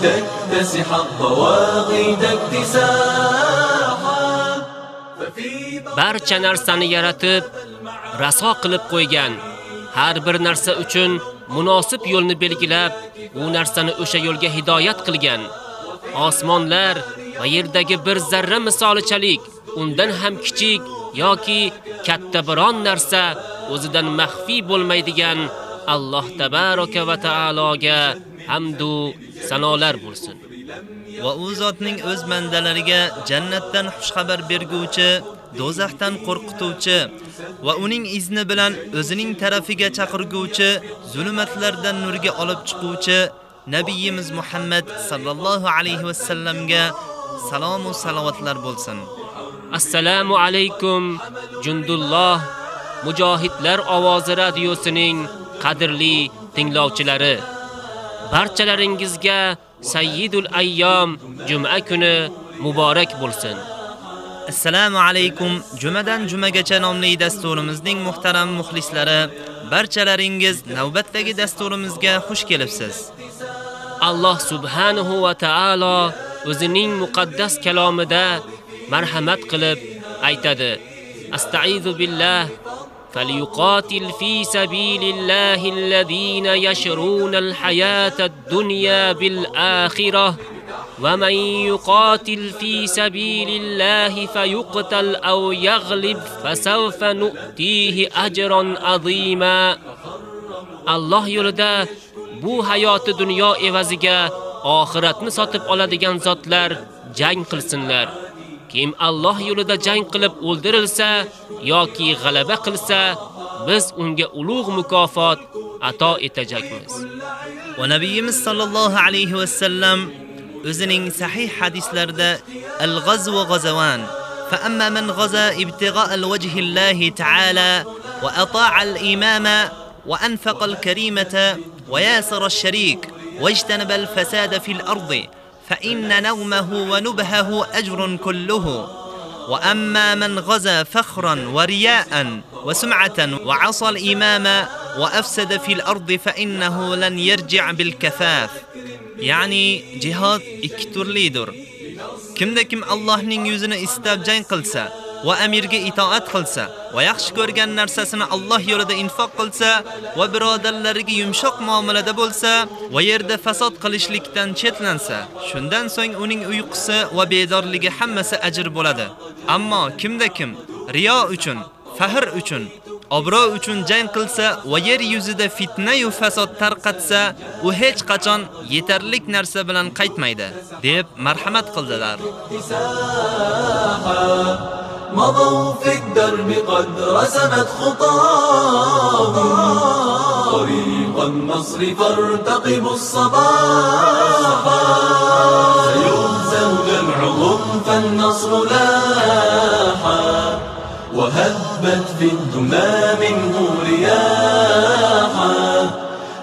لتكتسح الضواغد اكتساحا ففي barcha narsani yaratib, raso qilib qo'ygan. Har bir narsa uchun munosib yo'lni belgilab, u narsani o'sha yo'lga hidoyat qilgan. Osmonlar va yerdagi bir zarra misolichalik undan ham kichik yoki katta biron narsa o'zidan maxfi bo'lmaydigan Alloh tabaraka va taologa hamdu sanolar bo'lsin. va u zotning o'z bandalariga jannatdan xush xabar berguvchi, do'zaxdan qo'rqituvchi va uning izni bilan o'zining tarafiga chaqirguvchi, zulmatlardan nurga olib chiquvchi nabiyimiz Muhammad sallallohu alayhi va sallamga salom va salovatlar bo'lsin. Assalomu alaykum Jundulloh Mujohidlar ovozi radiosining qadrli tinglovchilari. Barchalaringizga Sayyidul Ayyom juma kuni muborak bo'lsin. Assalomu alaykum. Jumadan jumagacha nomli dasturimizning muhtaram muxlislari, barchalaringiz navbatdagi dasturimizga xush kelibsiz. Alloh subhanahu va taolo o'zining muqaddas kalomida marhamat qilib aytadi. Astaizu billah فليقاتل في سبيل الله الذين يشرون الحياة الدنيا بالآخرة ومن يقاتل في سبيل الله فيقتل أو يغلب فسوف نؤتيه أجرا عظيما Allah yo'lida bu hayoti dunyo evaziga oxiratni sotib oladigan zotlar jang qilsinlar. Kim Alloh yo'lida jang qilib o'ldirilsa yoki g'alaba qilsa, biz unga ulug' mukofot ato etajakmiz. Va nabiyimiz sallallohu alayhi va sallam o'zining sahih hadislarida al-ghazw va ghazawan فأما من غزا ابتغاء الوجه الله تعالى وأطاع الإمام وأنفق الكريمة وياسر الشريك واجتنب الفساد في الأرض فإن نومه ونبهه أجر كله. وأما من غزا فخرا ورياء وسمعة وعصى الإمام وأفسد في الأرض فإنه لن يرجع بالكفاف. يعني جهاد اكترليدر kimda kim Allohning yuzini istab jang qilsa va amirga itoat qilsa va yaxshi ko'rgan narsasini Alloh yo'lida infoq qilsa va birodarlariga yumshoq muomalada bo'lsa va yerda fasod qilishlikdan chetlansa, shundan so'ng uning uyqusi va bedorligi hammasi ajr bo'ladi. Ammo kimda kim riyo uchun, fahr uchun obro uchun jang qilsa va yer yuzida fitna yu fasod tarqatsa, u hech qachon yetarlik narsa bilan qaytmaydi, deb marhamat qildilar. مضوا في الدرب قد رسمت خطاهم طريق النصر فارتقبوا الصباح. سيهزم جمعهم فالنصر لاحا وهبت في الدمى منه رياحا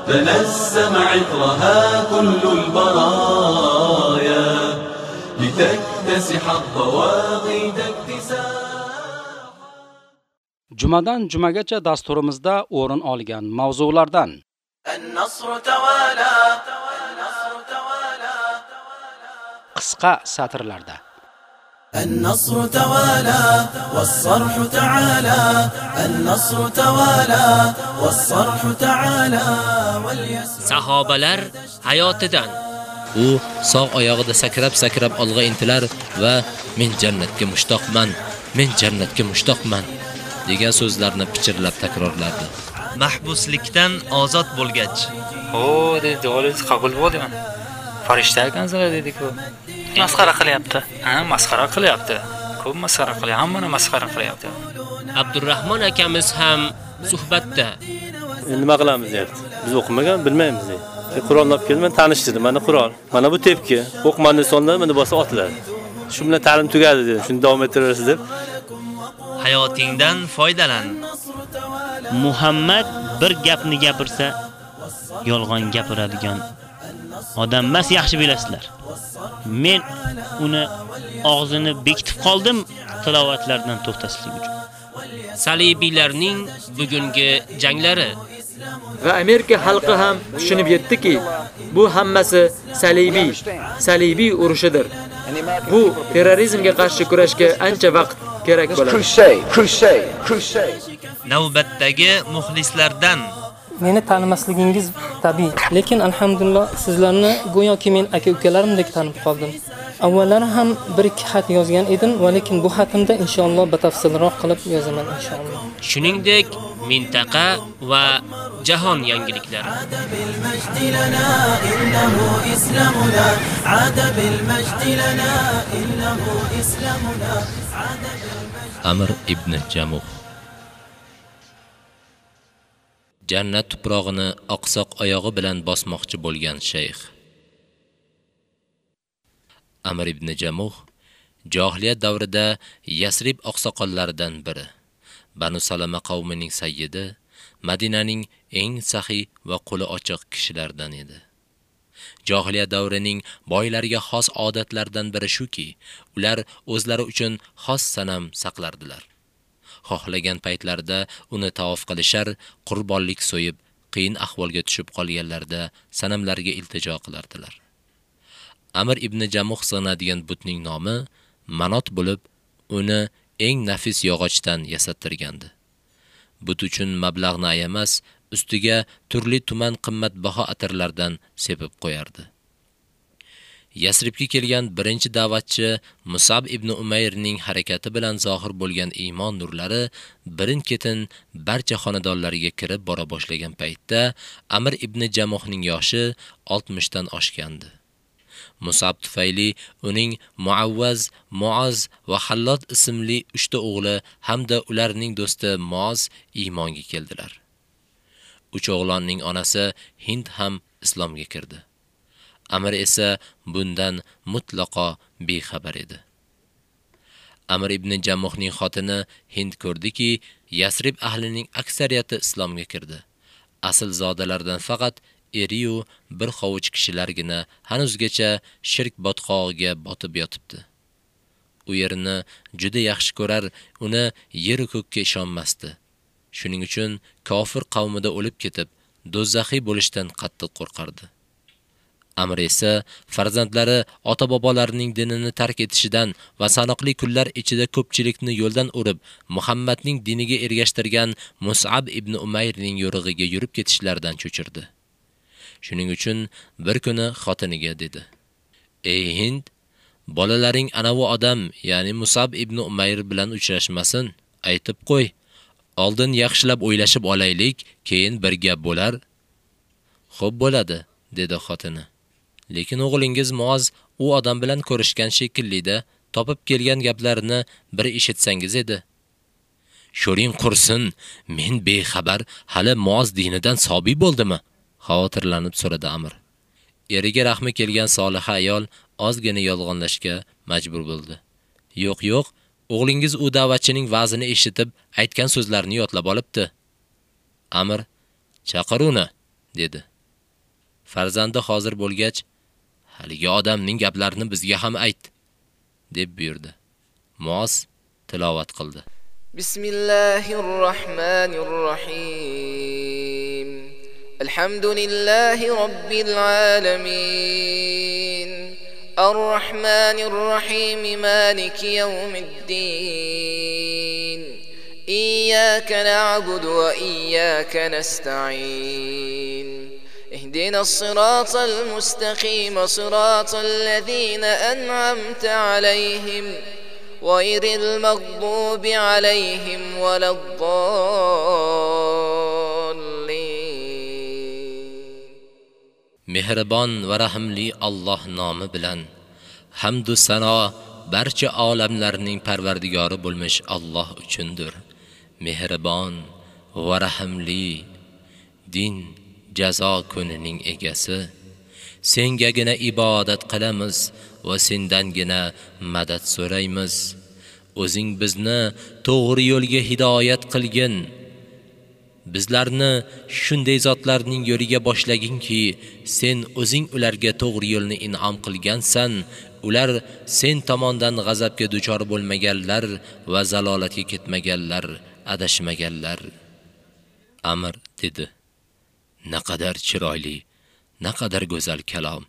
تنسم عطرها كل البرايا. لتكتسح اكتساحا Jumadan jumagacha dasturimizda o'rin olgan mavzulardan النصر توالى النصر توالى qisqa satrlarda النصر توالى والصرح تعالى النصر توالى والصرح تعالى واليسر Sahobalar hayotidan u sog' oyog'ida sakrab-sakrab olg'a intilar va men jannatga mushtoqman, men jannatga mushtoqman degan so'zlarni pichirlab takrorlardi. Mahbuslikdan ozod bo'lgach, O, dedi, duolingiz qabul bo'ldimi? Farishta ekansilar dedi-ku. Masxara qilyapti. Ha, masxara qilyapti. Ko'p masxara qilyapti, hammani masxara qilyapti. Abdurrahmon akamiz ham suhbatda Endi nima qilamiz deyapti. Biz o'qimagan, bilmaymiz deydi. Qur'onni olib keldim, tanishtirdim. Mana Qur'on. Mana bu tepki. O'qimani sonda mana bosib otiladi. Shu bilan ta'lim tugadi dedim. Shuni davom ettirasiz deb. Hayotingdan foydalan. Muhammad bir gapni gapirsa yolg'on gapiradigan odam emas, yaxshi bilasizlar. Men uni og'zini bekitib qoldim tilovatlardan to'xtaslik uchun. salibiylarning bugungi janglari Va Amerika xalqi ham tushunib yetdiki, bu hammasi salibiy, salibiy urushidir. Bu terrorizmga qarshi kurashga ancha vaqt kerak bo'ladi. Navbatdagi muxlislardan meni tanimasligingiz tabiiy. Lekin alhamdulillah sizlarni go'yoki men aka ukalarimdek tanib qoldim. Avvallari ham bir ikki xat yozgan edim va lekin bu xatimda inshaalloh batafsilroq qilib yozaman inshaalloh. Shuningdek mintaqa va jahon yangiliklari. Amir ibn jamuh. Jannat tuprog'ini oqsoq oyog'i bilan bosmoqchi bo'lgan shayx. Amr ibn Jamuh johiliyat davrida Yasrib oqsoqollaridan biri. Banu Salama qavmining sayyidi, Madinaning eng saxiy va qo'li ochiq kishilardan edi. Jahiliya davrining boylariga xos odatlaridan biri shuki, ular o'zlari uchun xos sanam saqlardilar. Xohlagan paytlarida uni tavof qilishar, qurbonlik so'yib, qiyin ahvolga tushib qolganlarda sanamlarga iltijo qilardilar. Amr ibn Jamuh sanadigan butning nomi Manot bo'lib, uni eng nafis yog'ochdan yasattirgandi. But uchun mablag'ni ayamas, ustiga turli tuman qimmatbaho atirlardan sepib qo'yardi. Yasribga kelgan birinchi da'vatchi Musab ibn Umayrning harakati bilan zohir bo'lgan iymon nurlari birin-ketin barcha xonadonlariga kirib bora boshlagan paytda Amr ibn Jamohning yoshi 60 dan oshgandi. Musab tufayli uning Muavvaz, Muaz va Hallot ismli 3 ta o'g'li hamda ularning do'sti Moz iymonga keldilar. Uch o'g'lonning onasi Hind ham islomga kirdi. Amr esa bundan mutlaqo bexabar edi. Amr ibn Jamuhning xotini Hind ko'rdiki, Yasrib ahlining aksariyati islomga kirdi. Asl zodalardan faqat eriyu bir xovuch kishilargina hanuzgacha shirk botqog'iga botib yotibdi. U yerni juda yaxshi ko'rar, uni yer ko'kka ishonmasdi. Shuning uchun kofir qavmida o'lib ketib, do'zaxiy bo'lishdan qattiq qo'rqardi. Amr esa farzandlari ota-bobolarining dinini tark etishidan va sanoqli kunlar ichida ko'pchilikni yo'ldan urib, Muhammadning diniga ergashtirgan Mus'ab ibn Umayrning yo'rig'iga yurib ketishlaridan cho'chirdi. Shuning uchun bir kuni xotiniga dedi: "Ey Hind, bolalaring anavi odam, ya'ni Musab ibn Umayr bilan uchrashmasin, aytib qo'y. Oldin yaxshilab o'ylashib olaylik, keyin bir gap bo'lar." "Xo'p bo'ladi", dedi xotini. Lekin o'g'lingiz Muoz u odam bilan ko'rishgan shekillida, topib kelgan gaplarini bir eshitsangiz edi. Sho'ring qursin, men bexabar hali Muoz dinidan sobiy bo'ldimi? xavotirlanib so'radi Amr. Eriga rahmi kelgan soliha ayol ozgina yolg'onlashga majbur bo'ldi. Yo'q, yo'q, o'g'lingiz u da'vatchining va'zini eshitib, aytgan so'zlarini yodlab olibdi. Amr, chaqir uni, dedi. Farzandi hozir bo'lgach, haligi odamning gaplarini bizga ham ayt, deb buyurdi. Muos tilovat qildi. Bismillahirrohmanirrohim. Alhamdulillahi robbil alamin. Ar-Rahmanir Rahim Maliki yawmiddin. Iyyaka na'budu wa iyyaka nasta'in. اهدنا الصراط المستقيم صراط الذين أنعمت عليهم غير المغضوب عليهم ولا الضالين Mehribon va rahimli Alloh nomi bilan hamd va sano barcha olamlarning parvardigori bo'lmish Alloh uchundir. Mehribon va rahimli din jazo kunining egasi. Sengagina ibodat qilamiz va sendangina madad so'raymiz. O'zing bizni to'g'ri yo'lga hidoyat qilgin. Bizlarni shunday zotlarning yo'liga boshlaginki, sen o'zing ularga to'g'ri yo'lni in'om qilgansan. Ular sen tomondan g'azabga duchor bo'lmaganlar va zalolatga ketmaganlar, adashmaganlar. Amr dedi: Naqadar chiroyli, naqadar go'zal kalom.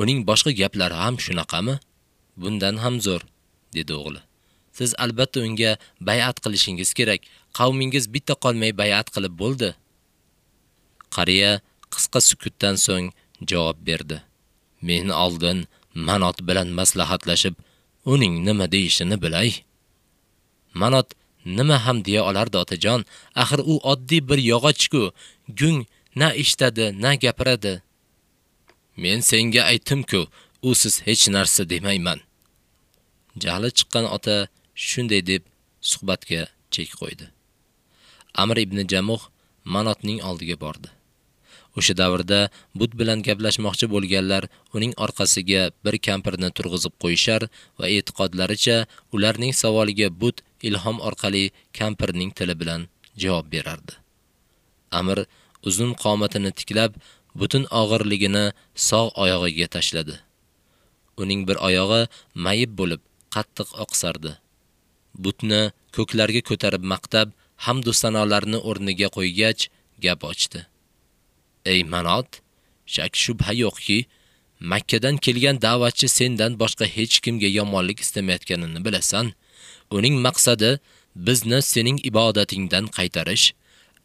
Uning boshqa gaplari ham shunaqami? Bundan ham zo'r, dedi o'g'li. Siz albatta unga bay'at qilishingiz kerak. Qavmingiz bitta qolmay bay'at qilib bo'ldi. Qariya qisqa sukutdan so'ng javob berdi. Men oldin Manot bilan maslahatlashib, uning nima deyishini bilay. Manot nima ham deya olardi otajon? Axir u oddiy bir yog'ochku, gung na eshitadi, na gapiradi. Men senga aytdim-ku, u siz hech narsa demayman. Jahli chiqqan ota shunday deb suhbatga chek qo'ydi. Amr ibn Jamuh Manotning oldiga bordi. O'sha davrda but bilan gaplashmoqchi bo'lganlar uning orqasiga bir kampirni turg'izib qo'yishar va e'tiqodlaricha ularning savoliga but ilhom orqali kampirning tili bilan javob berardi. Amr uzun qomatini tiklab, butun og'irligini sog' oyog'iga tashladi. Uning bir oyog'i mayib bo'lib, qattiq oqsardi. Butni ko'klarga ko'tarib maqtab, hamd sanolarni o'rniga qo'ygach, gap ochdi. Ey Manot, shak shubha yo'qki, Makkadan kelgan da'vatchi sendan boshqa hech kimga yomonlik istamayotganini bilasan. Uning maqsadi bizni sening ibodatingdan qaytarish.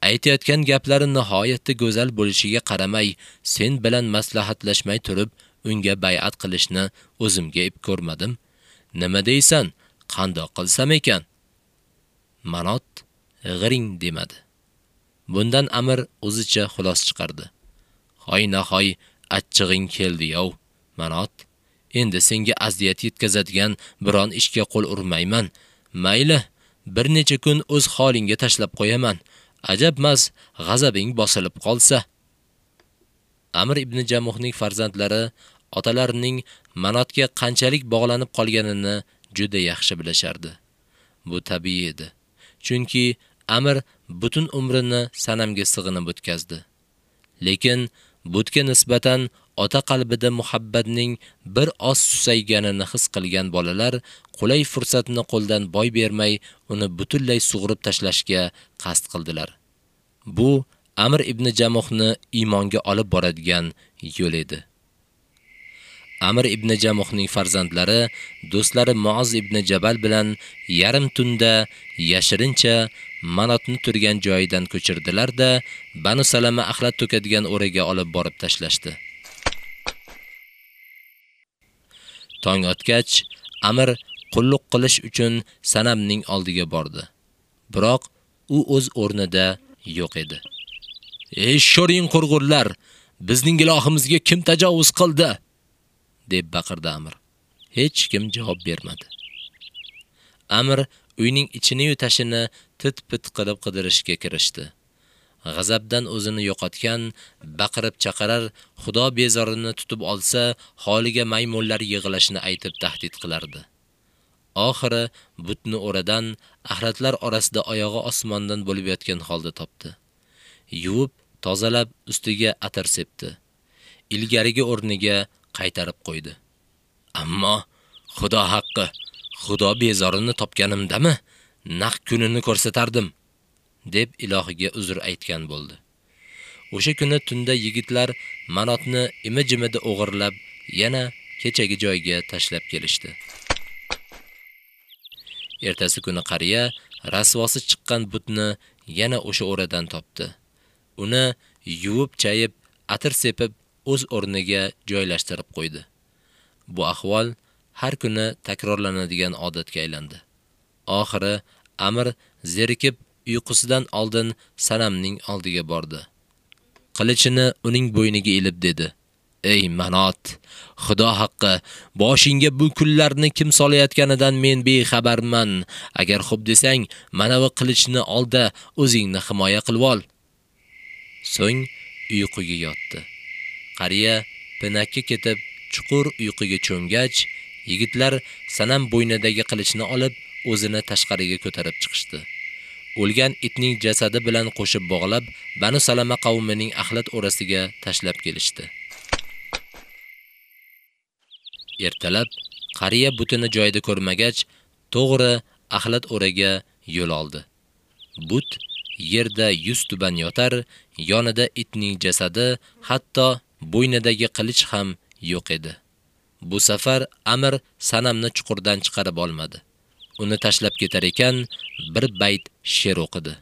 Aytayotgan gaplari nihoyatda go'zal bo'lishiga qaramay, sen bilan maslahatlashmay turib, unga bay'at qilishni o'zimga ib ko'rmadim. Nima deysan? Qandoq qilsam ekan? Manot g'iring demadi. Bundan Amir o'zicha xulos chiqardi. Hoy nahoy achchig'ing keldi yo'q. Manot, endi senga aziyat yetkazadigan biron ishga qo'l urmayman. Mayli, bir necha kun o'z holingga tashlab qo'yaman. Ajabmas, g'azabing bosilib qolsa. Amr ibn Jamuhning farzandlari otalarining Manotga qanchalik bog'lanib qolganini juda yaxshi bilishardi. Bu tabiiy edi. Chunki Amr butun umrini sanamga sig'inib o'tkazdi. Lekin butga nisbatan ota qalbida muhabbatning bir oz susayganini his qilgan bolalar qulay fursatni qo'ldan boy bermay, uni butunlay sug'urib tashlashga qasd qildilar. Bu Amr ibn Jamohni iymonga olib boradigan yo'l edi. Amr ibn Jamuhning farzandlari do'stlari Muoz ibn Jabal bilan yarim tunda yashirincha Manotni turgan joyidan ko'chirdilar-da, Banu Salama axlat to'kadigan o'raga olib borib tashlashdi. Tong otgach, Amr qulluq qilish uchun sanamning oldiga bordi. Biroq u o'z o'rnida yo'q edi. "Ey sho'ring qurg'urlar, bizning ilohimizga kim tajovuz qildi?" Deb baqirdi Amr. Hech kim javob bermadi. Amr uyning ichini yu tashini tit-pit qilib qidirishga kirishdi. G'azabdan o'zini yo'qotgan, baqirib chaqarar, Xudo bezorini tutib olsa, holiga maymunlar yig'ilashini aytib tahdid qilardi. Oxiri butni o'radan ahratlar orasida oyog'i osmondan bo'lib yotgan holda topdi. Yuvib, tozalab ustiga atir sepdi. Ilgarigi o'rniga qaytarib qo'ydi. Ammo Xudo haqqi, Xudo bezorini topganimdami, naq kunini ko'rsatardim, deb ilohiga uzr aytgan bo'ldi. O'sha kuni tunda yigitlar Manotni imi-jimida o'g'irlab, yana kechagi joyga tashlab kelishdi. Ertasi kuni qariya rasvosi chiqqan butni yana o'sha o'radan topdi. Uni yuvib, chayib, atir sepib, o'z o'rniga joylashtirib qo'ydi. Bu ahvol har kuni takrorlanadigan odatga aylandi. Oxiri Amr zerikib uyqusidan oldin sanamning oldiga bordi. Qilichini uning bo'yniga ilib dedi: "Ey Manot, Xudo haqqi, boshingga bu kunlarni kim solayotganidan men bexabarman. Agar xo'p desang, mana bu qilichni olda o'zingni himoya qilib ol." So'ng uyquga yotdi. Qariya pinakka ketib, chuqur uyquga cho'ngach, yigitlar sanam bo'ynidagi qilichni olib, o'zini tashqariga ko'tarib chiqishdi. O'lgan itning jasadi bilan qo'shib bog'lab, Banu Salama qavmining axlat orasiga tashlab kelishdi. Ertalab qariya butini joyida ko'rmagach, to'g'ri axlat o'raga yo'l oldi. But yerda yuz tuban yotar, yonida itning jasadi, hatto bo'ynidagi qilich ham yo'q edi. Bu safar Amr sanamni chuqurdan chiqarib olmadi. Uni tashlab ketar ekan, bir bayt she'r o'qidi.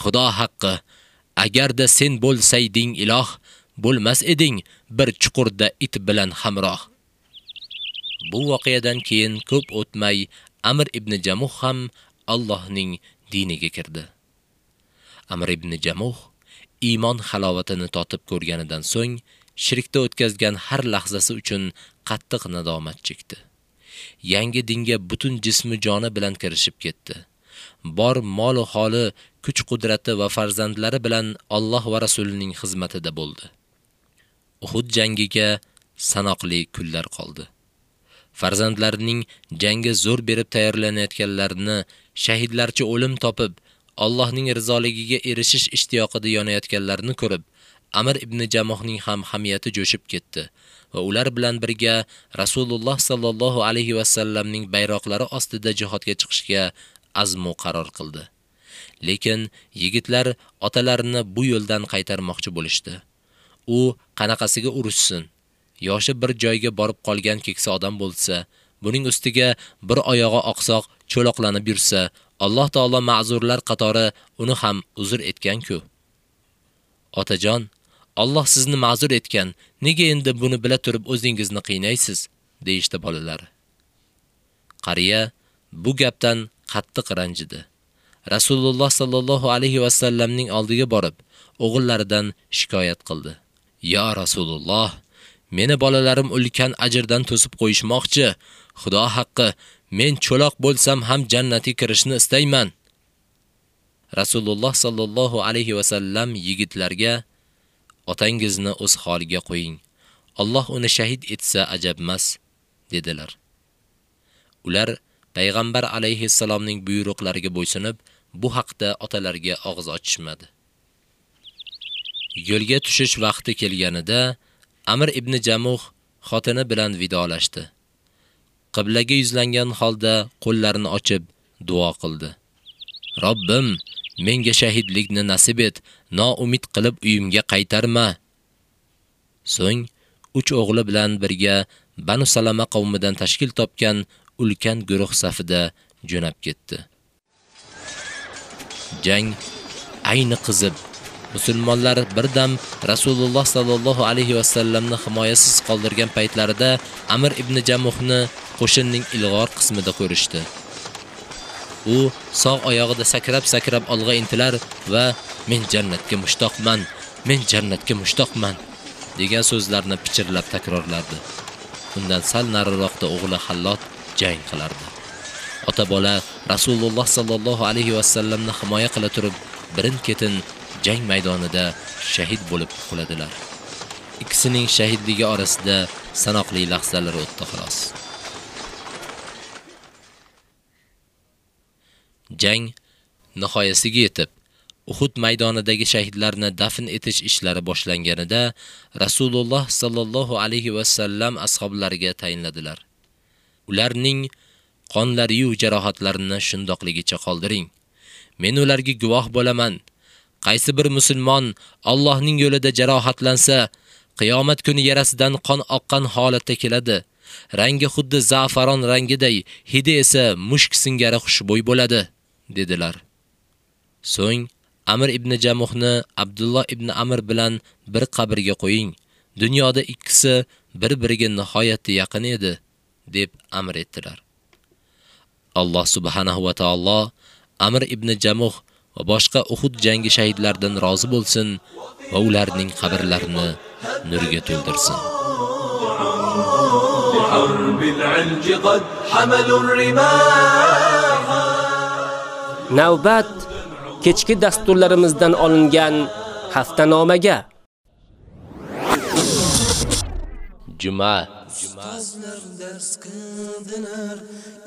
Xudo haqqi, agarda sen bo'lsayding iloh, bo'lmas eding bir chuqurda it bilan hamroh. Bu voqeadan keyin ko'p o'tmay Amr ibn Jamuh ham Allohning diniga kirdi. Amr ibn Jamuh iymon halovatini totib ko'rganidan so'ng shirkda o'tkazgan har lahzasi uchun qattiq nadomat chekdi. Yangi dinga butun jismi joni bilan kirishib ketdi. Bor mol va holi, kuch-qudrati va farzandlari bilan Alloh va rasulining xizmatida bo'ldi. Uhud jangiga sanoqli kunlar qoldi. Farzandlarining jangga zo'r berib tayyorlanayotganlarini shahidlarcha o'lim topib, Allohning rizoligiga erishish ishtiyoqida yonayotganlarni ko'rib, Amr ibn Jamohning ham hamiyati jo'shib ketdi va ular bilan birga Rasululloh sallallohu alayhi va sallamning bayroqlari ostida jihodga chiqishga azmu qaror qildi. Lekin yigitlar otalarini bu yo'ldan qaytarmoqchi bo'lishdi. U qanaqasiga urushsin? Yoshi bir joyga borib qolgan keksa odam bo'lsa, buning ustiga bir oyog'i oqsoq, cho'loqlanib yursa, Alloh taolo ma'zurlar qatori uni ham uzr etgan-ku. Otajon, Alloh sizni ma'zur etgan. Nega endi buni bila turib o'zingizni qiynaysiz? deyishdi bolalar. Qariya bu gapdan qattiq ranjidi. Rasululloh sallallohu alayhi va sallamning oldiga borib, o'g'illaridan shikoyat qildi. "Ya Rasululloh, meni bolalarim ulkan ajrdan to'sib qo'yishmoqchi. Xudo haqqi, men cho'loq bo'lsam ham jannatga kirishni istayman." Rasululloh sallallohu alayhi va sallam yigitlarga otangizni o'z holiga qo'ying. Alloh uni shahid etsa ajabmas, dedilar. Ular payg'ambar alayhi salomning buyruqlariga bo'ysunib, bu haqda otalariga og'iz ochishmadi. Yo'lga tushish vaqti kelganida Amr ibn Jamuh xotini bilan vidolashdi. Qiblaga yuzlangan holda qo'llarini ochib duo qildi. Robbim, menga shahidlikni nasib et, noumid qilib uyimga qaytarma. So'ng uch o'g'li bilan birga Banu Salama qavmidan tashkil topgan ulkan guruh safida jo'nab ketdi. Jang ayni qizib, musulmonlar birdam Rasululloh sallallohu alayhi va sallamni himoyasiz qoldirgan paytlarida Amr ibn Jamuhni qo'shinning ilg'or qismida ko'rishdi. U sog' oyog'ida sakrab-sakrab olg'a intilar va men jannatga mushtoqman, men jannatga mushtoqman degan so'zlarni pichirlab takrorlardi. Undan sal nariroqda o'g'li Hallot jang qilardi. Ota-bola Rasululloh sallallohu alayhi va sallamni himoya qila turib, birin-ketin jang maydonida shahid bo'lib qoladilar. Ikkisining shahidligi orasida sanoqli lahzalar o'tdi xolos. Jang nihoyasiga yetib, Uhud maydonidagi shahidlarni dafn etish ishlari boshlanganida Rasululloh sallallohu alayhi va sallam ashablariga tayinladilar. Ularning qonlari yu jarohatlarini shundoqligicha qoldiring. Men ularga guvoh bo'laman. Qaysi bir musulmon Allohning yo'lida jarohatlansa, qiyomat kuni yarasidan qon oqqan holatda keladi. Rangi xuddi za'faron rangiday, hidi esa mushk singari xushbo'y bo'ladi, dedilar. So'ng Amr ibn Jamuhni Abdullah ibn Amr bilan bir qabrga qo'ying. Dunyoda ikkisi bir-biriga nihoyatda yaqin edi, deb amr etdilar. Alloh subhanahu va taolo Amr ibn Jamuh va boshqa Uhud jangi shahidlaridan rozi bo'lsin va ularning qabrlarini nurga to'ldirsin. Navbat kechki dasturlarimizdan olingan haftanomaga. Juma Ustozlar dars qildilar,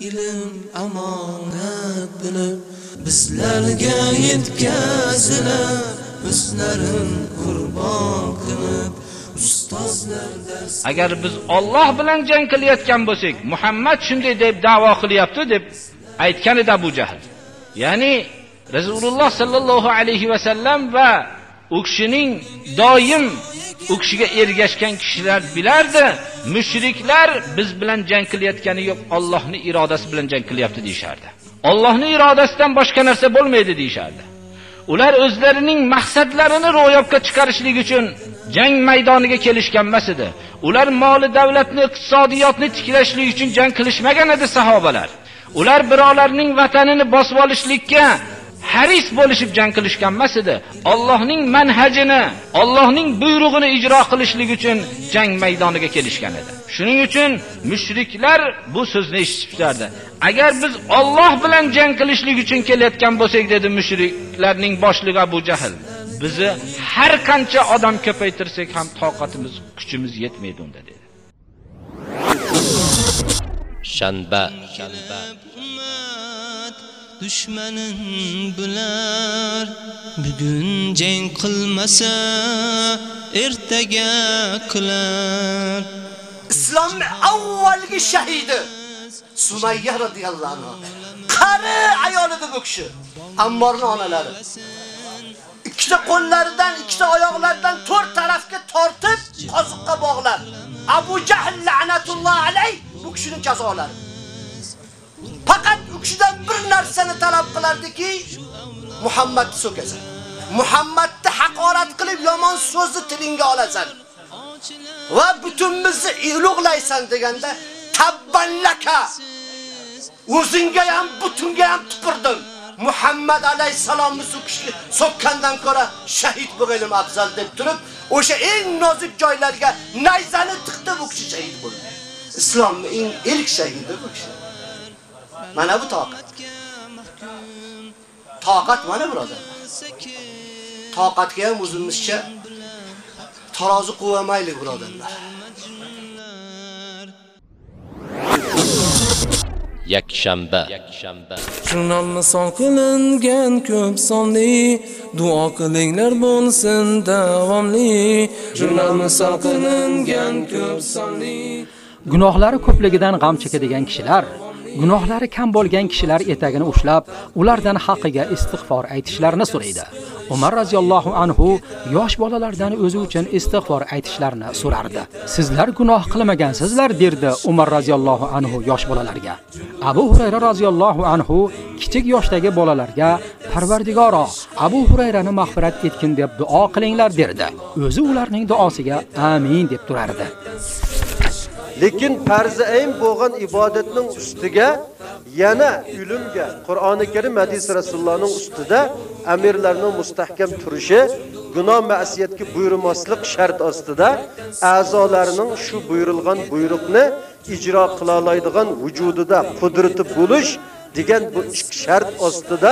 ilm amonat bilib, bizlarga yetkazilar, o'zlarin qurbon qilib, ustozlar dars agar biz Alloh bilan jang qilayotgan bo'lsak, Muhammad shunday deb da'vo qilyapti deb aytgan edi Abu Jahl. Ya'ni Rasululloh sallallohu alayhi va sallam va u kishining doim u kishiga ergashgan kishilar bilardi, mushriklar biz bilan jang qilayotgani yo'q, Allohning irodasi bilan jang qilyapti deyishardi. Allohning irodasidan boshqa narsa bo'lmaydi deyishardi. Ular o'zlarining maqsadlarini ro'yobga chiqarishlik uchun jang maydoniga kelishgan emas edi. Ular moli davlatni, iqtisodiyotni tiklashlik uchun jang qilishmagan edi sahobalar. Ular birovlarning vatanini bosib olishlikka haris bo'lishib jang qilishgan emas edi. Allohning manhajini, Allohning buyrug'ini ijro qilishlik uchun jang maydoniga kelishgan edi. Shuning uchun mushriklar bu so'zni eshitishdi. Agar biz Alloh bilan jang qilishlik uchun kelayotgan bo'lsak dedi mushriklarning boshlig'i Abu Jahl. Bizni har qancha odam ko'paytirsak ham toqatimiz, kuchimiz yetmaydi unda dedi. Shanba dushmanin bular bugun jang qilmasa ertaga qilar islomning avvalgi shahidi Sumayya radhiyallohu anha. Qari ayolida bu kishi. Ammorning onalari. Ikkita qo'llaridan, ikkita oyoqlaridan to'rt tarafga tortib, qoziqqa bog'lab. Abu Jahl la'natulloh alayh bu kishining jazolari. Faqat u kishidan bir narsani talab qilardiki, Muhammadni so'kasan. Muhammadni haqorat qilib yomon so'zni tilingga olasan. Va butunimizni ulug'laysan deganda tabballaka. O'zingga ham butunga ham tupurdim. Muhammad alayhisalomni so'kishga so'kkandan ko'ra shahid bo'lganim afzal deb turib, o'sha eng nozik joylarga nayzani tiqdi bu kishi shahid bo'ldi. Islomning eng ilk shahidi bu kishi. Mana bu toqat. Toqat mana birodarlar. Toqatga ham o'zimizcha tarozi qo'yamaylik birodarlar. yakshanba Jurnal misol qilingan ko'p sonli duo qilinglar bo'lsin davomli Jurnal misol qilingan ko'p sonli Gunohlari ko'pligidan g'am chekadigan kishilar gunohlari kam bo'lgan kishilar etagini ushlab, ulardan haqiga istig'for aytishlarini so'raydi. Umar radhiyallohu anhu yosh bolalardan o'zi uchun istig'for aytishlarini so'rardi. Sizlar gunoh qilmagansizlar derdi Umar radhiyallohu anhu yosh bolalarga. Abu Hurayra radhiyallohu anhu kichik yoshdagi bolalarga Parvardigoro, Abu Hurayrani mag'firat etgin deb duo qilinglar derdi. O'zi ularning duosiga amin deb turardi. Lekin farzi ayn bo'lgan ibodatning ustiga yana ilmga qur'oni karim hadis rasulullohning ustida amirlarning mustahkam turishi gunoh ma'siyatga buyurmaslik shart ostida a'zolarining shu buyurilgan buyruqni ijro qila oladigan vujudida qudrati bo'lish degan bu ikki shart ostida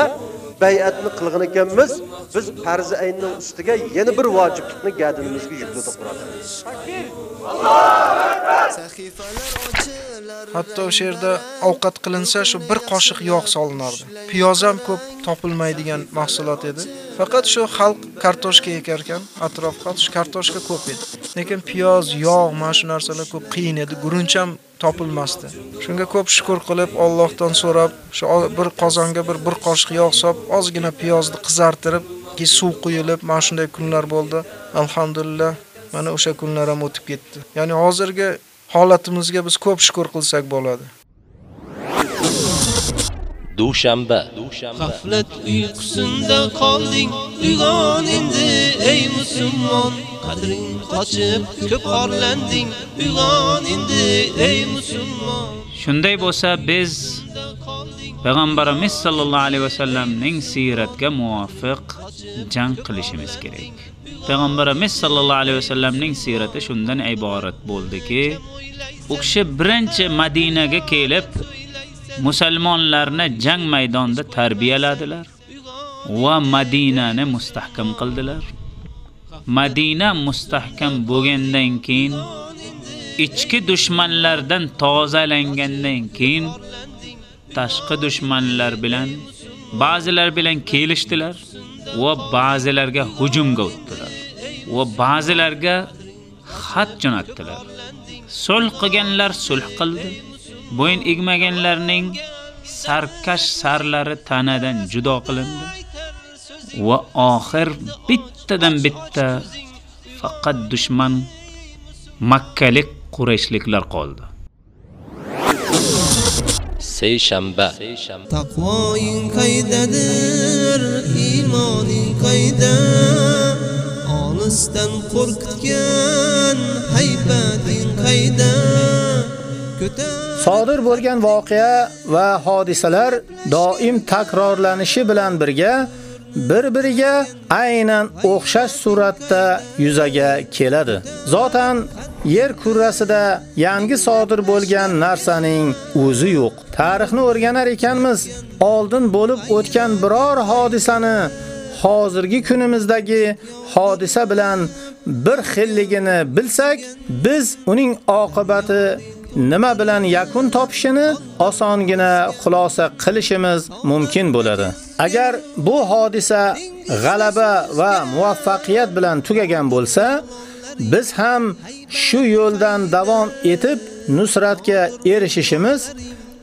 bay'atni qilgan ekanmiz biz farzi aynning ustiga yana bir vojiblikni gadinimizga yukladik birodarlar Hatto o'sha yerda ovqat qilinsa, shu bir qoshiq yog' solinardi. Piyoz ham ko'p topilmaydigan mahsulot edi. Faqat shu xalq kartoshka ekar ekan, atrofga shu kartoshka ko'p edi. Lekin piyoz, yog', mana shu narsalar ko'p qiyin edi. Gurunch ham topilmasdi. Shunga ko'p shukr qilib, Allohdan so'rab, shu bir qozonga bir bir qoshiq yog' solib, ozgina piyozni qizartirib, ki suv quyilib, mana shunday kunlar bo'ldi. Alhamdulillah, mana o'sha kunlar ham o'tib ketdi. Ya'ni hozirgi holatimizga biz ko'p shukr qilsak bo'ladi. Dushanba. G'aflat uyqusinda qolding uyg'on endi ey musulmon. Qadring qochib ko'p orlanding uyg'on endi ey musulmon. Shunday bo'lsa biz payg'ambarimiz sollallohu alayhi vasallamning siyratga muvofiq jang qilishimiz kerak. Payg'ambarimiz sollallohu alayhi vasallamning sirati shundan iborat bo'ldiki, u kishi birinchi Madinaga kelib musulmonlarni jang maydonida tarbiyaladilar va Madinani mustahkam qildilar. Madina mustahkam bo'lgandan keyin ichki dushmanlardan tozalangandan keyin tashqi dushmanlar bilan ba'zilar bilan kelishdilar va ba'zilarga hujumga o'tdilar va ba'zilarga xat jo'natdilar. Sulh qilganlar sulh qildi. Bo'yin egmaganlarning sarkash sarlari tanadan judo qilindi. Va oxir bittadan bitta faqat dushman makkalik qurayshliklar qoldi. seshanba taqvoing qaydadir iymoning qayda olisdan qo'rqitgan haybating qayda Sodir bo'lgan voqea va hodisalar doim takrorlanishi bilan birga bir-biriga aynan o'xshash suratda yuzaga keladi. Zotan yer kurrasida yangi sodir bo'lgan narsaning o'zi yo'q. Tarixni o'rganar ekanmiz, oldin bo'lib o'tgan biror hodisani hozirgi kunimizdagi hodisa bilan bir xilligini bilsak, biz uning oqibati nima bilan yakun topishini osongina xulosa qilishimiz mumkin bo'ladi. Agar bu hodisa g'alaba va muvaffaqiyat bilan tugagan bo'lsa, biz ham shu yo'ldan davom etib nusratga erishishimiz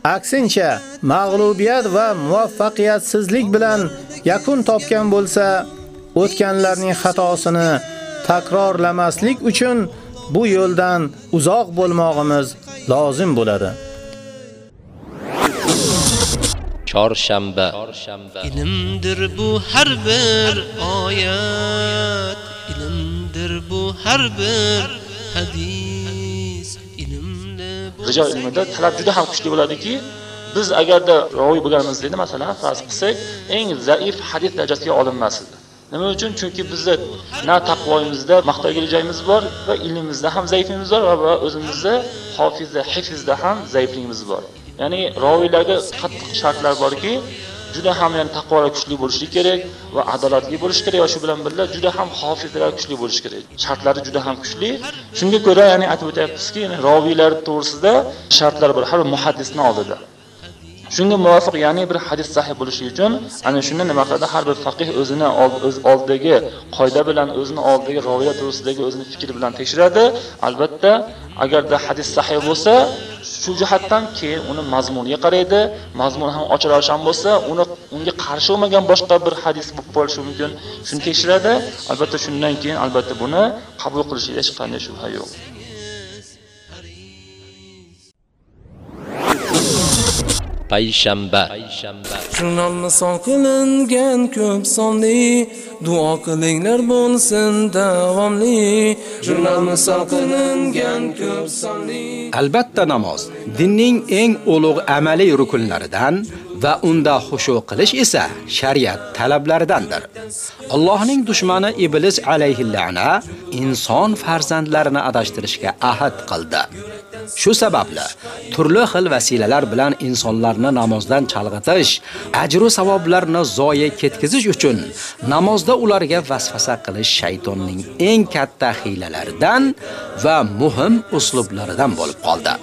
aksincha mag'lubiyat va muvaffaqiyatsizlik bilan yakun topgan bo'lsa, o'tganlarning xatosini takrorlamaslik uchun bu yo'ldan uzoq bo'lmog'imiz lozim bo'ladi. chorshanba ilmdir bu har bir oyat ilmdir bu har bir hadis ilmli rijol ilmida talab juda ham kuchli bo'ladiki biz agarda roviy bo'lganimizda masalan farz qilsak eng zaif hadis darajasiga olinmasdi nima uchun? Chunki bizda na taqvoyimizda maqtovga joyimiz bor va ilmimizda ham zaifligimiz bor va o'zimizda hofizda hifzda ham zaifligimiz bor. Ya'ni roviylarga qattiq shartlar borki juda ham ya'ni taqvolar kuchli bo'lishi kerak va adolatli bo'lishi kerak va shu bilan birga juda ham hofizlar kuchli bo'lishi kerak. Shartlari juda ham kuchli. Shunga ko'ra ya'ni aytib o'tyapmizki ya'ni roviylar to'g'risida shartlar bor. Har bir oldida. Shunga muvofiq ya'ni bir hadis sahih bo'lishi uchun ana shunda nima qiladi? Har bir faqih o'zini o'z oldidagi qoida bilan o'zini oldidagi rivoyat to'g'risidagi o'zini fikri bilan tekshiradi. Albatta agarda hadis sahih bo'lsa shu jihatdan keyin uni mazmuniga qaraydi mazmun ham ochiq bo'lsa uni unga qarshi bo'lmagan boshqa bir hadis bo'lib qolishi mumkin. Shuni tekshiradi. Albatta shundan keyin albatta buni qabul qilishida hech qanday shubha yo'q. Payshanba. Jurnalni son qilingan ko'p sonli duo qilinglar bo'lsin davomli. Jurnalni son qilingan ko'p sonli. Albatta namoz dinning eng ulug' amaliy rukunlaridan va unda xushu qilish esa shariat talablaridandir. Allohning dushmani iblis alayhi la'na inson farzandlarini adashtirishga ahd qildi. Shu sababli turli xil vasilalar bilan insonlarni namozdan chalg'itish, ajr va savoblarni zoya ketkizish uchun namozda ularga vasvasa qilish shaytonning eng katta hiylalaridan va muhim uslublaridan bo'lib qoldi.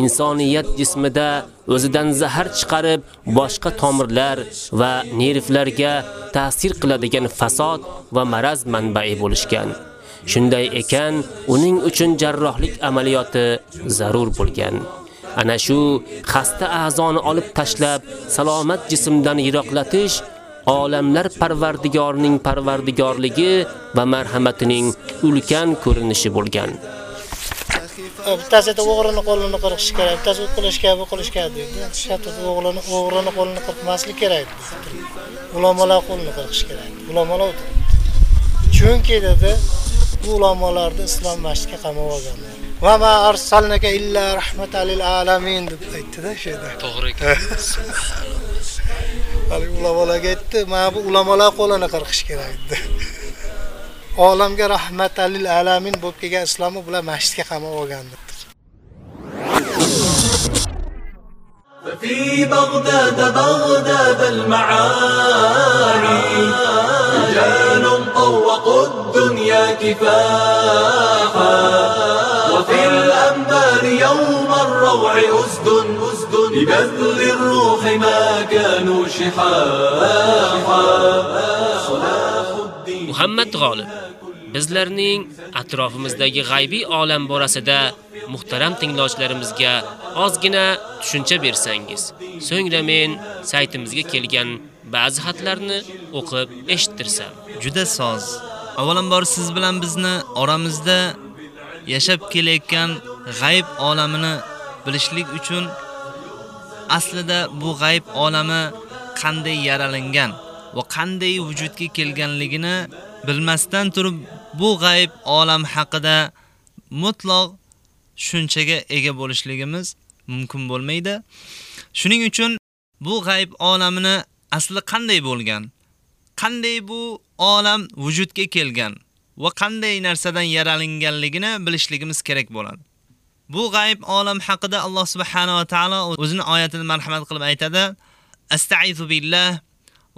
Insoniyat jismida o'zidan zahar chiqarib boshqa tomirlar va nervlarga ta'sir qiladigan fasod va maraz manbai bo'lishgan. Shunday ekan, uning uchun jarrohlik amaliyoti zarur bo'lgan. Ana shu xasta a'zoni olib tashlab, salomat jismdan yiroqlatish olamlar Parvardigorning parvardigorligi va marhamatining ulkan ko'rinishi bo'lgan. Bittasi aytib o'g'rini qo'lini qirqish kerak bittasi u qilishga bu qilishga deydi. O'g'lini o'g'rini qo'lini qirqmaslik kerak ulamolar qo'lini qirqish kerak ulamolar chunki dedi bu ulamolarni islom masjidga qamab olganlar. Va ma arsalnaka illa rahmatan lil alamin deb aytdida o'sha yerda. To'g'ri ekan hali ulamolarga aytdi mana bu ulamolar qo'lini qirqish kerak dedi olamga rahmatan lil alamin bo'lib kelgan islomi bular masjidga qamab olgan debdi في بغداد بغداد المعاني رجال طوقوا الدنيا كفاحا. وفي الأنبار يوم الروع أسد أسد ببذل الروح ما كانوا شحاحا. Muhammad g'olib bizlarning atrofimizdagi g'aybiy olam borasida muhtaram tinglovchilarimizga ozgina tushuncha bersangiz. So'ngra men saytimizga kelgan ba'zi xatlarni o'qib eshittirsam. Juda soz. Avvalambor siz bilan bizni oramizda yashab kelayotgan g'ayb olamini bilishlik uchun aslida bu g'ayb olami qanday yaralangan va qanday vujudga kelganligini bilmasdan turib bu g'ayb olam haqida mutlaq shunchaga ega bo'lishligimiz mumkin bo'lmaydi. Shuning uchun bu g'ayb olamini asli qanday bo'lgan? Qanday bu olam vujudga kelgan va qanday narsadan yaralinganligini bilishligimiz kerak bo'ladi. Bu g'ayb olam haqida Alloh subhanahu va taolo o'zining oyatini marhamat qilib aytadi: Astaizu billah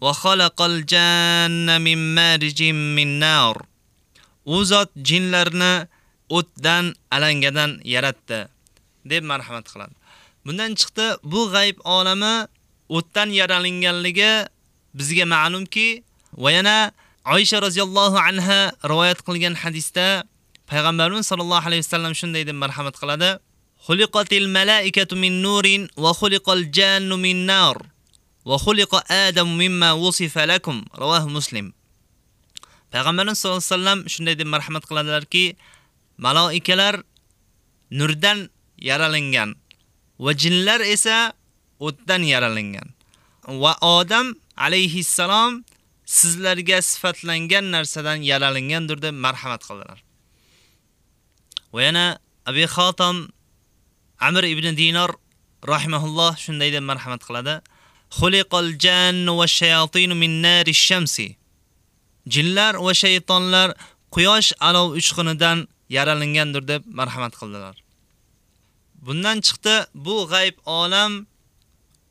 وَخَلَقَ xalaqal مِنْ مَارِجٍ مِنْ نَارٍ nar. U zot jinlarni o'tdan, alangadan yaratdi deb marhamat qiladi. Bundan chiqdi bu g'ayb olami o'tdan yaralanganligi bizga ma'lumki va yana Oysha roziyallohu anha rivoyat qilgan hadisda payg'ambarimiz sollallohu alayhi vasallam shunday deb marhamat qiladi: "Xuliqatil malaikatu min nurin va xuliqal jannu min nar va xuliqa Adam mimma wusifa lakum." Ravoh Muslim. Payg'ambarimiz sollallohu alayhi vasallam shunday deb marhamat qiladilarki, malaikalar nurdan yaralangan va jinlar esa o'tdan yaralangan. Va Odam alayhi alayhissalom sizlarga sifatlangan narsadan yaralangandir deb marhamat qildilar. Va yana Abi Xotam Amr ibn Dinor rahimahulloh shunday deb marhamat qiladi. Xuliqal jann va shayatin min nari shamsi. Jinlar va shaytonlar quyosh alov uchqunidan yaralangandir deb marhamat qildilar. Bundan chiqdi bu g'ayb olam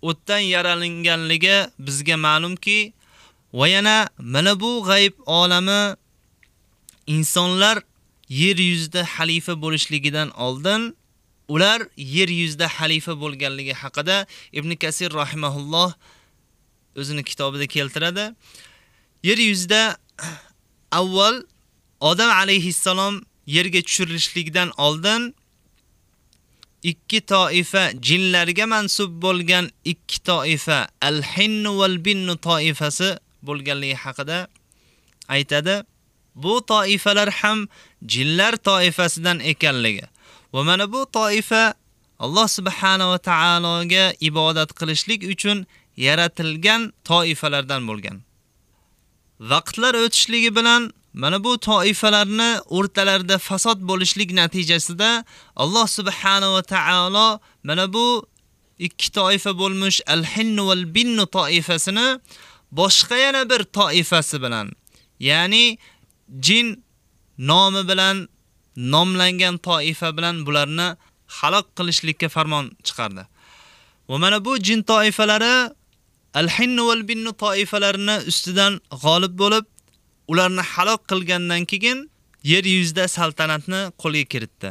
o'tdan yaralanganligi bizga ma'lumki, va yana mana bu g'ayb olami insonlar yer yuzida xalifa bo'lishligidan oldin ular yer yuzida xalifa bo'lganligi haqida Ibn Kasir rahimahulloh o'zining kitobida keltiradi. Yer yuzida avval Odam alayhissalom yerga tushirilishligidan oldin ikki toifa jinlarga mansub bo'lgan ikki toifa al-hin val bin toifasi bo'lganligi haqida aytadi. Bu toifalar ham jinlar toifasidan ekanligi va mana bu toifa Alloh subhanahu va taologa ibodat qilishlik uchun yaratilgan toifalardan bo'lgan. Vaqtlar o'tishligi bilan mana bu toifalarni o'rtalarida fasod bo'lishlik natijasida Alloh subhanahu va taolo mana bu ikki toifa bo'lmuş al-hin val bin toifasini boshqa yana bir toifasi bilan, ya'ni jin nomi bilan nomlangan toifa bilan bularni halok qilishlikka farmon chiqardi. Va mana bu jin toifalari al-hin val bin toifalarini ustidan g'olib bo'lib, ularni halok qilgandan keyin yer yuzida saltanatni qo'lga kiritdi.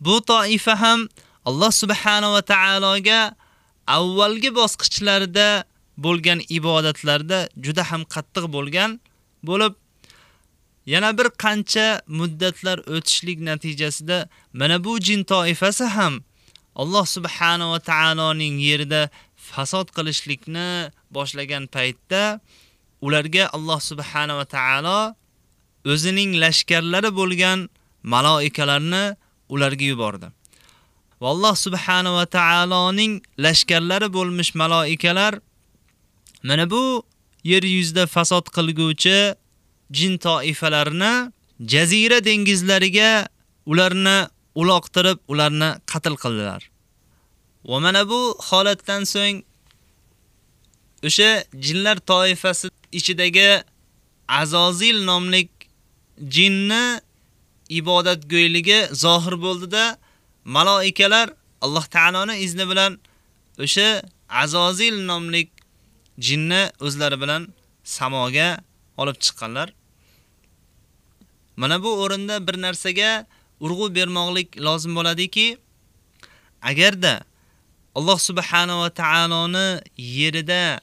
Bu toifa ham Alloh subhanahu va taologa avvalgi bosqichlarda bo'lgan ibodatlarda juda ham qattiq bo'lgan bo'lib yana bir qancha muddatlar o'tishlik natijasida mana bu jin toifasi ham Alloh subhanahu va taoloning yerida fasod qilishlikni boshlagan paytda ularga Alloh subhanahu va taolo o'zining lashkarlari bo'lgan malaikalarni ularga yubordi. Va Alloh subhanahu va taoloning lashkarlari bo'lmish malaikalar mana bu yer yuzida fasod qilguvchi jin toifalarini jazira dengizlariga ularni uloqtirib, ularni qatl qildilar. Va mana bu holatdan so'ng o'sha jinlar toifasi ichidagi Azozil nomli jinni ibodatgo'yligi zohir bo'ldida malaikalar Alloh taoloning izni bilan o'sha Azozil nomli jinni o'zlari bilan samoga olib chiqqanlar. Mana bu o'rinda bir narsaga urg'u bermoqlik lozim bo'ladiki, agarda Alloh subhanahu va taoloni yerida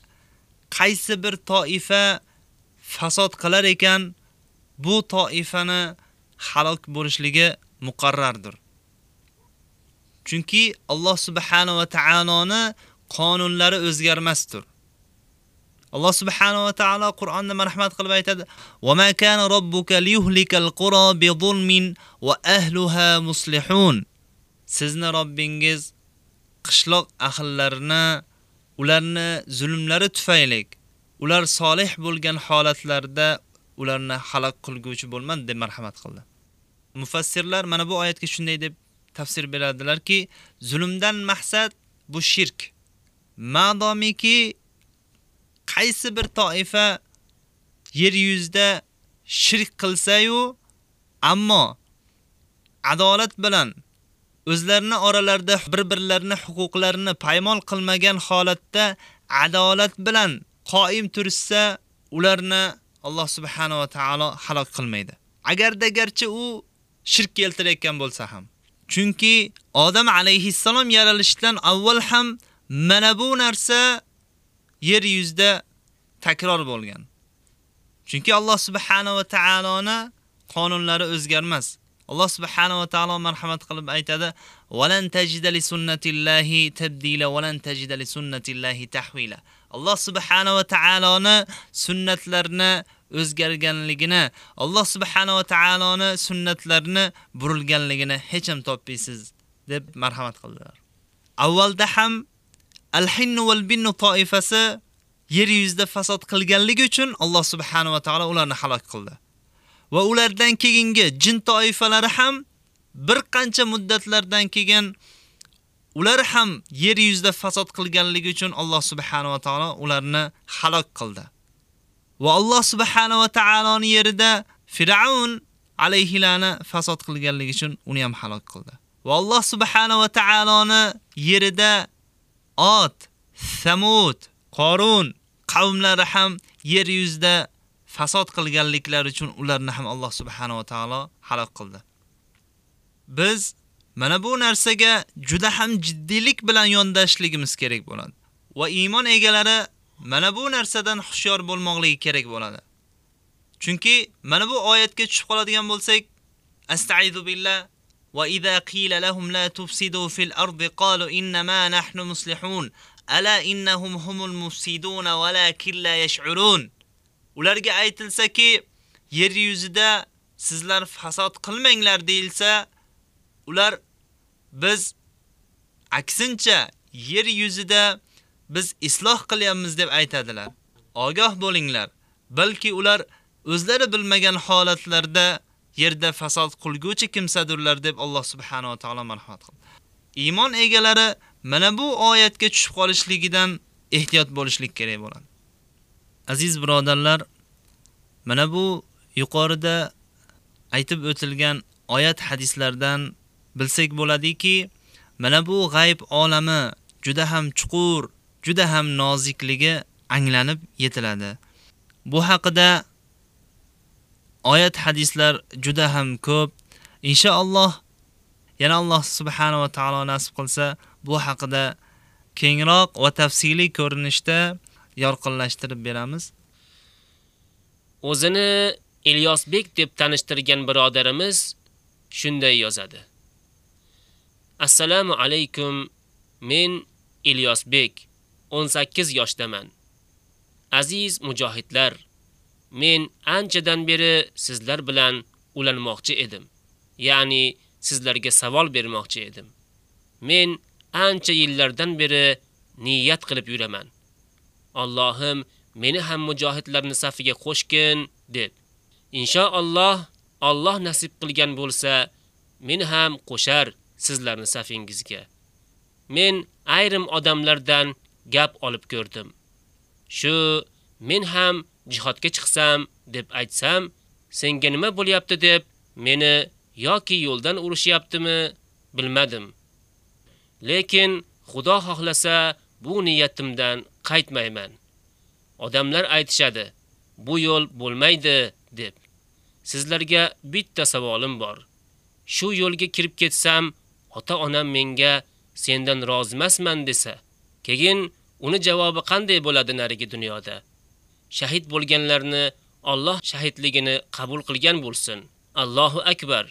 qaysi bir toifa fasod qilar ekan, bu toifani halok bo'lishligi muqarrardir. Chunki Alloh subhanahu va taoloni qonunlari o'zgarmasdir. Alloh subhanahu va taolo Qur'onda marhamat qilib aytadi: "Va ma kana robbuka liyuhlikal qura bi zulmin va ahliha muslihun." Sizni Robbingiz qishloq ahllarini ularni zulmlari tufayli ular solih bo'lgan holatlarda ularni halaq qilguvchi bo'lmadi deb marhamat qildi. Mufassirlar mana bu oyatga shunday deb tafsir beradilarki, zulmdan maqsad bu shirk. Madomiki qaysi bir toifa yer yuzida shirk qilsa-yu, ammo adolat bilan o'zlarini oralarida bir-birlarini huquqlarini paymol qilmagan holatda adolat bilan qoim tursa, ularni Alloh subhanahu va taolo halok qilmaydi. Agarda garchi u shirk keltirayotgan bo'lsa ham. Chunki Odam alayhissalom yaralishdan avval ham mana bu narsa yer yuzida takror bo'lgan. Chunki Alloh subhanahu va taoloni qonunlari o'zgarmas. Alloh subhanahu va taolo marhamat qilib aytadi: "Valan tajida li sunnatillahi tabdila valan tajida li sunnatillahi tahwila." Alloh subhanahu va taoloni sunnatlarini o'zgarganligini, Alloh subhanahu va taoloni sunnatlarini burilganligini hech ham topmaysiz deb marhamat qildilar. Avvalda ham Al-Hinnu wal-Binnu toifasi yer yuzida fasod qilganligi uchun Alloh subhanahu va taolo ularni halok qildi. Va ulardan keyingi jin toifalari ham bir qancha muddatlardan keyin ular ham yer yuzida fasod qilganligi uchun Alloh subhanahu va taolo ularni halok qildi. Va Alloh subhanahu va taoloning yerida Fir'aun alayhilani fasod qilganligi uchun uni ham halok qildi. Va Alloh subhanahu va taoloni yerida Ot, Samud, Qorun qavmlari ham yer yuzida fasod qilganliklari uchun ularni ham Alloh subhanahu va taolo halok qildi. Biz mana bu narsaga juda ham jiddiylik bilan yondashligimiz kerak bo'ladi. Va iymon egalari mana bu narsadan xushyor bo'lmoqligi kerak bo'ladi. Chunki mana bu oyatga tushib qoladigan bo'lsak, astaizu billah وإذا قيل لهم لا تفسدوا في الأرض قالوا إنما نحن nahnu ألا إنهم هم المفسدون ولكن لا يشعرون yash'urun. Ularga aytilsa-ki, yer yuzida sizlar fasod qilmanglar deyilsa, ular biz aksincha yer yuzida biz isloh qilyapmiz deb aytadilar. Ogoh bo'linglar. Balki ular o'zlari bilmagan holatlarda yerda fasod qilguvchi kimsadurlar deb Alloh subhanahu va taolo marhamat qildi. Iymon egalari mana bu oyatga tushib qolishligidan ehtiyot bo'lishlik kerak bo'ladi. Aziz birodarlar, mana bu yuqorida aytib o'tilgan oyat hadislardan bilsak bo'ladiki, mana bu g'ayb olami juda ham chuqur, juda ham nozikligi anglanib yetiladi. Bu haqida oyat hadislar juda ham ko'p. Inshaalloh yana Alloh subhanahu va taolo nasib qilsa, bu haqida kengroq va tafsiliy ko'rinishda yorqinlashtirib beramiz. O'zini Ilyosbek deb tanishtirgan birodarimiz shunday yozadi. Assalomu alaykum. Men Ilyosbek, 18 yoshdaman. Aziz mujohidlar, men anchadan beri sizlar bilan ulanmoqchi edim. Ya'ni sizlarga savol bermoqchi edim. Men ancha yillardan beri niyat qilib yuraman. Allohim meni ham mujohidlarning safiga qo'shgin deb. Inshaalloh Alloh nasib qilgan bo'lsa, meni ham qo'shar sizlarning safingizga. Men ayrim odamlardan gap olib ko'rdim. Shu men ham jihodga chiqsam deb aytsam, senga nima bo'lyapti deb meni yoki yo'ldan urishyaptimi, bilmadim. Lekin Xudo xohlasa bu niyatimdan qaytmayman. Odamlar aytishadi, bu yo'l bo'lmaydi deb. Sizlarga bitta savolim bor. Shu yo'lga kirib ketsam, ota-onam menga sendan rozimasman desa, keyin uni javobi qanday bo'ladi narigi dunyoda? Shahid bo'lganlarni Alloh shahidligini qabul qilgan bo'lsin. Allohu akbar.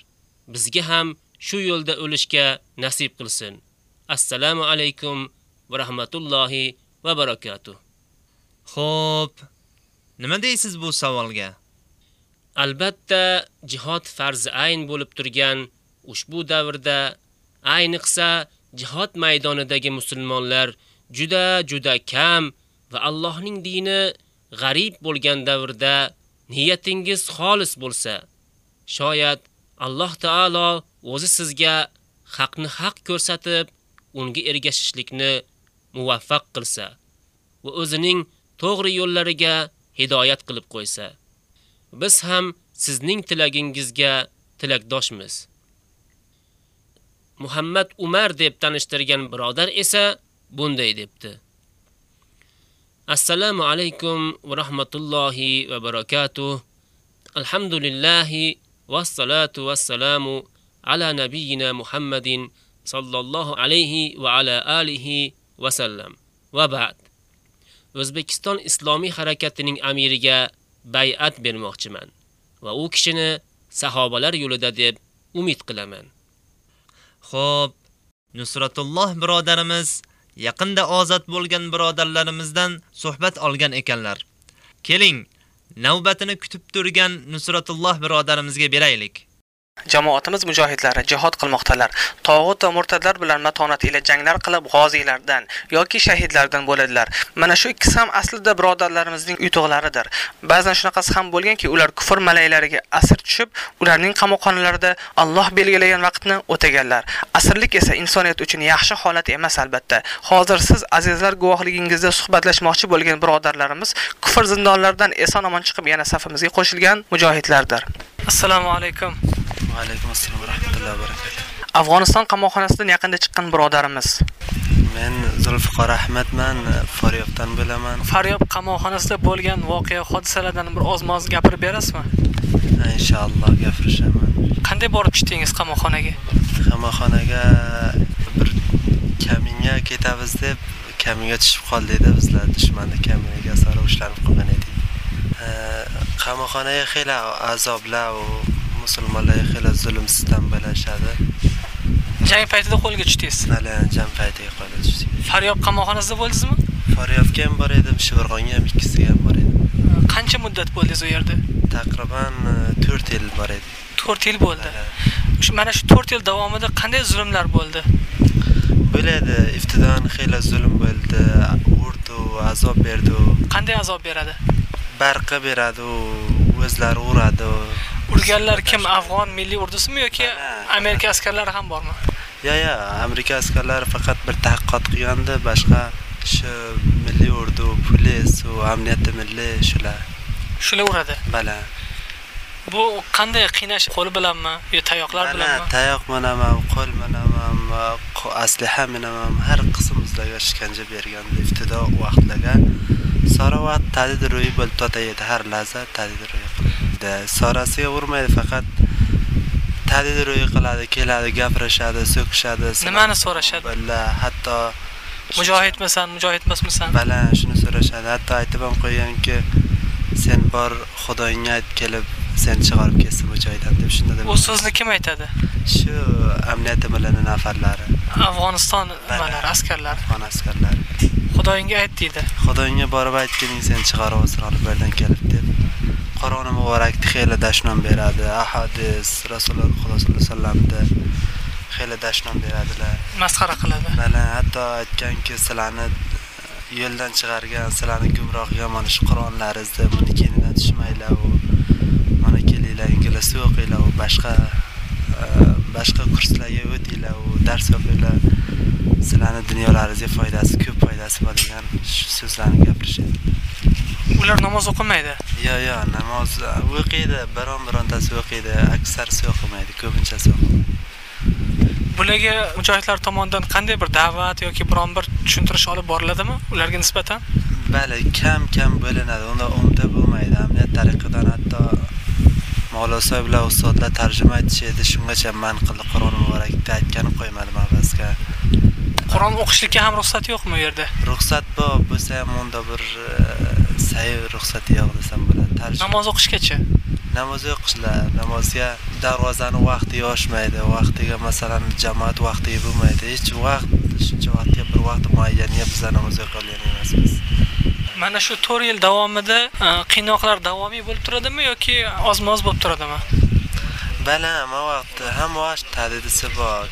Bizga ham shu yo'lda o'lishga nasib qilsin. Assalomu alaykum va rahmatullohi va barakatuh. Xo'p, nima deysiz bu savolga? Albatta, jihod farzi ayn bo'lib turgan ushbu davrda ayniqsa jihod maydonidagi musulmonlar juda juda kam va Allohning dini g'arib bo'lgan davrda niyatingiz xolis bo'lsa, shoyat Alloh taolo o'zi sizga haqni haq ko'rsatib, unga ergashishlikni muvaffaq qilsa va o'zining to'g'ri yo'llariga hidoyat qilib qo'ysa. Biz ham sizning tilagingizga tilakdoshmiz. Muhammad Umar deb tanishtirgan birodar esa bunday debdi. Assalomu alaykum va rahmatullohi va barakatuh. Alhamdulillahi vassalatu vassalamu ala nabiyyina Muhammadin sallallohu alayhi va ala alihi va sallam. Va ba'd. O'zbekiston Islomiy harakatining amiriga bay'at bermoqchiman va u kishini sahobalar yo'lida deb umid qilaman. Xo'p, Nusratulloh birodarimiz yaqinda ozod bo'lgan birodarlarimizdan suhbat olgan ekanlar. Keling, navbatini kutib turgan Nusratulloh birodarimizga beraylik. Jamoatimiz mujohidlari jihod qilmoqdalar. Tog'ut va murtadlar bilan matonat ila janglar qilib g'oziylardan yoki shahidlardan bo'ladilar. Mana shu ikkisi ham aslida birodarlarimizning yutuqlaridir. Ba'zan shunaqasi ham bo'lganki, ular kufr malaylariga asir tushib, ularning qamoqxonalarida Alloh belgilagan vaqtni o'taganlar. Asirlik esa insoniyat uchun yaxshi holat emas albatta. Hozir siz azizlar guvohligingizda suhbatlashmoqchi bo'lgan birodarlarimiz kufr zindonlaridan eson-omon chiqib yana safimizga qo'shilgan mujohidlardir. Assalomu alaykum. Va alaykum assalom va rahmatullohi va barakatuh. Afg'oniston qamoqxonasidan yaqinda chiqqan birodarimiz. Men Zulfiqor Ahmadman, Faryobdan bo'laman. Faryob qamoqxonasida bo'lgan voqea hodisalardan bir oz-moz gapirib berasizmi? Inshaalloh gapirishaman. Qanday borib tushdingiz qamoqxonaga? Qamoqxonaga bir kaminga ketamiz deb kaminga tushib qoldikda bizlar dushmanni kaminiga sara ushlanib qolgan edik. Qamoqxonaga xela azoblar musulmonlarga xela zulm sitam bo'lashadi. Jang paytida qo'lga tushdingiz. Hali jang paytiga qo'lga tushdik. Faryob qamoqxonasida bo'ldingizmi? Faryobga ham bor edim, Shivirg'onga ham ikkisiga ham bor edim. Qancha muddat bo'ldingiz u yerda? Taqriban 4 yil bor edi. 4 yil bo'ldi. Shu mana shu 4 yil davomida qanday zulmlar bo'ldi? Bo'ladi, iftidan xela zulm bo'ldi, urdi, azob berdi. Qanday azob beradi? Barqa beradi, o'zlari uradi. Urganlar kim? Afg'on milliy urdusimi yoki Amerika askarlari ham bormi? Ya ya, Amerika askarlari faqat bir tahqiqot qilganda, boshqa shu milliy urdu, polis va amniyati milliy shular. Shular uradi. Bala. Bu qanday qiynash qo'li bilanmi yo tayoqlar bilanmi? Tayoq ham, qo'l ham, asliha ham har qism bizlarga shikanja bergan ibtido vaqtlarga. Sara vaqt tadid ro'yi bo'lib totaydi har lahza tadid ro'yi qiladi. Sorasiga urmaydi, faqat tadid ro'yi qiladi, keladi, gapirishadi, so'kishadi. Nimani so'rashadi? Balla, hatto mujohidmisan, mujohid emasmisan? Bala, shuni so'rashadi. Hatto aytib ham qo'yganki, sen bor Xudoyingga ayt kelib, sen chiqarib ketsin mujohiddan deb shunda deb. Bu so'zni kim aytadi? Shu amniyat bilan nafarlari. Afg'oniston nimalari, askarlari. Afg'on askarlari. Xudoyingga ayt deydi. Xudoyingga borib aytganing sen chiqarib olsin olib yerdan kelib deb. Qur'oni muborak xeyla dashnon beradi. Ahadis Rasululloh sollallohu alayhi vasallamda xeyla dashnon beradilar. Masxara qiladi. Mana hatto aytganki, sizlarni yo'ldan chiqargan, sizlarni gumroh qilgan mana shu Qur'onlaringizda buni keyinidan tushmaylar u mana kelinglar ingliz o'qinglar u boshqa boshqa kurslarga o'tinglar u dars o'qinglar. Sizlarni dunyolaringizga foydasi ko'p foydasi bor degan so'zlarni gapirishadi. Ular namoz o'qimaydi. Yo, yo, namoz o'qiydi, biron-birontasi o'qiydi, aksarisi o'qimaydi, ko'pinchasi o'qimaydi. Bularga mujohidlar tomonidan qanday bir da'vat yoki biron bir tushuntirish olib boriladimi ularga nisbatan? Bali, kam-kam bo'linadi. Unda umda bo'lmaydi. Amniyat tariqidan hatto Mavlosoy bilan ustozlar tarjima aytishadi, shungacha man qildi Qur'on muborakda aytganib qo'ymadi mabasga. Qur'on o'qishlikka ham ruxsat yo'qmi u yerda? Ruxsat bor, bo'lsa ham unda bir sayr ruxsati yo'q desam bo'ladi. Namoz o'qishgacha. namoz o'qishlar, namozga darvozani vaqti yoshmaydi, vaqtiga masalan jamoat vaqtiga bo'lmaydi. Hech vaqt shuncha vaqtga bir vaqt muayyaniga bizlar namoz o'qigan emasmiz. Mana shu 4 yil davomida qiynoqlar davomiy bo'lib turadimi yoki ozmoz bo'lib turadimi? Bala, ma vaqt ham vaqt tadidisi bor.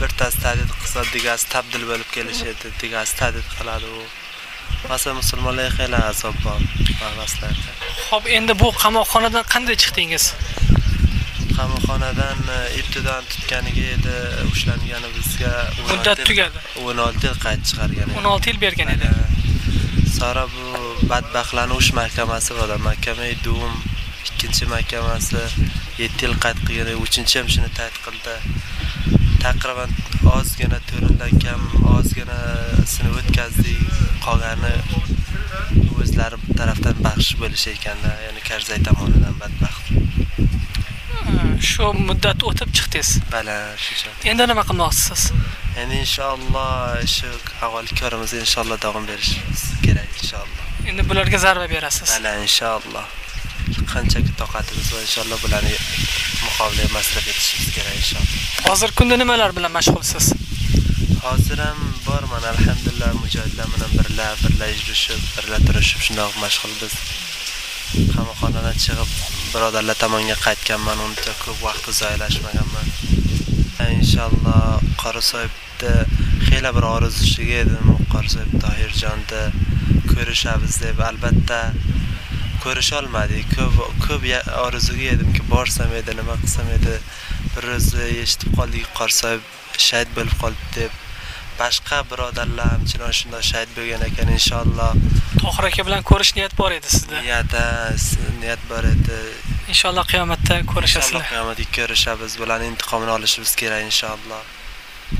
Bir tas tadid qilsa, digasi tabdil bo'lib kelishadi, digasi tadid qiladi u. Masalan, musulmonlarga xeyla azob bor ba'zlarda. Xo'p, endi bu qamoqxonadan qanday chiqdingiz? Qamoqxonadan ibtidoan tutganiga edi, ushlangani bizga Muddat tugadi. 16 yil qayt chiqargan edi. 16 yil bergan edi. Sara bu badbaxtlarning uch mahkamasi bor, mahkama Dum, ikkinchi mahkamasi 7 yil qayd qilgan, 3-chi ham shuni ta'kid qildi. Taqriban ozgina to'rindan kam, ozgina sinib o'tkazdik. Qolgani o'zlari tarafdan baxsh bo'lish ekanda, ya'ni Karzay tomonidan badbaxt. Shu muddat o'tib chiqdingiz. Bala, shuncha. Endi nima qilmoqchisiz? Endi inshaalloh shu avvalgi inshaalloh davom berishimiz kerak inshaalloh. Endi bularga zarba berasiz. Bala, inshaalloh. Qanchaki toqatimiz bor inshaalloh bularni muqobil masraf etishimiz kerak inshaalloh. Hozir kunda nimalar bilan mashg'ulsiz? Hozir ham borman, alhamdulillah, mujohidlar bilan birga birga yurishib, birga turishib shundoq mashg'ul biz. Qamoqxonadan chiqib birodarlar tomonga qaytganman uncha ko'p vaqt uzoylashmaganman inshaalloh qorasoyibda xela bir orzusiga edim qorasoyib tohirjonni ko'rishamiz deb albatta ko'risholmadik ko'p ko'p orzuga edimki borsam edi nima qilsam edi bir o'zi eshitib qoldik qorasoyib shahid bo'lib qoldi deb boshqa birodarlar ham chinor shundoq shahid bo'lgan ekan inshaalloh. Tohir aka bilan ko'rish niyat bor edi sizda? Niyatda niyat bor edi. Inshaalloh qiyomatda ko'rishasizlar. Qiyomatga ko'rishamiz bularni intiqomini olishimiz kerak inshaalloh.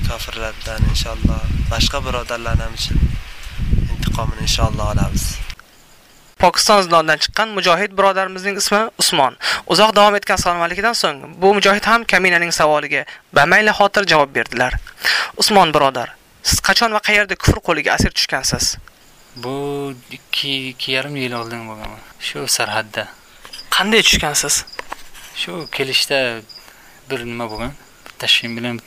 Kofirlardan inshaalloh. Boshqa birodarlarni ham intiqomini inshaalloh olamiz. Pokiston zindonidan chiqqan mujohid birodarimizning ismi Usmon. Uzoq davom etgan salomatligidan so'ng bu mujohid ham kaminaning savoliga bamayli xotir javob berdilar. Usmon birodar, siz qachon va qayerda kufr qo'liga asir tushgansiz? Bu 2 2 yarim yil oldin bo'lgan. Shu sarhadda. qanday tushgansiz Shu kelishda bir nima bo'lgan. Tashvim bilan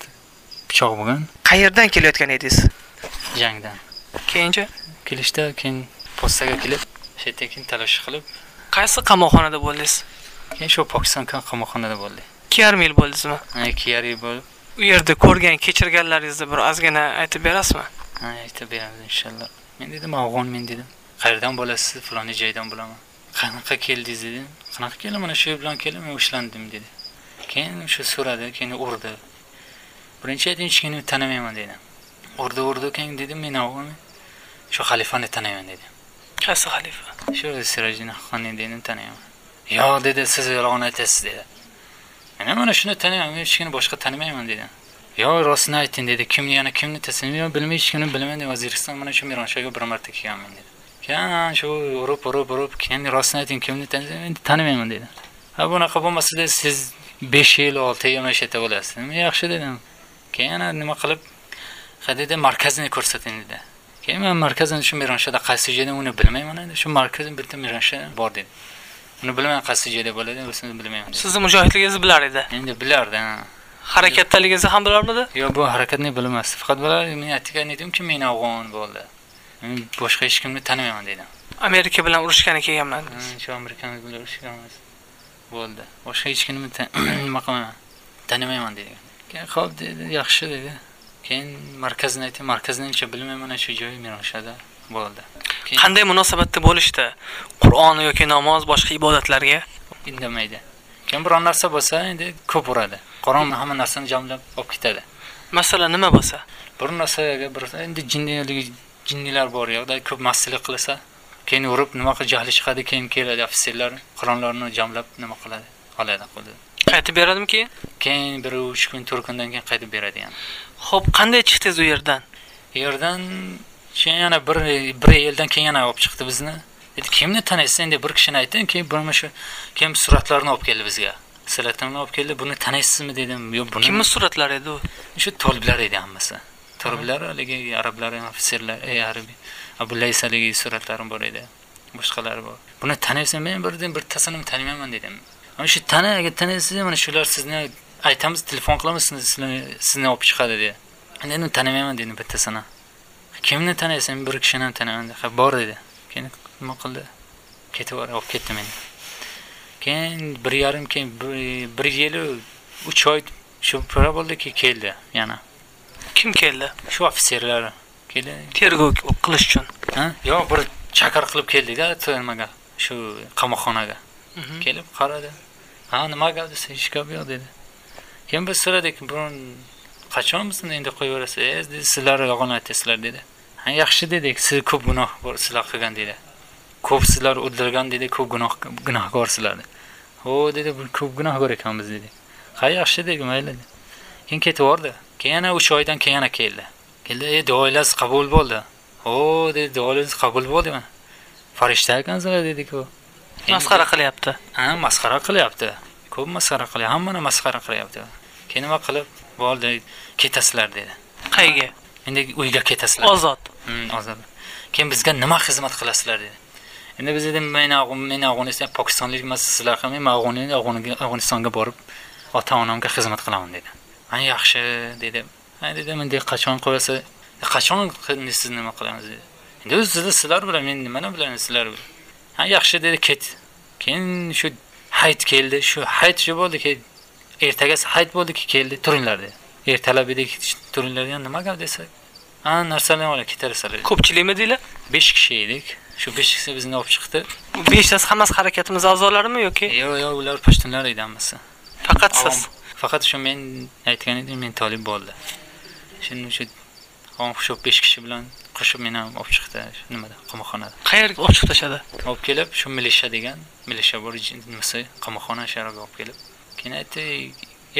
pichoq bo'lgan Qayerdan kelayotgan edingiz? jangdan. keyinchi Kelishda keyin postaga kelib, shu yerda keyin talosh qilib, qaysi qamoqxonada bo'ldingiz keyin shu Pokiston qamoqxonada bo'ldi. 2 yarim yil bo'ldingizmi Ha, 2 yarim yil bo'lib, u yerda ko'rgan kechirganlaringizni bir ozgina aytib berasizmi ha, aytib beramiz inshaalloh. Men dedim, afg'onmen dedim. Qayerdan bo'lasiz? Faloni joydan bo'laman. Qanaqa keldingiz dedim. Qanaqa keldim? Mana shu bilan keldim, men ushlandim dedi. Keyin shu so'radi, keyin urdi. Birinchi aytdim, hech kimni tanimayman dedim. Urdi, urdi, keyin dedim, men afg'onman. Shu xalifani taniyman dedi. qaysi xalifa Shu Sirojin Haqqani dedim taniyman. Yo'q dedi, siz yolg'on aytasiz dedi. Men mana shuni taniyman, men hech kimni boshqa tanimayman dedi yo rostini ayting dedi. Kimni yana kimni tasin? yo bilmay hech kimni bilmayman. dedi o'zbekiston mana shu mironshoga bir marta kelganman dedi. Keyin shu urib, urib, urib, keyin rostini ayting, kimni taniyman? Tanimayman dedi. Ha bunaqa bo'lmasa siz 5 yil 6 yil mana shu yerda bo'lasiz. Men yaxshi dedim. Keyin yana nima qilib, ha dedi, markazni ko'rsating dedi. Keyin men markazini shu Mironshada qaysi joyda uni bilmayman endi. Shu markaz bitta mironsha bor dedi. Uni bilmayman qaysi joyda bo'ladi, o'zini bilmayman. sizni mujohidligingizni bilar edi Endi bilardi. ha. harakatdaligingizni ham bilarmidi Yo'q, bu harakatni bilmasdi. Faqat bular men aytgan edimki, men afg'on bo'ldi. Men boshqa hech kimni tanimayman dedim. amerika bilan urushgani kelganman Shu amerikani bilan urushganmiz. Bo'ldi. Boshqa hech kimni nima qilmayman. Tanimayman dedi. Keyin xo'p dedi, yaxshi dedi. Keyin markazni aytdim, markazni bilmayman, shu joy Mironshada bo'ldi. Qanday munosabatda bo'lishdi qur'on yoki namoz boshqa ibodatlarga indamaydi. Keyin biron narsa bo'lsa, endi ko'p uradi. Qur'on hamma narsani jamlab olib ketadi. masalan nima bo'lsa bir narsaga bir endi jinniylik jinnilar bor yoqda ko'p mastlik qilsa keyin urib nima qilib jahli chiqadi keyin keladi ofitserlar qurollarni jamlab nima qiladi oladi qo'lda qaytib beradimi keyin keyin bir uch kun to'rt kundan keyin qaytib beradi yana ho'p qanday chiqdingiz u yerdan yerdan keyin yana bir bir yildan keyin yana olib chiqdi bizni. Dedi kimni taniysiz endi bir kishini aytdim keyin buni shu keyin suratlarini olib keldi bizga. Suratlarini olib keldi buni taniysizmi dedim yo'q buni kimni suratlari edi u? Shu toliblar edi hammasi. Toliblar haligi arablar ofitserlar ey arabiy abu lays haligi suratlari bor edi boshqalari bor. Buni taniysan men birdan bittasini tanimayman dedim. Mana shu tani agar taniysiz mana shular sizni aytamiz telefon qilamiz sizni- sizni olib chiqadi dedi. Endi tanimayman dedim bittasini kimni taniysan bir kishini ha bor dedi. Keyin nima qildi? Ketib olib ketdi meni. Keyin bir yarim keyin bir, yil uch oy shu pora bo'ldiki keldi yana. Kim keldi? Shu ofitserlar keldi. Tergov qilish uchun. Ha? Yo'q bir chaqir qilib keldida nimaga shu qamoqxonaga. Mhm. kelib qaradi. Ha nima gap desa hech gap yo'q dedi. Keyin biz so'radik burun qachon bizni endi qo'yaverasiz e dedi sizlar yolg'on aytasizlar dedi yaxshi dedik siz ko'p gunoh sizlar qilgan dedi. Ko'p sizlar o'ldirgan dedi ko'p gunoh gunohkorsizlar dedi. Ho dedi bu ko'p gunohkor ekanmiz dedi. Ha yaxshi dedik mayli dedi. Keyin ketib yubordi keyin yana uch oydan keyin yana keldi. Keldi e duoyingiz qabul bo'ldi. O dedi duoyingiz qabul bo'ldimi? Farishta ekansizlar dedik u masxara qilyapti. Ha masxara qilyapti. Ko'p masxara qilyapti hammani masxara qilyapti. Keyin nima qilib bo'ldi ketasizlar dedi. Qayga? Endi uyga ketasizlar. Ozod Hmm, keyin bizga nima xizmat qilasizlar dedi. Endi biz dedim men men afg'oniston pokistonlik emas sizlar ham men afg'onistonga borib ota onamga xizmat qilaman dedi. A yaxshi dedi. A dedim endi qachon qo'yasa qachon siz nima qilamiz dedi. Endi o'zi sizlar bilan men nimani bilaman sizlar bilan? Ha yaxshi dedi ket. Keyin shu hayit keldi shu hayit shu bo'ldiki ertagasi hayit bo'ldiki keldi turinglar dedi. Ertalab edik turinglar nima gap desak? Ha narsalarni olib ketaversalar ko'pchilikmi deylar? Besh kishi edik. Shu besh kishi bizni olib chiqdi. Beshtasi hammasi harakatimiz a'zolarimi yoki? Yo'q yo'q ular pashtunlar edi hammasi. Faqat siz. Faqat shu men aytgan edim men tolib bo'ldi. Shuning uchun avom shu besh kishi bilan qo'shib meni ham olib chiqdi. Nimada? Qamoqxonada. Qayerga olib chiqib tashladi olib kelib shu milisha degan milisha bor nimasi qamoqxona sharaga olib kelib. Keyin aytdi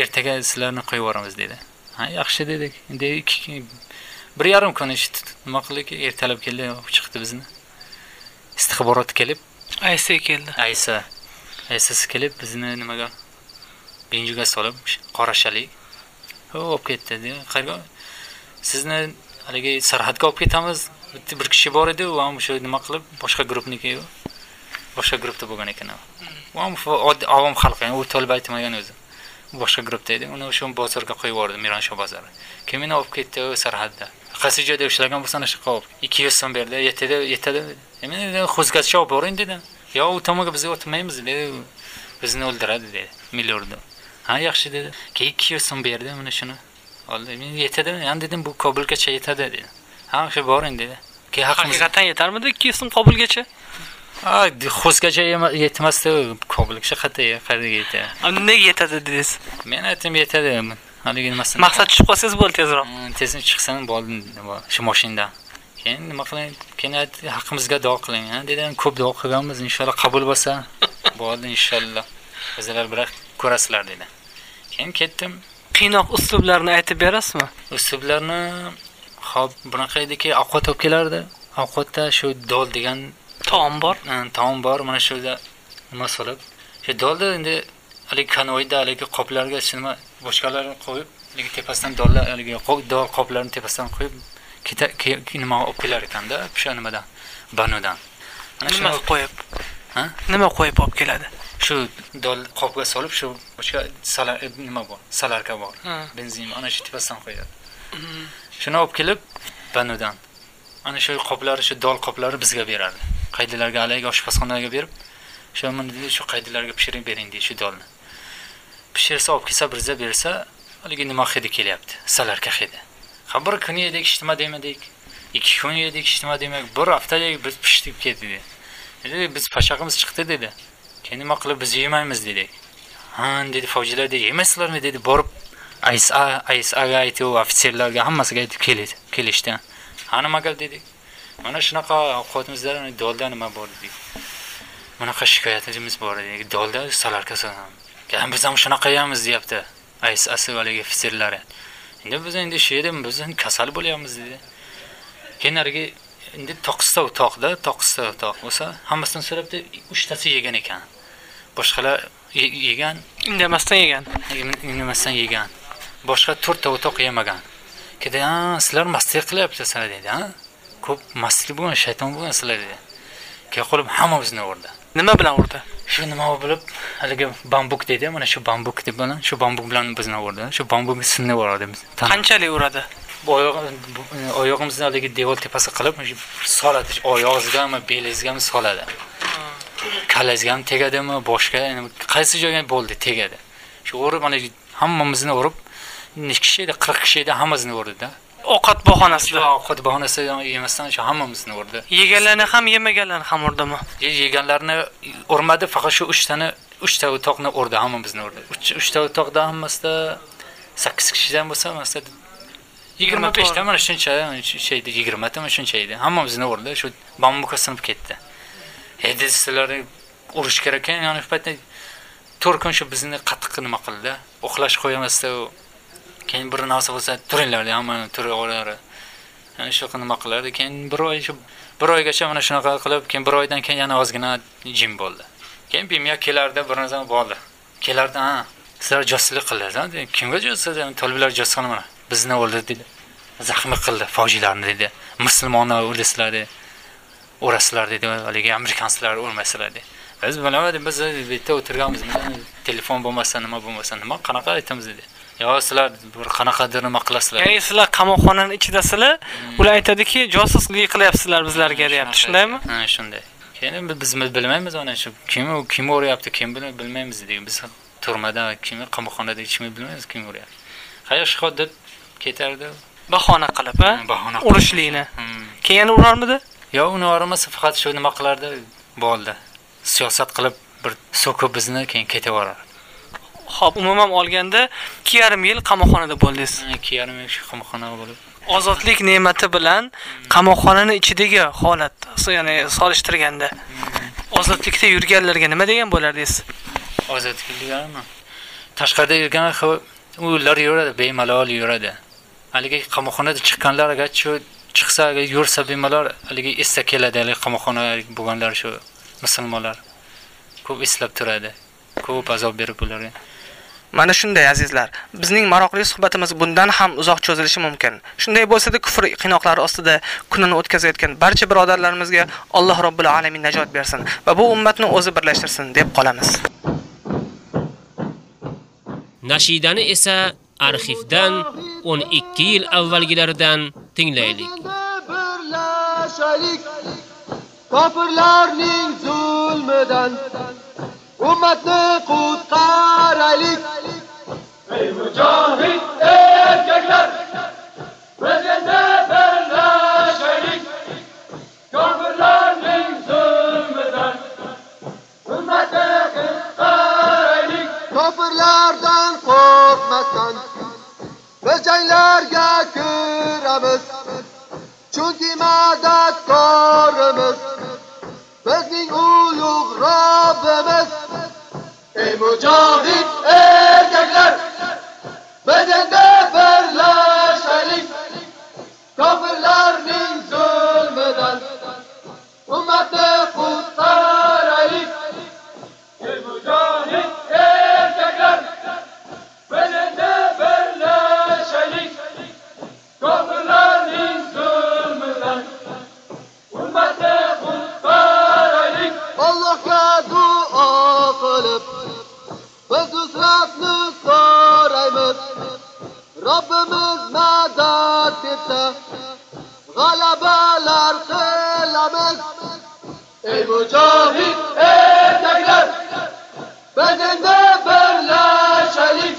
ertaga sizlarni qo'yib yuboramiz dedi. Ha yaxshi dedik. Endi bir yarim kun ish nima qildik? Ertalab keldi chiqdi bizni. Istixborot kelib aysa keldi. Aysa aysasi kelib bizni nimaga? Benjuga solib qorashalik olib ketdi qayerga sizni haligi sarhadga olib ketamiz. Bitta bir kishi bor edi u ham o'sha nima qilib boshqa guruhniki boshqa guruhda bo'lgan ekan u. Ham avom xalq yani u tolib aytmagan o'zi. Boshqa guruhda edi. Uni o'sha bozorga qo'yib yubordi mironsho bozori. Keyin meni olib ketdi sarhadda qaysi joyda ushlagan bo'lsa ana shu olib ikki yuz so'm berdi. Yetadi yetadi E men dedim xo'zgachga olib boring dedim yo u tomonga biz o'tmaymiz dedi. Bizni o'ldiradi dedi milyorda ha yaxshi dedi. Keyin ikki yuz so'm berdi mana shuni. Oldi men yetadi ham dedim bu kobulgacha yetadi dedi. Ha o'sha boring dedi. Keyin haqimiz haqiqatan yetarmidi ikki yuz so'm qobulgacha ha xo'zgacha yetmasdi. Kobulgacha qayerga yetadi. Nega yetadi dedingiz? Men aytdim yetadi haligi nimasi maqsad tushib qolsangiz bo'ldi tezroq. Tez chiqsam bo'ldi shu moshindan keyin nima qiling keyin haqqimizga duo qiling ha dedim. Ko'p duo qilganmiz inshaalloh qabul bo'lsa. Bo'ldi inshaalloh. O'zinglar biroq ko'rasizlar dedi keyin ketdim. Qiynoq uslublarni aytib berasizmi? Uslublarni hop bunaqa ediki ovqat olib kelardi. Ovqatda shu dol degan taom bor. Taom bor mana shu yerda nima solib. Shu dolni endi haligi konvoyda haligi qoplarga shu nima boshqalarni qo'yib haligi tepasidan dollar haligi qo- dol qoplarni tepasidan qo'yib nima olib kelar ekanda o'sha nimadan banudan nima shuni- qo'yib ha? Nima qo'yib olib keladi? Shu dol qopga solib shu boshqa salar e, nima bor? Salarka bor. Benzin ana shu tepasidan qo'yadi. Shuni olib kelib banudan ana shu qoplari shu dol qoplari bizga berardi qaydilarga haligi oshpazxonaga berib shu shu qaydilarga pishirib bering deydi shu dolni pishirsa olib kelsa birza bersa haligi nima hidi kelyapti? Salarka hidi ha bir kun yedik ijtimo demadik. Ikki kun yedik ijtimo demak. Bir hafta yedik biz pishitib ketdik dedi biz pashag'imiz chiqdi dedi. Keyin nima qilib biz yemaymiz dedik ha dedi fojila dedi yemaysizlarmi dedi. Borib aysa aysaga aytib ofitserlarga hammasiga aytib keldi, kelishdi. Ha nima gap dedik mana shunaqa ovqatimizda dolda nima bor? dedik bunaqa shikoyatimiz bor. dedik dolda salarka solgan biz ham shunaqa yeyamiz deyapti. Aysasi haligi ofitserlari endi biz endi shu yerda biz endi kasal bo'lyapmiz dedi. Keyin narigi endi to'qqizta o'toqda to'qqizta o'toq bo'lsa hammasidan so'rabdi uchtasi yegan ekan. Boshqalar ye- yegan. Indamasdan yegan. Indamasdan yegan. Boshqa to'rtta o'toq yemagan. Keyin ha sizlar mastlik qilyapsizlar dedi ha? Ko'p mastlik bo'lgan shayton bo'lgan sizlar dedi. Keyin qo'lib hammamizni urdi. Nima bilan urdi shu nima bo'lib haligi bambuk deydi mana shu bambuk deb bilan shu bambuk bilan bizni urdi shu bambuk sinib yubordi qanchalik uradi? Oyog'imizni haligi devor tepasi qilib soladi oyog'ingizgami belingizgami soladi. Kallangizga ham tegadimi boshqa qaysi joyga bo'ldi tegadi. Shu urib mana hammamizni urib nechi kishi edi qirq kishi edi hammasini urdida ovqat bahonasida ovqat bahonasida yemasdan shu hammamizni urdi. Yeganlarni ham yemaganlarni ham urdimi? Ye- yeganlarni urmadi faqat shu uchtani uchta o'toqni urdi hammamizni urdi. Uch- uchta o'toqda hammasida sakkiz kishidan bo'lsa hammasi yigirma beshta mana shuncha shuncha edi yigirmatami shuncha edi. Hammamizni urdi shu bambuka sinib ketdi. Endi sizlar urish kerak ekan yani shu paytda to'rt kun shu bizni qattiq nima qildi? Uxlash qo'ymasdi keyin bir narsa bo'lsa turinglar hammani turaverar yani shu nima qilardi keyin bir oy shu bir oygacha mana shunaqa qilib keyin bir oydan keyin yana ozgina jim bo'ldi. Keyin bemiya kelardi bir narsa bo'ldi. Kelardi ha sizlar josuslik qildingiz kimga josuslik dedi toliblar josus qildi mana. Bizni o'ldirdi dedi. Zaxmiy qildi fojilarni dedi. Musulmonni o'ldisizlar dedi. Urasizlar dedi. Haligi amerikanslar o'lmasizlar dedi. Biz bilamadik biz bu yerda o'tirganmiz telefon bo'lmasa nima bo'lmasa nima qanaqa aytamiz dedi. Yo sizlar bir qanaqadir nima qilasizlar? Ya'ni sizlar qamoqxonani ichidasizlar ular aytadiki josuslik qilyapsizlar bizlarga deyapti. shundaymi? Ha shunday. Keyin biz bilmaymiz ana shu kim u kim o'ryapti kim bilmaymiz dedik. Biz turmada kim qamoqxonada kim bilmaymiz kim o'ryapti qayoq shihod deb ketardi? Bahona qilib a bahona urishlikni keyin urarmidi yo uni uramasa faqat shu nima qilardi? Bo'ldi. Siyosat qilib bir so'kib bizni keyin ketaverardi Xo'p, umuman olganda 2,5 yil qamoqxonada bo'ldingiz. 2,5 yil qamoqxonada bo'lib. Ozodlik ne'mati bilan qamoqxonani ichidagi holat, ya'ni solishtirganda ozodlikda yurganlarga nima degan bo'lardingiz? Ozodliklarmi? Tashqarida yurgan ular yuradi, bemalol yuradi. Haligi qamoqxonada chiqqanlar agar shu chiqsa, yursa bemalol haligi esda keladi, haligi qamoqxona bo'lganlar shu musulmonlar ko'p eslab turadi. Ko'p azob berib ularga. Mana shunday azizlar, bizning maroqli suhbatimiz bundan ham uzoq cho'zilishi mumkin. Shunday bo'lsa-da kufr qiynoqlari ostida kunini o'tkazayotgan barcha birodarlarimizga Alloh robbil alamin najot bersin va bu ummatni o'zi birlashtirsin deb qolamiz. Nashidani esa arxivdan 12 yil avvalgilaridan tinglaylik. Kofirlarning zulmidan ummatni qutqaraylik ey mujohid erkaklar biz endi birlashaylik kofirlarning zulmidan ummatni qutqaraylik kofirlardan qo'rqmasdan biz janglarga kiramiz chunki madadkorimiz bizning ulug' Robbimiz ey mujohid erkaklar biz endi birlashaylik kofirlarning biz nusratni so'raymiz Robbimiz madad bersa g'alabalar qilamiz ey mujohid erkaklar biz endi birlashaylik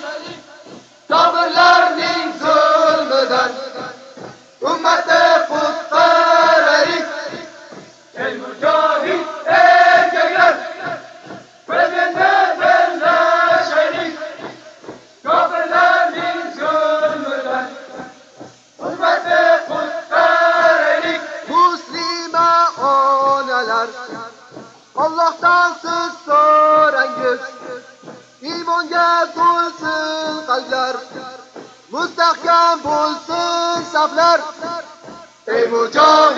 ey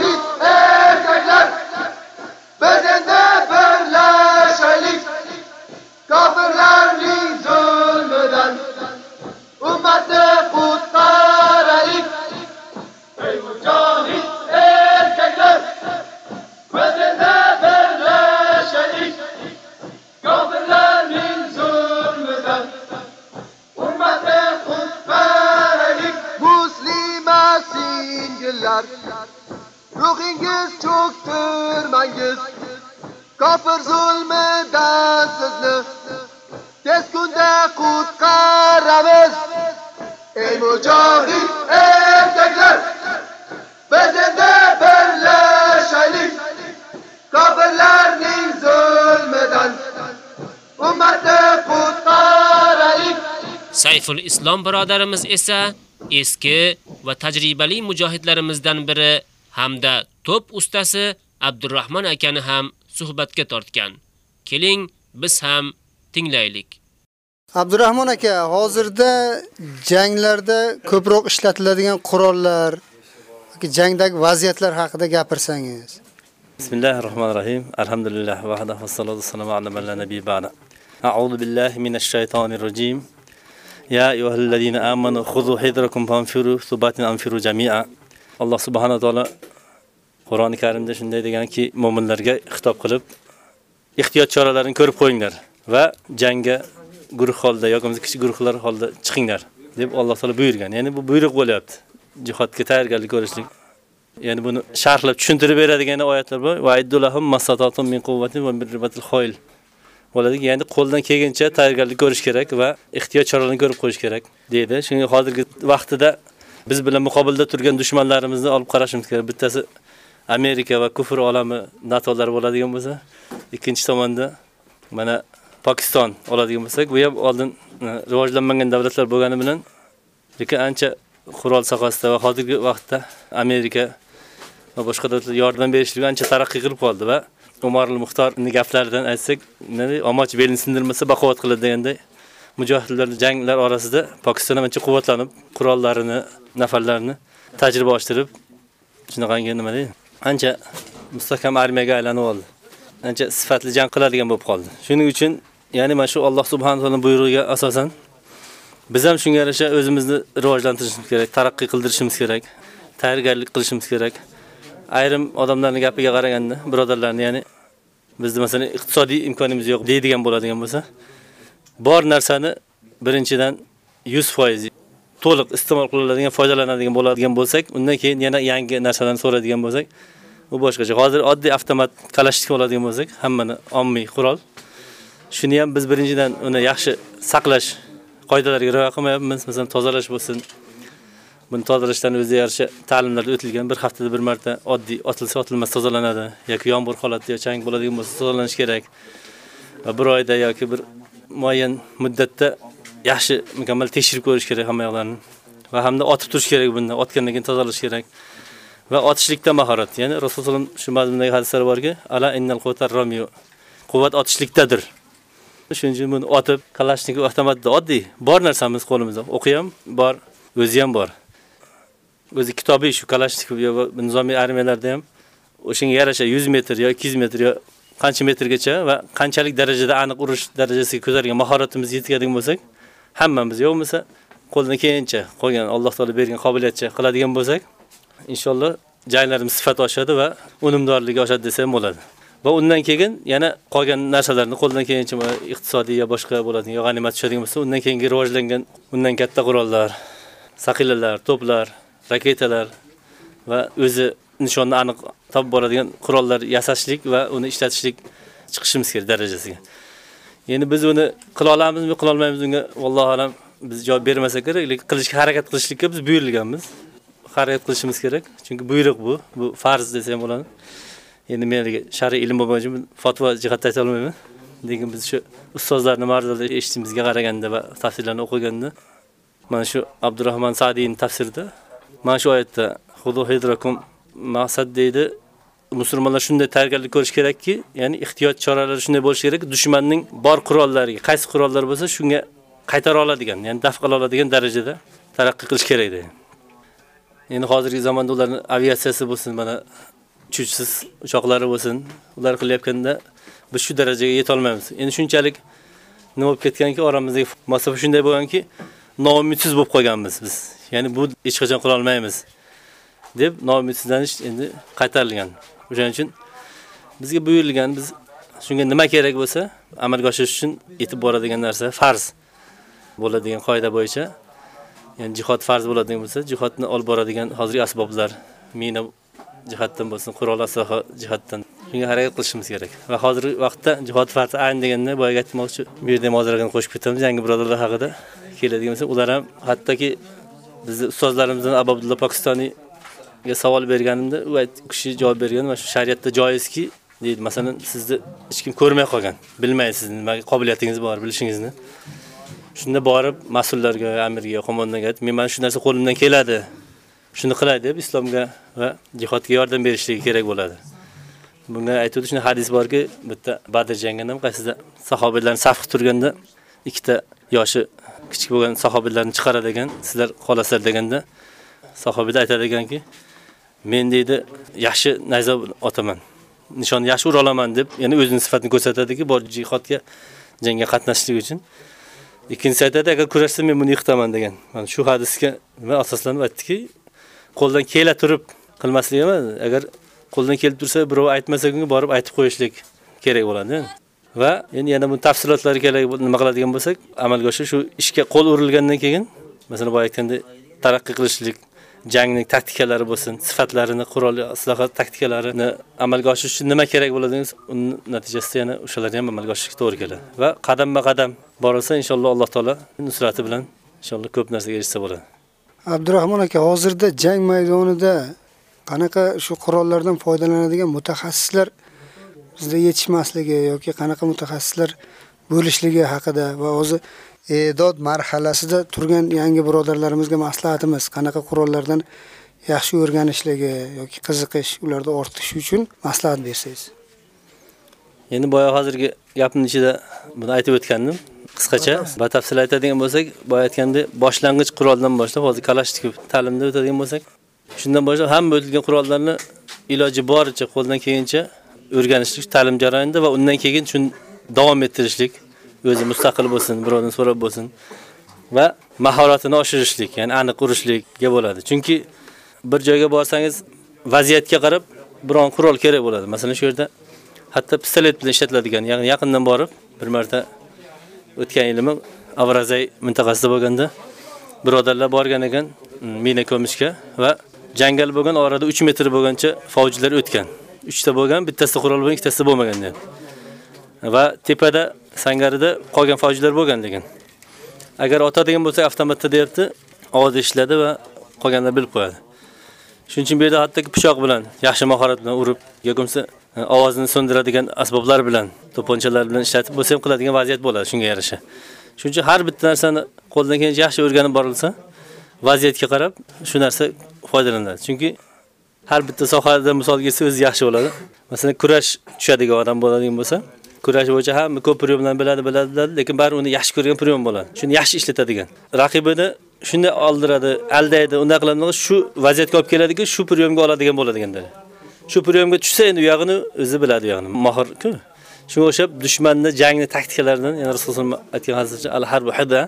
Sayful Islom birodarimiz esa eski va tajribali mujohidlarimizdan biri hamda to'p ustasi Abdurrahmon akani ham suhbatga tortgan. Keling, biz ham tinglaylik. Abdurrahmon aka, hozirda janglarda ko'proq ishlatiladigan qurollar, jangdagi vaziyatlar haqida gapirsangiz. Bismillahirrohmanirrohim. Alhamdulillah vahda va salatu vassalamu ala man la nabiy ba'da. A'udhu billahi minash shaytonir rojim. Ya ayyuhallazina amanu khudhu hidrakum fanfiru subatin anfiru jami'a. Alloh subhanahu va taolo Qur'oni Karimda shunday deganki, mu'minlarga xitob qilib, ehtiyot choralarini ko'rib qo'yinglar va jangga guruh holda yoki kichik guruhlar holda chiqinglar deb Alloh taolo buyurgan. Ya'ni bu buyruq bo'lyapti. Jihodga tayyorgarlik ko'rishlik. ya'ni buni sharhlab tushuntirib beradigan oyatlar bor. Va iddulahum masatatum min quvvatin va min ribatil khoyl. Bo'ladi, ya'ni qo'ldan kelgancha tayyorgarlik ko'rish kerak va ehtiyot choralarini ko'rib qo'yish kerak deydi. Shunga hozirgi vaqtida biz bilan muqobilda turgan dushmanlarimizni olib qarashimiz kerak. Bittasi Amerika va kufr olami NATOlar bo'ladigan bo'lsa, ikkinchi tomonda mana Pokiston oladigan bo'lsak, bu ham oldin e, rivojlanmagan davlatlar bo'lgani bilan lekin ancha qurol sohasida va hozirgi vaqtda Amerika va boshqa davlatlar yordam berishligi ancha taraqqiy qilib qoldi va Umar al-Muxtorning gaplaridan aytsak, nima omoch belini sindirmasa baqovat qiladi deganday mujohidlar janglar orasida Pokiston ancha quvvatlanib, qurollarini, nafarlarini tajriba oshtirib, shunaqangi nima deydi? Ancha mustahkam armiyaga aylanib oldi. Ancha sifatli jang qiladigan bo'lib qoldi. Shuning uchun, ya'ni mana shu Alloh subhanahu va taoloning buyrug'iga asosan biz ham shunga yarasha o'zimizni rivojlantirishimiz kerak, taraqqiy qildirishimiz kerak, tayyorgarlik qilishimiz kerak. Ayrim odamlarning gapiga qaraganda, birodarlarni, ya'ni bizda masalan iqtisodiy imkonimiz yo'q deydigan bo'ladigan bo'lsa, bor narsani birinchidan 100% to'liq iste'mol qilinadigan foydalanadigan bo'ladigan bo'lsak, undan keyin yana yangi narsalarni so'raydigan bo'lsak, u boshqacha. Hozir oddiy avtomat kalashnikov oladigan bo'lsak, hammani ommiy qurol. Shuni ham biz birinchidan uni yaxshi saqlash qoidalariga rioya qilmayapmiz. Masalan, tozalash bo'lsin. Buni tozalashdan o'zi yarasha ta'limlarda o'tilgan. Bir haftada bir marta oddiy otilsa otilmas tozalanadi yoki yomg'ir holatida yo chang bo'ladigan bo'lsa tozalanish kerak. Va bir oyda yoki bir muayyan muddatda yaxshi mukammal tekshirib ko'rish kerak hamma yoqlarni. Va hamda otib turish kerak bunda. Otgandan keyin tozalash kerak. Va otishlikda mahorat. Ya'ni Rasululloh shu mazmundagi hadislar borki, ala innal quwwatar ramyu. Quvvat otishlikdadir. Shuning uchun buni otib, kalashnikov avtomatda oddiy bor narsamiz qo'limizda. O'qi ham bor, o'zi ham bor. O'zi kitobiy shu kalashnikov yo nizomiy armiyalarda ham o'shanga yarasha 100 metr yo 200 metr yo qancha metrgacha va qanchalik darajada aniq urish darajasiga ko'targan mahoratimiz yetadigan bo'lsak, hammamiz yo'q bo'lmasa qo'ldan kelgancha qolgan Alloh taolo bergan qobiliyatcha qiladigan bo'lsak, inshaalloh janglarimiz sifati oshadi va unumdorligi oshadi desam bo'ladi. Va undan keyin yana qolgan narsalarni qo'ldan kelgancha iqtisodiy yo boshqa bo'ladigan yo g'animat tushadigan bo'lsa, undan keyingi rivojlangan undan katta qurollar, saqilalar, to'plar, raketalar va o'zi nishonni aniq topib boradigan qurollar yasashlik va uni ishlatishlik chiqishimiz kerak darajasiga. Endi biz uni qila olamizmi, qila olmaymiz unga vallohu alam biz javob bermasak kerak, lekin qilishga harakat qilishlikka biz buyurilganmiz. Harakat qilishimiz kerak, chunki buyruq bu, bu farz desam bo'ladi. Endi men shar'iy ilm bo'yicha fatvo jihatda ayta olmayman. Lekin biz shu ustozlarning ma'ruzada eshitishimizga qaraganda va tafsirlarni o'qiganda mana shu Abdurrahman Sa'diyning tafsirida mana shu oyatda xudu hidrakum maqsad deydi musulmonlar shunday tayyorgarlik ko'rish kerakki, ya'ni ehtiyot choralari shunday bo'lishi kerak, dushmanning bor qurollariga, qaysi qurollar bo'lsa, shunga qaytara oladigan, ya'ni daf qila oladigan darajada taraqqi qilish kerak deydi. Endi hozirgi zamonda ularning aviatsiyasi bo'lsin, mana uchuvchisiz uchoqlari bo'lsin, ular qilayotganda biz shu darajaga yeta olmaymiz. Endi shunchalik nima bo'lib ketganki, oramizdagi masofa shunday bo'lganki, noumidsiz bo'lib qolganmiz biz. Ya'ni bu hech qachon qila olmaymiz deb noumidsizlanish endi qaytarilgan. O'shaning uchun bizga buyurilgan biz shunga nima kerak bo'lsa, amalga oshirish uchun yetib boradigan narsa farz bo'ladigan qoida bo'yicha ya'ni jihod farz bo'ladigan bo'lsa, jihodni olib boradigan hozirgi asboblar, mina jihatdan bo'lsin, qurol asoha jihatdan shunga harakat qilishimiz kerak. Va hozirgi vaqtda jihod farzi ayn deganda boyaga aytmoqchi, bu yerda hozirgina qo'shib ketamiz yangi birodarlar haqida keladigan bo'lsa, ular ham hattoki bizni ustozlarimizdan Abu Pokistoniga savol berganimda, u kishi javob bergan, mana shu shariatda joizki, deydi, masalan, sizni hech kim ko'rmay qolgan, bilmaysiz, nima qobiliyatingiz bor, bilishingizni. Shunda borib mas'ullarga, amirga, qo'mondonga aytib, men mana shu narsa qo'limdan keladi. Shuni qilay deb islomga va jihodga yordam berishligi kerak bo'ladi. Bunga aytuvdi shuni hadis borki, bitta Badr jangida ham qaysida sahobalarning saf turganda ikkita yoshi kichik bo'lgan sahobalarni chiqaradi ekan, sizlar qolasizlar deganda sahobalar aytar ekanki, men deydi, yaxshi nayza otaman. nishon yaxshi ura olaman deb, ya'ni o'zining sifatini ko'rsatadiki, bor jihodga jangga qatnashlik uchun. Ikkinchisi aytadi, agar kurashsa men buni yiqitaman degan. Mana shu hadisga nima asoslanib aytdiki, qo'ldan kela turib qilmaslik emas. Agar qo'ldan kelib tursa, birov aytmasa kunga borib aytib qo'yishlik kerak bo'ladi. Va endi yana bu tafsilotlari kerak nima qiladigan bo'lsak, amalga oshirish shu ishga qo'l urilgandan keyin, masalan, boya aytganda taraqqi qilishlik, jangning taktikalari bo'lsin, sifatlarini, qurol islohot taktikalarini amalga oshirish uchun nima kerak bo'ladi, uni natijasida yana o'shalarni ham amalga oshirishga to'g'ri keladi. Va qadamma-qadam borilsa, inshaalloh Alloh taolo nusrati bilan inshaalloh ko'p narsaga erishsa bo'ladi. Abdurahmon aka, hozirda jang maydonida qanaqa shu qurollardan foydalanadigan mutaxassislar bizda yetishmasligi yoki qanaqa mutaxassislar bo'lishligi haqida va o'zi e'dod marhalasida turgan yangi birodarlarimizga maslahatimiz qanaqa qurollardan yaxshi o'rganishligi yoki qiziqish ularda ortishi uchun maslahat bersangiz. Endi boya hozirgi gapning ichida buni aytib o'tgandim. Qisqacha batafsil aytadigan bo'lsak, boya aytgandek boshlang'ich quroldan boshlab hozir Kalashnikov ta'limda o'tadigan bo'lsak, shundan boshlab hamma o'tilgan qurollarni iloji boricha qo'ldan kelgancha o'rganishlik ta'lim jarayonida va undan keyin shuni davom ettirishlik, o'zi mustaqil bo'lsin, birovdan so'rab bo'lsin va mahoratini oshirishlik, ya'ni aniq urishlikga bo'ladi. Chunki bir joyga borsangiz vaziyatga qarab biron qurol kerak bo'ladi. Masalan, shu yerda hatto pistolet bilan ishlatiladigan, ya'ni yaqindan borib bir marta o'tgan yilimi Avrazay mintaqasida bo'lganda birodarlar borgan ekan mm, mina ko'mishga va jangal bo'lgan orada 3 metr bo'lgancha fojlar o'tgan. 3 ta bo'lgan, bittasi qurol bo'lgan, ikkitasi bo'lmagan degan. Va tepada sangarida qolgan fojilar bo'lgan degan. Agar otadigan bo'lsa avtomatda deyapti, ovoz eshitiladi va qolganlar bilib qo'yadi. Shuning uchun bu yerda hattoki pichoq bilan, yaxshi mahorat bilan urib, yoki e, ovozini so'ndiradigan asboblar bilan, to'ponchalar bilan ishlatib bo'lsa ham qiladigan vaziyat bo'ladi shunga yarasha. Shuning uchun har bitta narsani qo'ldan kelgancha yaxshi o'rganib borilsa, vaziyatga qarab shu narsa foydalanadi. Chunki har bitta sohada misol kelsa o'zi yaxshi bo'ladi. Masalan, kurash tushadigan odam bo'ladigan bo'lsa, kurash bo'yicha hamma ko'p priyomdan biladi, biladi, biladi, lekin bari uni yaxshi ko'rgan priyom bo'ladi. Shuni yaxshi ishlatadigan. Raqibini shunday oldiradi, aldaydi, unday qiladi, shu vaziyatga olib keladiki, shu priyomga oladigan bo'ladiganda. Shu priyomga tushsa endi u yog'ini o'zi biladi, u yog'ini. Mohir-ku. Shunga o'xshab dushmanni jangni taktikalaridan, ya'ni Rasululloh aytgan hadisda al-harbu hada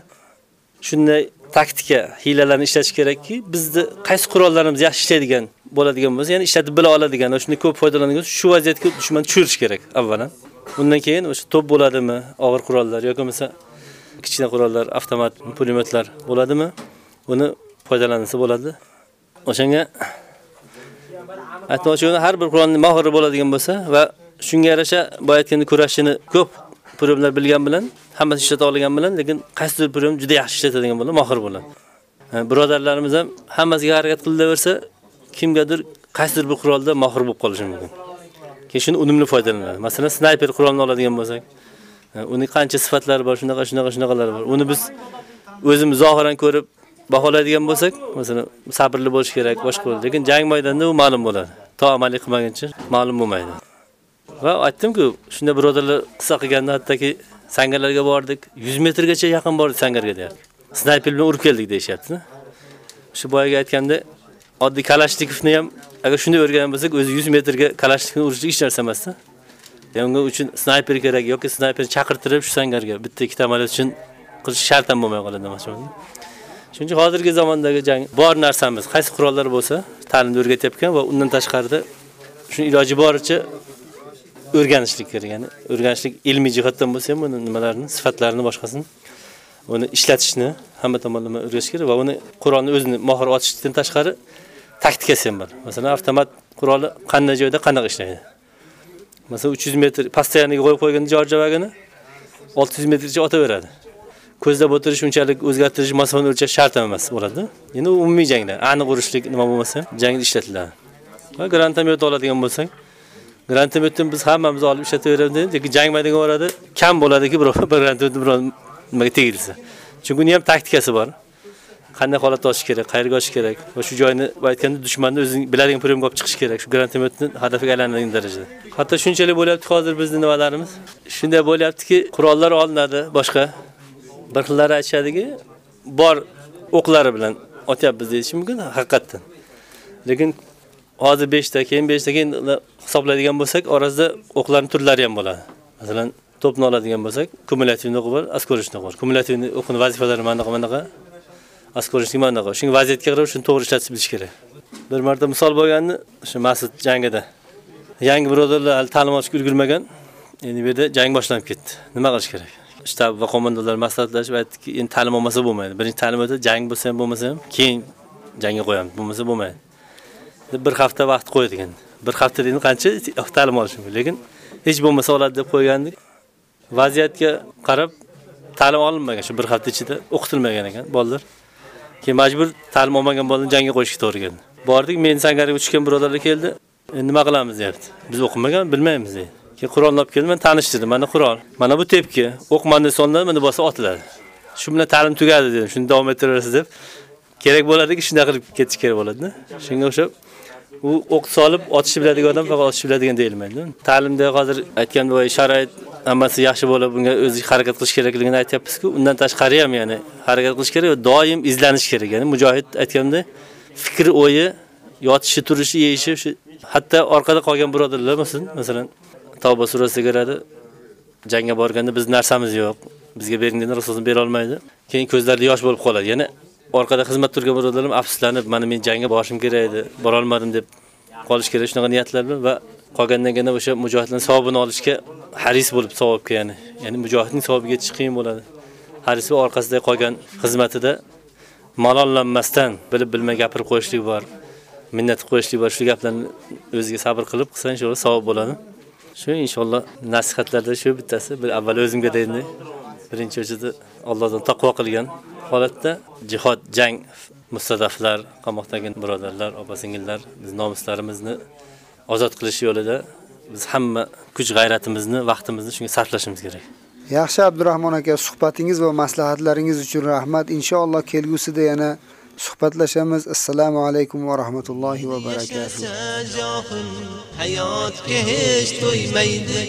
shunday taktika, hiylalarni ishlatish kerakki, bizni qaysi qurollarimiz yaxshi ishlaydigan bo'ladigan bo'lsa, ya'ni ishlatib bila oladigan, shuni ko'p foydalanadigan shu vaziyatga dushman tushirish kerak avvalan. Undan keyin o'sha to'p bo'ladimi, og'ir qurollar yoki bo'lmasa kichkina qurollar, avtomat, pulemyotlar bo'ladimi? Uni foydalansa bo'ladi. O'shanga aytmoqchi har bir qurolning mohiri bo'ladigan bo'lsa va shunga yarasha boya aytganda kurashini ko'p problemlar bilgan bilan, hammasi ishlata olgan bilan, lekin qaysidir pulem juda yaxshi ishlatadigan bo'ladi, mohir bo'ladi. Birodarlarimiz ham hammasiga harakat qilaversa, kimgadir qaysidir bir qurolda mohir bo'lib qolishi mumkin. Keyin shuni unumli foydalanadi. Masalan, snayper qurolni oladigan bo'lsak, uning qancha sifatlari bor, shunaqa, shunaqa, shunaqalari bor. Uni biz o'zimiz zohiran ko'rib baholaydigan bo'lsak, masalan, sabrli bo'lish kerak, boshqa bo'ladi. Lekin jang maydonida u ma'lum bo'ladi. To amaliy qilmaguncha ma'lum bo'lmaydi. Va aytdim-ku, shunda birodarlar qissa qilganda hattoki sangarlarga bordik, 100 metrgacha yaqin bordik sangarga deyapti. Snayper bilan urib keldik deyapti. Shu boyaga aytganda oddiy Kalashnikovni ham agar shunday o'rganib bo'lsak, o'zi 100 metrga Kalashnikovni urishlik hech narsa emas-da. Uchun snayper kerak yoki snayper chaqirtirib shu sangarga bitta ikkita amaliyot uchun qilish shart ham bo'lmay qoladi demoqchiman. Shuning uchun hozirgi zamondagi jang bor narsamiz, qaysi qurollar bo'lsa, ta'limda o'rgatyapgan va undan tashqarida shuni iloji boricha o'rganishlik kerak. Ya'ni o'rganishlik ilmiy jihatdan bo'lsa ham uni nimalarni, sifatlarini boshqasini uni ishlatishni hamma tomonlama o'rganish kerak va uni Qur'onni o'zini mohir otishdan tashqari taktikasi ham bor. Masalan, avtomat quroli qanday joyda qanaqa ishlaydi. Masalan, 300 metr postoyanniga qo'yib qo'yganda jorjavagini 600 metrgacha otaveradi. Ko'zlab o'tirish unchalik o'zgartirish masofani o'lchash shart emas bo'ladi. Endi umumiy jangda aniq urishlik nima bo'lmasa, jangda ishlatiladi. Va granatomet oladigan bo'lsak, grantomyotni biz hammamiz olib ishlataveramiz, lekin jang maydoniga boradi, kam bo'ladiki, birov bir grantomyotni birov nimaga tegilsa. Chunki uni ham taktikasi bor. qanday holatda ochish kerak, qayerga ochish kerak va shu joyni aytganda dushmanni o'zing biladigan priyomga olib chiqish kerak. Shu grantometni hadafiga aylanadigan darajada. Hatto shunchalik bo'lyapti hozir bizning nimalarimiz. Shunday bo'lyaptiki, qurollar olinadi boshqa. Bir xillari aytishadiki, bor o'qlari bilan otyapmiz deyish mumkin haqiqatdan. Lekin hozir 5 ta, keyin 5 ta, keyin hisoblaydigan bo'lsak, orasida o'qlarning turlari ham bo'ladi. Masalan, to'pni oladigan bo'lsak, kumulyativni o'q bor, askorichni o'q bor. Kumulativni o'qini vazifalari mana bunaqa, askorishni mana bunaqa. Shunga vaziyatga qarab shuni to'g'ri ishlatib bilish kerak. Bir marta misol bo'lganini o'sha masjid jangida yangi birodarlar hali ta'lim olishga ulgurmagan. Endi bu yerda jang boshlanib ketdi. Nima qilish kerak? Shtab va qo'mondonlar maslahatlashib aytdiki, endi ta'lim olmasa bo'lmaydi. Birinchi ta'lim o'tadi, jang bo'lsa ham bo'lmasa ham, keyin jangga qo'yamiz, bo'lmasa bo'lmaydi. Bir hafta vaqt qo'ydik. Bir hafta dedim qancha ta'lim olishim, lekin hech bo'lmasa oladi deb qo'ygandik. Vaziyatga qarab ta'lim olinmagan shu bir hafta ichida o'qitilmagan ekan bolalar. Keyin majbur ta'lim olmagan bolalarni jangga qo'yishga to'g'ri keldi. Bordik, men sangarga uchgan birodarlar keldi. Endi nima qilamiz deyapti. Biz o'qimagan, bilmaymiz deydi. Keyin Qur'on olib keldim, men tanishtirdim. Mana Qur'on. Mana bu tepki. O'qmanda sonda mana bosa otiladi. Shu bilan ta'lim tugadi dedim. Shuni davom ettiraverasiz deb. Kerak bo'ladiki, shunday qilib ketish kerak bo'ladi-da. Shunga o'xshab u o'q solib otishni biladigan odam faqat otishni biladigan deyilmaydi. Ta'limda hozir aytgan bo'yi sharoit hammasi yaxshi bo'lib, bunga o'zi harakat qilish kerakligini aytyapmiz-ku, undan tashqari ham ya'ni harakat qilish kerak va doim izlanish kerak. Ya'ni mujohid aytganda fikr o'yi, yotishi, turishi, yeyishi shu hatto orqada qolgan birodarlar bo'lsin, masalan, Tavba surasiga kiradi. Jangga borganda biz narsamiz yo'q. Bizga bering dedi, Rasululloh bera olmaydi. Keyin ko'zlarida yosh bo'lib qoladi. Ya'ni orqada xizmat turgan birodarlarim afsuslanib, mana men jangga borishim kerak edi, bora olmadim deb qolish kerak shunaqa niyatlar bilan va qolgandan keyin o'sha mujohidlarning savobini olishga haris bo'lib savobga ya'ni, ya'ni mujohidning savobiga yetish qiyin bo'ladi. Haris va orqasida qolgan xizmatida malollanmasdan bilib bilmay gapirib qo'yishlik bor. Minnat qo'yishlik bor. Shu gaplarni o'ziga sabr qilib qilsa inshaalloh savob bo'ladi. Shu inshaalloh nasihatlarda shu bittasi. Bir avval o'zimga deydi. Birinchi o'chida Allohdan taqvo qilgan holatda jihod, jang, mustadaflar, qamoqdagi birodarlar, opa-singillar biz nomuslarimizni ozod qilish yo'lida biz hamma kuch g'ayratimizni, vaqtimizni shunga sarflashimiz kerak. Yaxshi Abdurrahmon aka, suhbatingiz va maslahatlaringiz uchun rahmat. Inshaalloh kelgusida yana suhbatlashamiz. Assalomu alaykum va rahmatullohi va barakatuh. hayotga hech to'ymaydi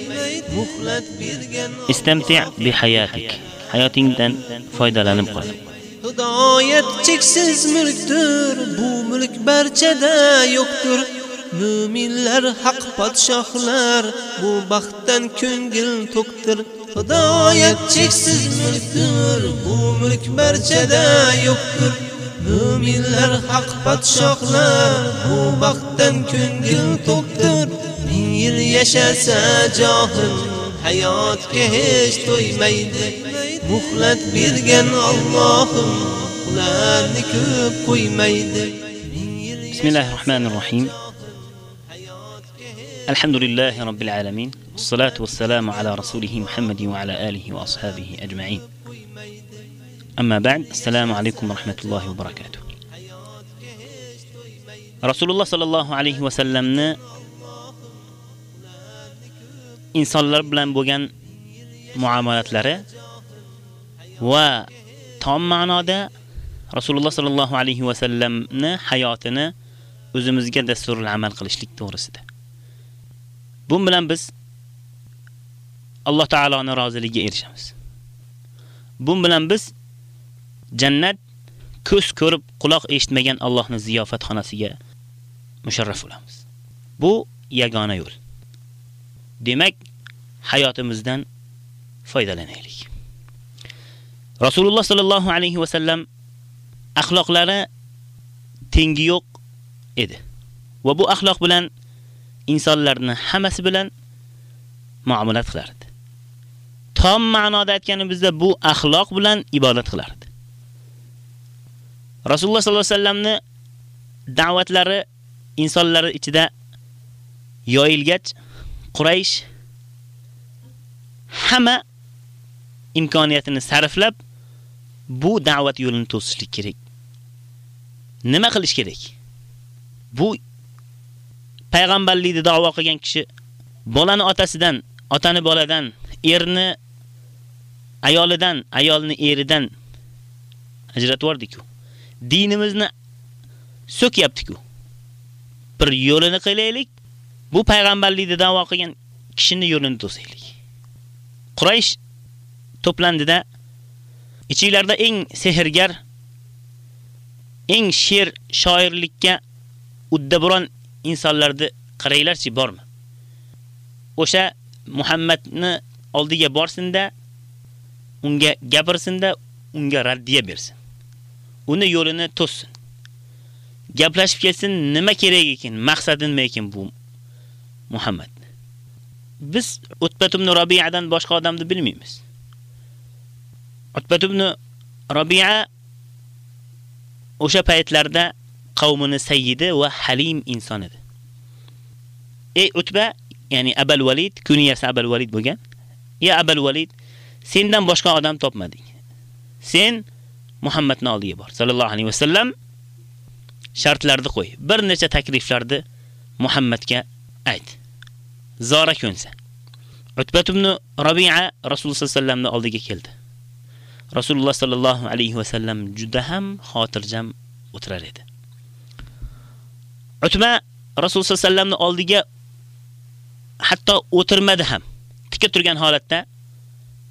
muhlat bergan Istamti' bi hayatik. Hayotingdan foydalanib qol. Hidoyat cheksiz mulkdir bu mulk barchada yo'qdir. Mu'minlar haq podshohlar bu baxtdan ko'ngil to'ktir hidoyat cheksiz mulkdir bu mulk barchada yo'qdir. Mu'minlar haq podshohlar bu baxtdan ko'ngil to'ktir ming yil yashasa johil hayotga hech to'ymaydi. Muhlat bergan Allohim ularni ko'p qo'ymaydi بسم الله الرحمن الرحيم. الحمد لله رب العالمين والصلاة والسلام على رسوله محمد وعلى آله وأصحابه أجمعين. أما بعد السلام عليكم ورحمة الله وبركاته. رسول الله صلى الله عليه وسلم insonlar bilan bo'lgan muomalatlari va tom ma'noda Rasululloh sallallohu alayhi va sallamni hayotini o'zimizga dasturul amal qilishlik to'g'risida. Bu bilan biz Alloh taoloning roziligiga erishamiz. Bu bilan biz jannat ko'z ko'rib, quloq eshitmagan Allohning ziyofatxonasiga musharraf bo'lamiz. Bu yagona yo'l. Demak, hayotimizdan foydalanaylik. Rasululloh sallallohu alayhi va sallam axloqlari tengi yo'q edi. Va bu axloq bilan insonlarni hammasi bilan muomalat qilardi. Tom ma'noda aytganimizda bu axloq bilan ibodat qilardi. Rasululloh sallallohu alayhi vasallamni da'vatlari insonlar ichida yoyilgach, Quraysh hamma imkoniyatini sarflab bu da'vat yo'lini to'sishlik kerak. Nima qilish kerak? Bu payg'ambarlikni da'vo qilgan kishi bolani otasidan, otani boladan, erni ayolidan, ayolni eridan ajratib yubordik-ku. Dinimizni so'kyapti-ku. Bir yo'lini qilaylik. Bu payg'ambarlikni da'vo qilgan kishini yo'lini to'saylik. Quraysh to'plandida ichinglarda eng sehrgar, eng she'r shoirlikka uddaburon insonlarni qaranglarchi bormi? O'sha Muhammadni oldiga borsinda, unga gapirsinda, unga raddiya bersin. Uni yo'lini to'ssin. Gaplashib kelsin, nima kerak ekan, maqsadin nima ekan bu Muhammad. Biz Utbat ibn Rabi'adan boshqa odamni bilmaymiz. Utbat ibn Rabi'a o'sha paytlarda qavmini sayyidi va halim inson edi. Ey Utba, ya'ni Abul Valid, kunyasi Abul Valid bo'lgan. Ya Abul Valid, sendan boshqa odam topmading. Sen Muhammadni oldiga bor, sallallohu alayhi vasallam. Shartlarni qo'y. Bir necha takliflarni Muhammadga ayt. Zora ko'nsa. Utbat ibn Rabi'a Rasululloh sallallohu alayhi vasallamning oldiga keldi. Rasululloh sallallohu alayhi va sallam juda ham xotirjam o'tirar edi. Utma Rasululloh sallallohu alayhi oldiga hatto o'tirmadi ham. Tika turgan holatda: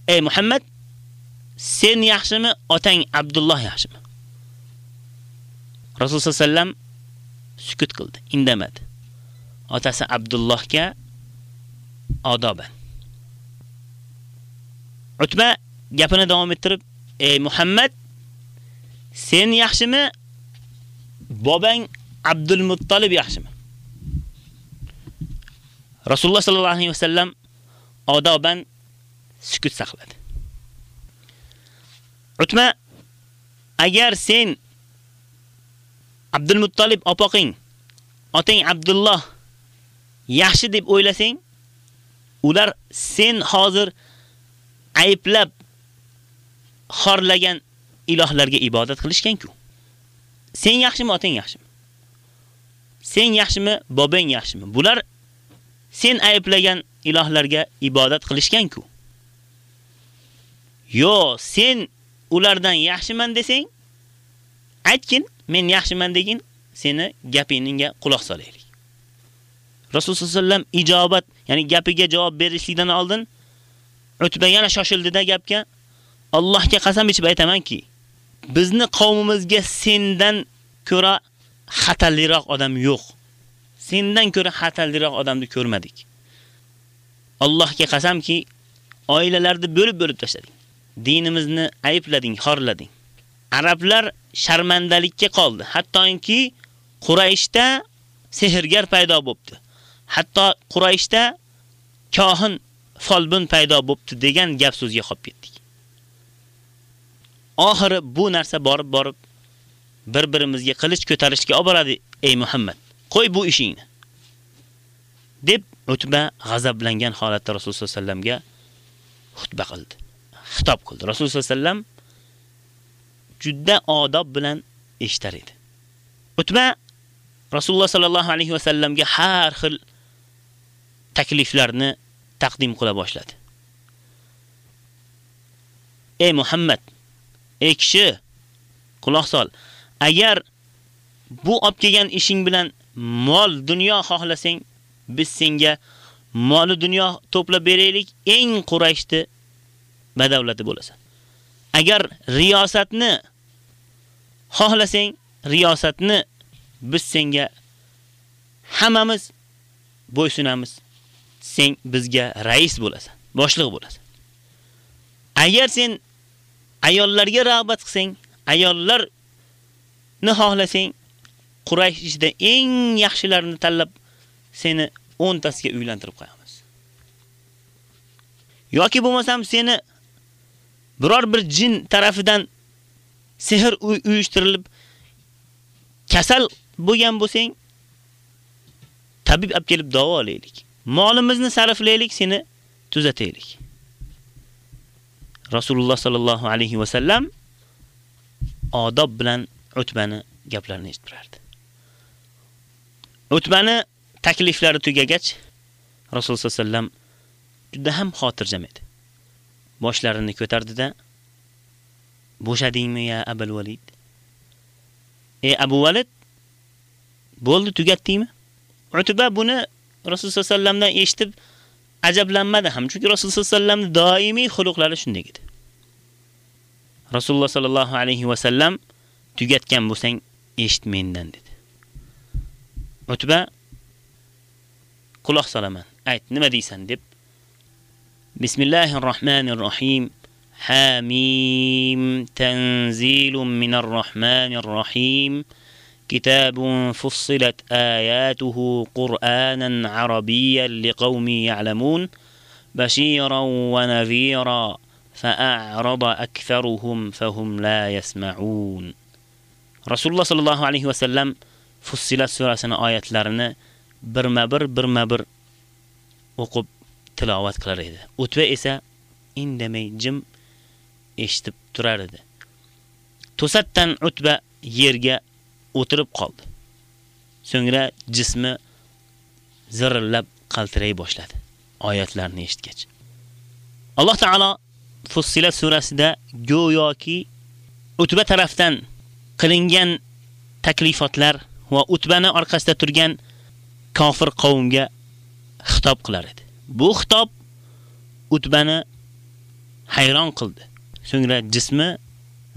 "Ey Muhammad, sen yaxshimi, otang Abdulloh yaxshimi?" Rasululloh sallallohu sukut qildi, indamadi. Otasi Abdullohga odoban. Utma gapini davom ettirib, "Ey Muhammad, sen yaxshimi? Bobang Abdul Muttalib yaxshimi?" Rasululloh sallallohu alayhi vasallam odoban sukut saqladi. Utma agar sen Abdul Muttalib opoqing, otang Abdulloh yaxshi deb o'ylasang, ular sen hozir ayblab xorlagan ilohlarga ibodat qilishgan-ku. Sen yaxshimi, otang yaxshimi? Sen yaxshimi, bobang yaxshimi? Bular sen ayblagan ilohlarga ibodat qilishgan-ku. Yo, sen ulardan yaxshiman desang, aytgin, men yaxshiman degin, seni gapingga quloq solaylik. Rasul sollallohu alayhi vasallam ijobat, ya'ni gapiga javob berishlikdan oldin Utba yana shoshildida gapga. Allohga qasam ichib aytamanki, bizni qavmimizga sendan ko'ra xatarliroq odam yo'q. Sendan ko'ra xatarliroq odamni ko'rmadik. Allohga qasamki, oilalarni bo'lib-bo'lib tashlading. Dinimizni ayblading, xorlading. Arablar sharmandalikka qoldi. Hattoki Qurayshda sehrgar paydo bo'pti. Hatto Qurayshda kohin folbun paydo bo'pti degan gap so'zga qolib ketdik. Oxiri bu narsa borib borib bir-birimizga qilich ko'tarishga olib boradi, ey Muhammad. Qo'y bu ishingni. deb Utba g'azablangan holatda Rasululloh sollallohu alayhi vasallamga xutba qildi. Xitob qildi. Rasululloh sollallohu alayhi vasallam juda odob bilan eshitar edi. Utba Rasululloh sallallohu alayhi vasallamga har xil takliflarni taqdim qila boshladi. Ey Muhammad, ey kishi, quloq sol. Agar bu olib kelgan ishing bilan mol, dunyo xohlasang, biz senga mol dunyo to'plab beraylik, eng Qurayshni badavlati bo'lasan. Agar riyosatni xohlasang, riyosatni biz senga hammamiz bo'ysunamiz. Sen bizga rais bo'lasan, boshliq bo'lasan. Agar sen ayollarga rag'bat qilsang, ayollarni xohlasang, Quraysh ichida eng yaxshilarini tanlab seni 10 tasiga uylantirib qo'yamiz. Yoki bo'lmasam seni biror bir jin tarafidan sehr uyushtirilib kasal bo'lgan bo'lsang, tabib olib kelib davolaylik. Molimizni sarflaylik, seni tuzataylik. Rasululloh sallallohu alayhi va sallam odob bilan Utbani gaplarini eshittirardi. Utbani takliflari tugagach, Rasululloh sallallohu alayhi vasallam juda ham xotirjam edi. Boshlarini ko'tardida, "Bo'shadingmi ya Abul Valid?" "Ey Abu Valid, bo'ldi, tugatdingmi?" Utba buni Rasululloh sallallohu alayhi vasallamdan eshitib ajablanmadi ham, chunki Rasululloh sallallohu alayhi vasallam doimiy xuluqlari shunday edi. Rasululloh sallallohu alayhi vasallam tugatgan bo'lsang, eshit mendan dedi. Utba quloq solaman. Ayt, nima deysan deb Bismillahir Rahmanir Rahim. Hamim tanzilun minar Rahmanir Rahim. كتاب فصلت آياته قرآنا عربيا لقوم يعلمون بشيرا ونذيرا فأعرض أكثرهم فهم لا يسمعون. رسول الله صلى الله عليه وسلم فصلت سورة سنة آيات لرنا برما بر وقب تلاوات كلاريدا وتوى إسا إندمي جم إشتب تراريدا تسدتن عتبة يرقى o'tirib qoldi. So'ngra jismi zirillab qaltiray boshladi. Oyatlarni eshitgach. Alloh taolo Fussilat surasida go'yoki Utba tarafdan qilingan taklifotlar va Utbani orqasida turgan kofir qavmga xitob qilar edi. Bu xitob Utbani hayron qildi. So'ngra jismi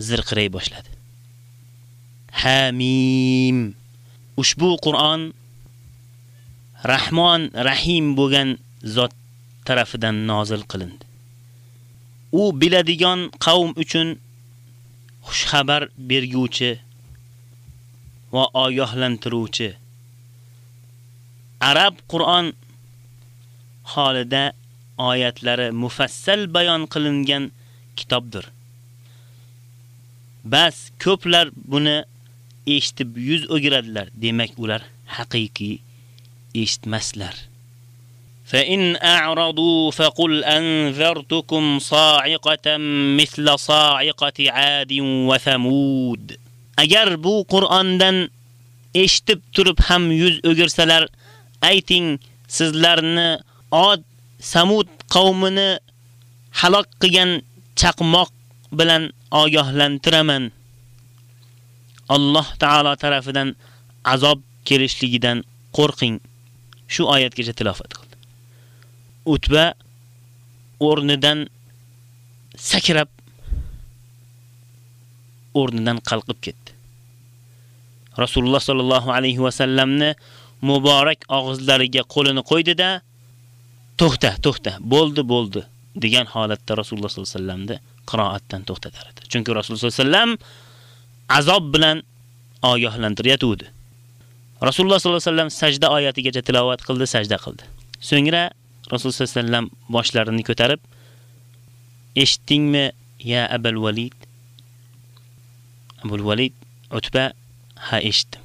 zirqiray boshladi. Hamim. Ushbu Qur'on Rahmon, Rahim bo'lgan zot tarafidan nozil qilindi. U biladigan qavm uchun xush xabar berguvchi va ogohlantiruvchi. Arab Qur'on holida oyatlari mufassal bayon qilingan kitobdir. Bas ko'plar buni eshitib yuz o'giradilar. Demak, ular haqiqiy eshitmaslar. Fa in a'radu fa qul anzartukum sa'iqatan misla sa'iqati 'ad va samud. Agar bu Qur'ondan eshitib turib ham yuz o'girsalar, ayting, sizlarni Od, Samud qavmini halok qilgan chaqmoq bilan ogohlantiraman. Alloh taolo tarafidan azob kelishligidan qo'rqing. Shu oyatgacha tilofat qildi. Utba o'rnidan sakrab o'rnidan qalqib ketdi. Rasululloh sallallohu alayhi va sallamni muborak og'izlariga qo'lini qo'ydida, "To'xta, to'xta, bo'ldi, bo'ldi" degan holatda Rasululloh sallallohu alayhi va sallamni qiroatdan to'xtatar edi. Chunki Rasululloh sallallohu alayhi va sallam azob bilan ogohlantiryatuvdi. Rasululloh sollallohu alayhi vasallam sajda oyatigacha tilovat qildi, sajda qildi. So'ngra Rasululloh sollallohu alayhi vasallam boshlarini ko'tarib, "Eshitdingmi, ya Abul Valid?" Abul Valid Utba ha eshitdim.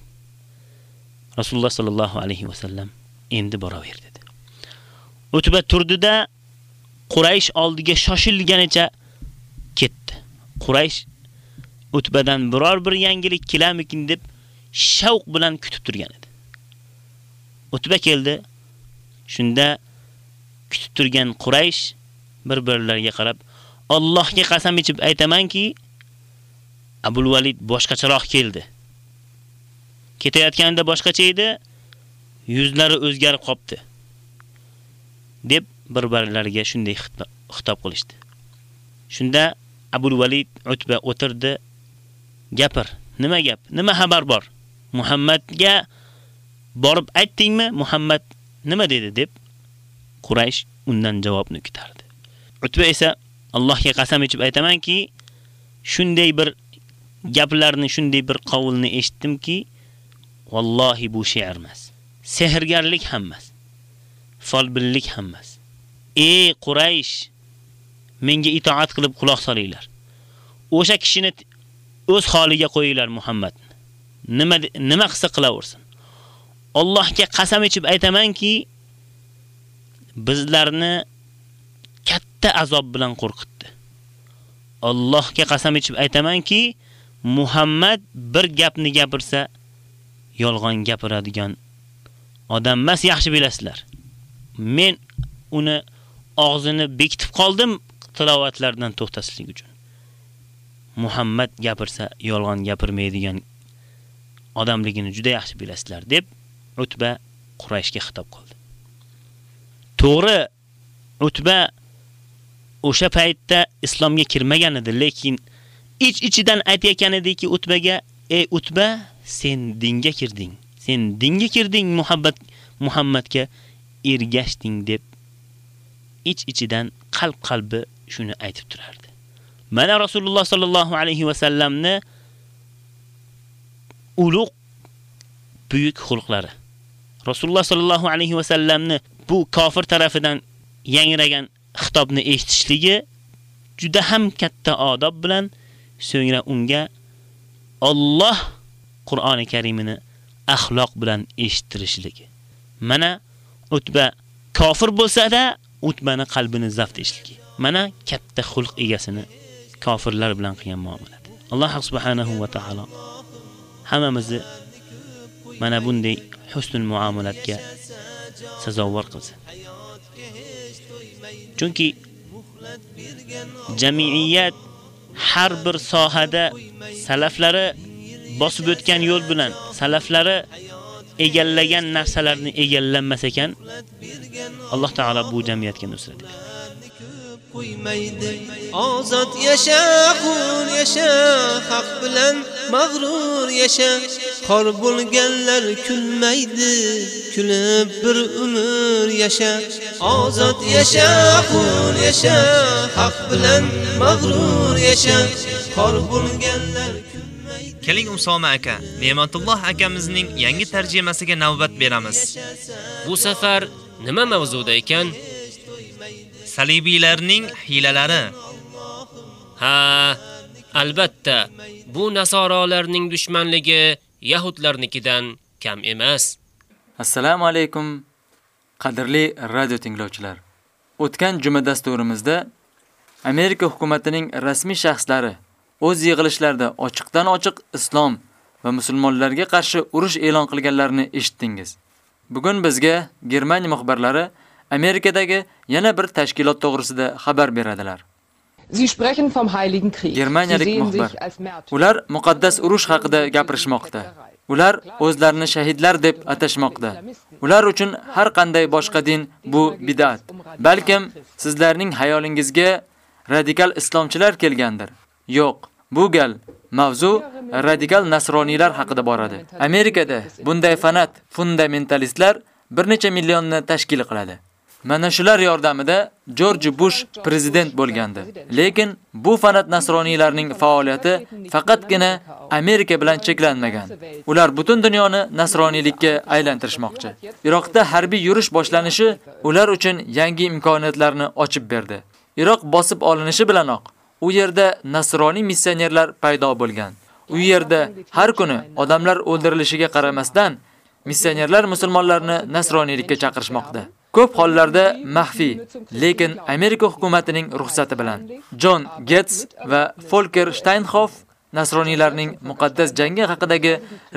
Rasululloh sallallohu alayhi vasallam endi boraver dedi. Utba turdida Quraysh oldiga shoshilganicha ketdi. Quraysh Utbadan biror bir yangilik kelamikin deb shavq bilan kutib turgan edi. Utba keldi. Shunda kutib turgan Quraysh bir-birlariga qarab, Allohga qasam ichib aytamanki, Abul Valid boshqacharoq keldi. Ketayotganda boshqacha edi, yuzlari o'zgarib qopti. deb bir-birlariga shunday xitob qilishdi. Shunda Abul Valid Utba o'tirdi. Gapir, nima gap? Nima xabar bor? Muhammadga borib aytdingmi? Muhammad nima dedi deb Quraysh undan javobni kutardi. Utba esa Allohga qasam ichib aytamanki, shunday bir gaplarni, shunday bir qavlni eshitdimki, vallohi bu she'r emas. Sehrgarlik ham emas. Folbillik ham emas. Ey Quraysh, menga itoat qilib quloq solinglar. O'sha kishini o'z holiga qo'yinglar Muhammad. Nima nima qilsa qilaversin. Allohga qasam ichib aytamanki, bizlarni katta azob bilan qo'rqitdi. Allohga qasam ichib aytamanki, Muhammad bir gapni gapirsa yolg'on gapiradigan odam emas, yaxshi bilasizlar. Men uni og'zini bekitib qoldim tilovatlardan to'xtaslik uchun. Muhammad gapirsa yolg'on gapirmaydigan odamligini juda yaxshi bilasizlar deb Utba Qurayshga xitob qildi. To'g'ri, Utba o'sha paytda islomga kirmagan edi, lekin ich-ichidan aytayotgan ediki Utbaga, "Ey Utba, sen dinga kirding. Sen dinga kirding, muhabbat Muhammadga ergashding" deb ich-ichidan qalb-qalbi shuni aytib turardi. Mana Rasululloh sallallohu alayhi va sallamni ulug' buyuk xulqlari. Rasululloh sallallohu alayhi va sallamni bu kofir tarafidan yangragan xitobni eshitishligi juda ham katta odob bilan so'ngra unga Alloh Qur'oni Karimini axloq bilan eshittirishligi. Mana Utba kofir bo'lsa-da, Utbani qalbini zaft etishligi. Mana katta xulq egasini kofirlar bilan qilgan muomalat. Alloh subhanahu va taolo hammamizni mana bunday husnul muomalatga sazovor qilsin. Chunki jamiyat har bir sohada salaflari bosib o'tgan yo'l bilan salaflari egallagan narsalarni egallanmas ekan, Alloh taolo bu jamiyatga nusrat beradi. Qo'ymaydi. Ozod yasha qul yasha haq bilan mag'rur yasha. Qor bo'lganlar kulmaydi kulib bir umr yasha. Ozod yasha qul yasha haq bilan mag'rur yasha. Qor bo'lganlar Keling Usoma aka, Ne'matulloh akamizning yangi tarjimasiga navbat beramiz. Bu safar nima mavzuda ekan? Salibiylarning hilalari. Ha, albatta, bu nasorolarning dushmanligi yahudlarnikidan kam emas. Assalomu alaykum, qadrli radio tinglovchilar. O'tgan juma dasturimizda Amerika hukumatining rasmiy shaxslari o'z yig'ilishlarida ochiqdan ochiq islom va musulmonlarga qarshi urush e'lon qilganlarini eshitdingiz. Bugun bizga Germaniya muxbirlari Amerikadagi yana bir tashkilot to'g'risida xabar beradilar. Sie sprechen vom Heiligen Krieg. Germaniyalik muxbir. Ular muqaddas urush haqida gapirishmoqda. Ular o'zlarini shahidlar deb atashmoqda. Ular uchun har qanday boshqa din bu bid'at. Balkim sizlarning hayolingizga radikal islomchilar kelgandir. Yo'q, bu gal mavzu radikal nasroniylar haqida boradi. Amerikada bunday fanat fundamentalistlar bir necha millionni tashkil qiladi. Mana shular yordamida George Bush prezident bo'lgandi. Lekin bu fanat nasroniylarning faoliyati faqatgina Amerika bilan cheklanmagan. Ular butun dunyoni nasroniylikka aylantirishmoqchi. Iroqda harbiy yurish boshlanishi ular uchun yangi imkoniyatlarni ochib berdi. Iroq bosib olinishi bilanoq u yerda nasroniy missionerlar paydo bo'lgan. U yerda har kuni odamlar o'ldirilishiga qaramasdan missionerlar musulmonlarni nasroniylikka chaqirishmoqda. Ko'p hollarda maxfiy, lekin Amerika hukumatining ruxsati bilan. John Getz va Volker Steinhoff nasroniylarning muqaddas jangi haqidagi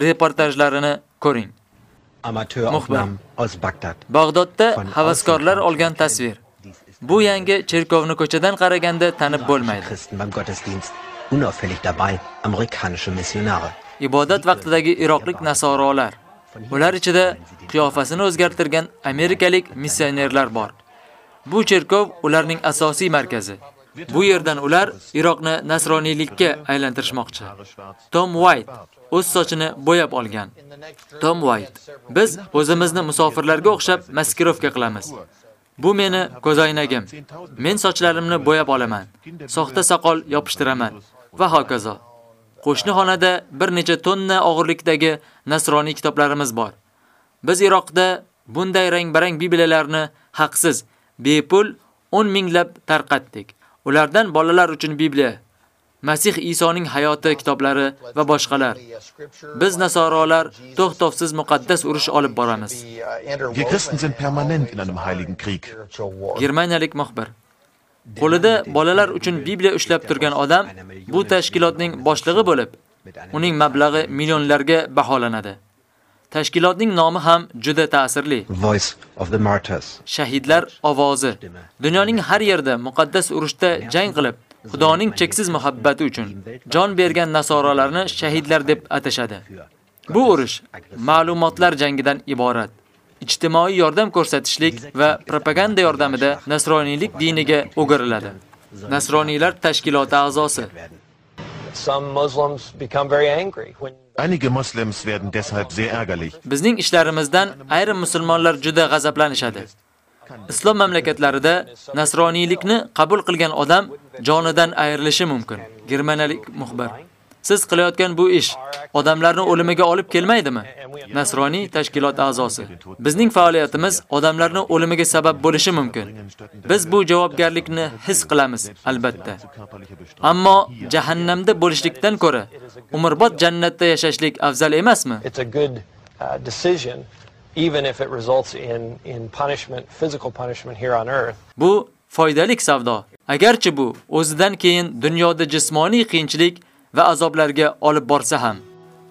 reportajlarini ko'ring. Amateuraufnahmen aus Bagdad. Bag'dodda havaskorlar olgan tasvir. Bu yangi cherkovni ko'chadan qaraganda tanib bo'lmaydi. Unauffällig dabei amerikanische Missionare. Ibodat vaqtidagi iroqlik nasorolar. Ular ichida qiyofasini o'zgartirgan amerikalik missionerlar bor. Bu cherkov ularning asosiy markazi. Bu yerdan ular Iroqni nasroniylikka aylantirishmoqchi. Tom White o'z sochini bo'yab olgan. Tom White: Biz o'zimizni musofirlarga o'xshab maskirovka qilamiz. Bu meni ko'zoynagim. Men sochlarimni bo'yab olaman. Soxta soqol yopishtiraman va hokazo. Qo'shni xonada bir necha tonna og'irlikdagi nasroniy kitoblarimiz bor. Biz Iroqda bunday rang-barang bibliyalarni haqsiz, bepul 10 minglab tarqatdik. Ulardan bolalar uchun Bibliya, Masih Isoning hayoti kitoblari va boshqalar. Biz nasorolar to'xtovsiz muqaddas urush olib boramiz. Germaniyalik muxbir. Qo'lida bolalar uchun Bibliya ushlab turgan odam bu tashkilotning boshlig'i bo'lib, uning mablag'i millionlarga baholanadi. Tashkilotning nomi ham juda ta'sirli. Voice of the Martyrs. Shahidlar ovozi. Dunyoning har yerda muqaddas urushda jang qilib, Xudoning cheksiz muhabbati uchun jon bergan nasorolarni shahidlar deb atashadi. Bu urush ma'lumotlar jangidan iborat. Ijtimoiy yordam ko'rsatishlik va propaganda yordamida nasroniylik diniga o'giriladi. Nasroniylar tashkiloti a'zosi. Muslims Einige Moslems werden deshalb sehr ärgerlich. Bizning ishlarimizdan ayrim musulmonlar juda g'azablanishadi. Islom mamlakatlarida nasroniylikni qabul qilgan odam jonidan ayrilishi mumkin. Germaniyalik muxbir. Siz qilayotgan bu ish odamlarni o'limiga olib kelmaydimi? Nasroniy tashkilot a'zosi. Bizning faoliyatimiz odamlarni o'limiga sabab bo'lishi mumkin. Biz bu javobgarlikni his qilamiz, albatta. Ammo jahannamda bo'lishlikdan ko'ra umrbod jannatda yashashlik afzal emasmi? uh, even if it results in, in punishment, physical punishment here on earth. Bu foydalik savdo. Agarchi bu o'zidan keyin dunyoda jismoniy qiyinchilik va azoblarga olib borsa ham.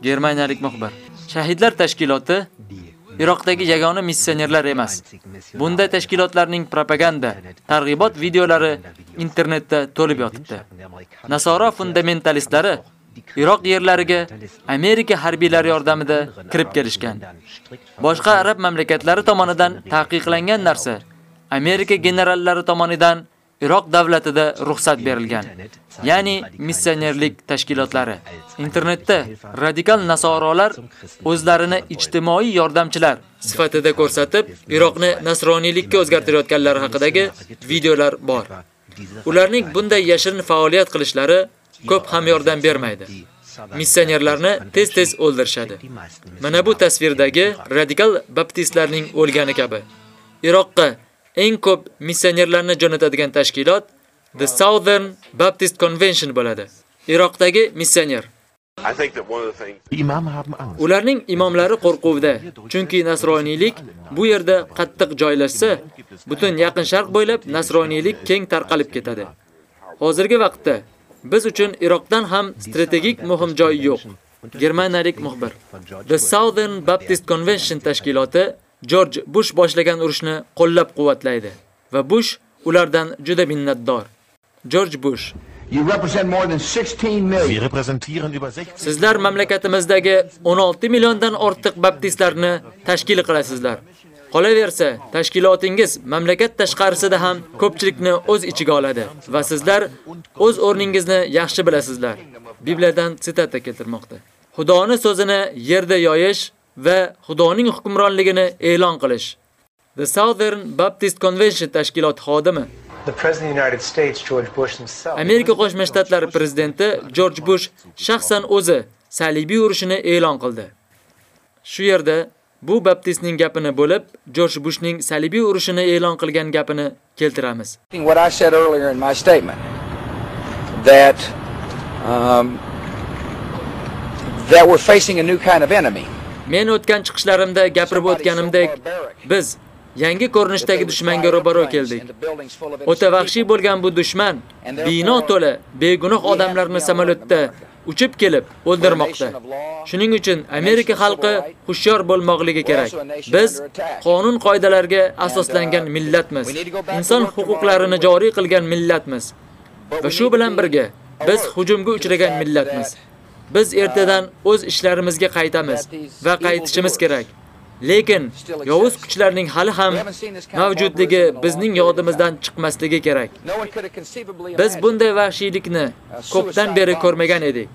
Germaniyalik muxbir. Shahidlar tashkiloti Iroqdagi yagona missionerlar emas. Bunday tashkilotlarning propaganda, targ'ibot videolari internetda to'lib yotibdi. Nasoro fundamentalistlari Iroq yerlariga Amerika harbiylari yordamida kirib kelishgan. Boshqa arab mamlakatlari tomonidan taqiqlangan narsa Amerika generallari tomonidan Iroq davlatida ruxsat berilgan. Ya'ni missionerlik tashkilotlari. Internetda radikal nasorolar o'zlarini ijtimoiy yordamchilar sifatida ko'rsatib, Iroqni nasroniylikka o'zgartirayotganlari haqidagi videolar bor. Ularning bunday yashirin faoliyat qilishlari ko'p ham yordam bermaydi. Missionerlarni tez-tez o'ldirishadi. Mana bu tasvirdagi radikal baptistlarning o'lgani kabi. Iroqqa eng ko'p missionerlarni jo'natadigan tashkilot The Southern Baptist Convention bo'ladi. Iroqdagi missioner. Ularning imomlari qo'rquvda, chunki nasroniylik bu yerda qattiq joylashsa, butun Yaqin Sharq bo'ylab nasroniylik keng tarqalib ketadi. Hozirgi vaqtda biz uchun Iroqdan ham strategik muhim joy yo'q. Germaniyalik muxbir. The Southern Baptist Convention tashkiloti George Bush boshlagan urushni qo'llab-quvvatlaydi va Bush ulardan juda minnatdor. George Bush You represent more than 16 million. Wir repräsentieren über 16 Sizlar mamlakatimizdagi 16 milliondan ortiq baptistlarni tashkil qilasizlar. Qolaversa, tashkilotingiz mamlakat tashqarisida ham ko'pchilikni o'z ichiga oladi va sizlar o'z o'rningizni yaxshi bilasizlar. Bibliyadan sitata keltirmoqda. Xudoni so'zini yerda yoyish va Xudoning hukmronligini e'lon qilish. The Southern Baptist Convention tashkiloti xodimi The President of the United States, George Bush himself, Amerika Qo'shma Shtatlari prezidenti George Bush shaxsan o'zi salibiy urushini e'lon qildi. Shu yerda bu baptistning gapini bo'lib, George Bushning salibiy urushini e'lon qilgan gapini keltiramiz. What I said earlier in my statement that um, that we're facing a new kind of enemy. Men o'tgan chiqishlarimda gapirib o'tganimdek, biz yangi ko'rinishdagi dushmanga ro'baro keldik. O'ta vahshiy bo'lgan bu dushman bino to'la begunoh odamlarni samolyotda uchib kelib o'ldirmoqda. Shuning uchun Amerika xalqi hushyor bo'lmoqligi kerak. Biz qonun qoidalarga asoslangan millatmiz. Inson huquqlarini joriy qilgan millatmiz. Va shu bilan birga biz hujumga uchragan millatmiz. Biz ertadan o'z ishlarimizga qaytamiz va qaytishimiz kerak. Lekin yovuz kuchlarning hali ham mavjudligi bizning yodimizdan chiqmasligi kerak. Biz bunday vahshiylikni ko'pdan beri ko'rmagan edik.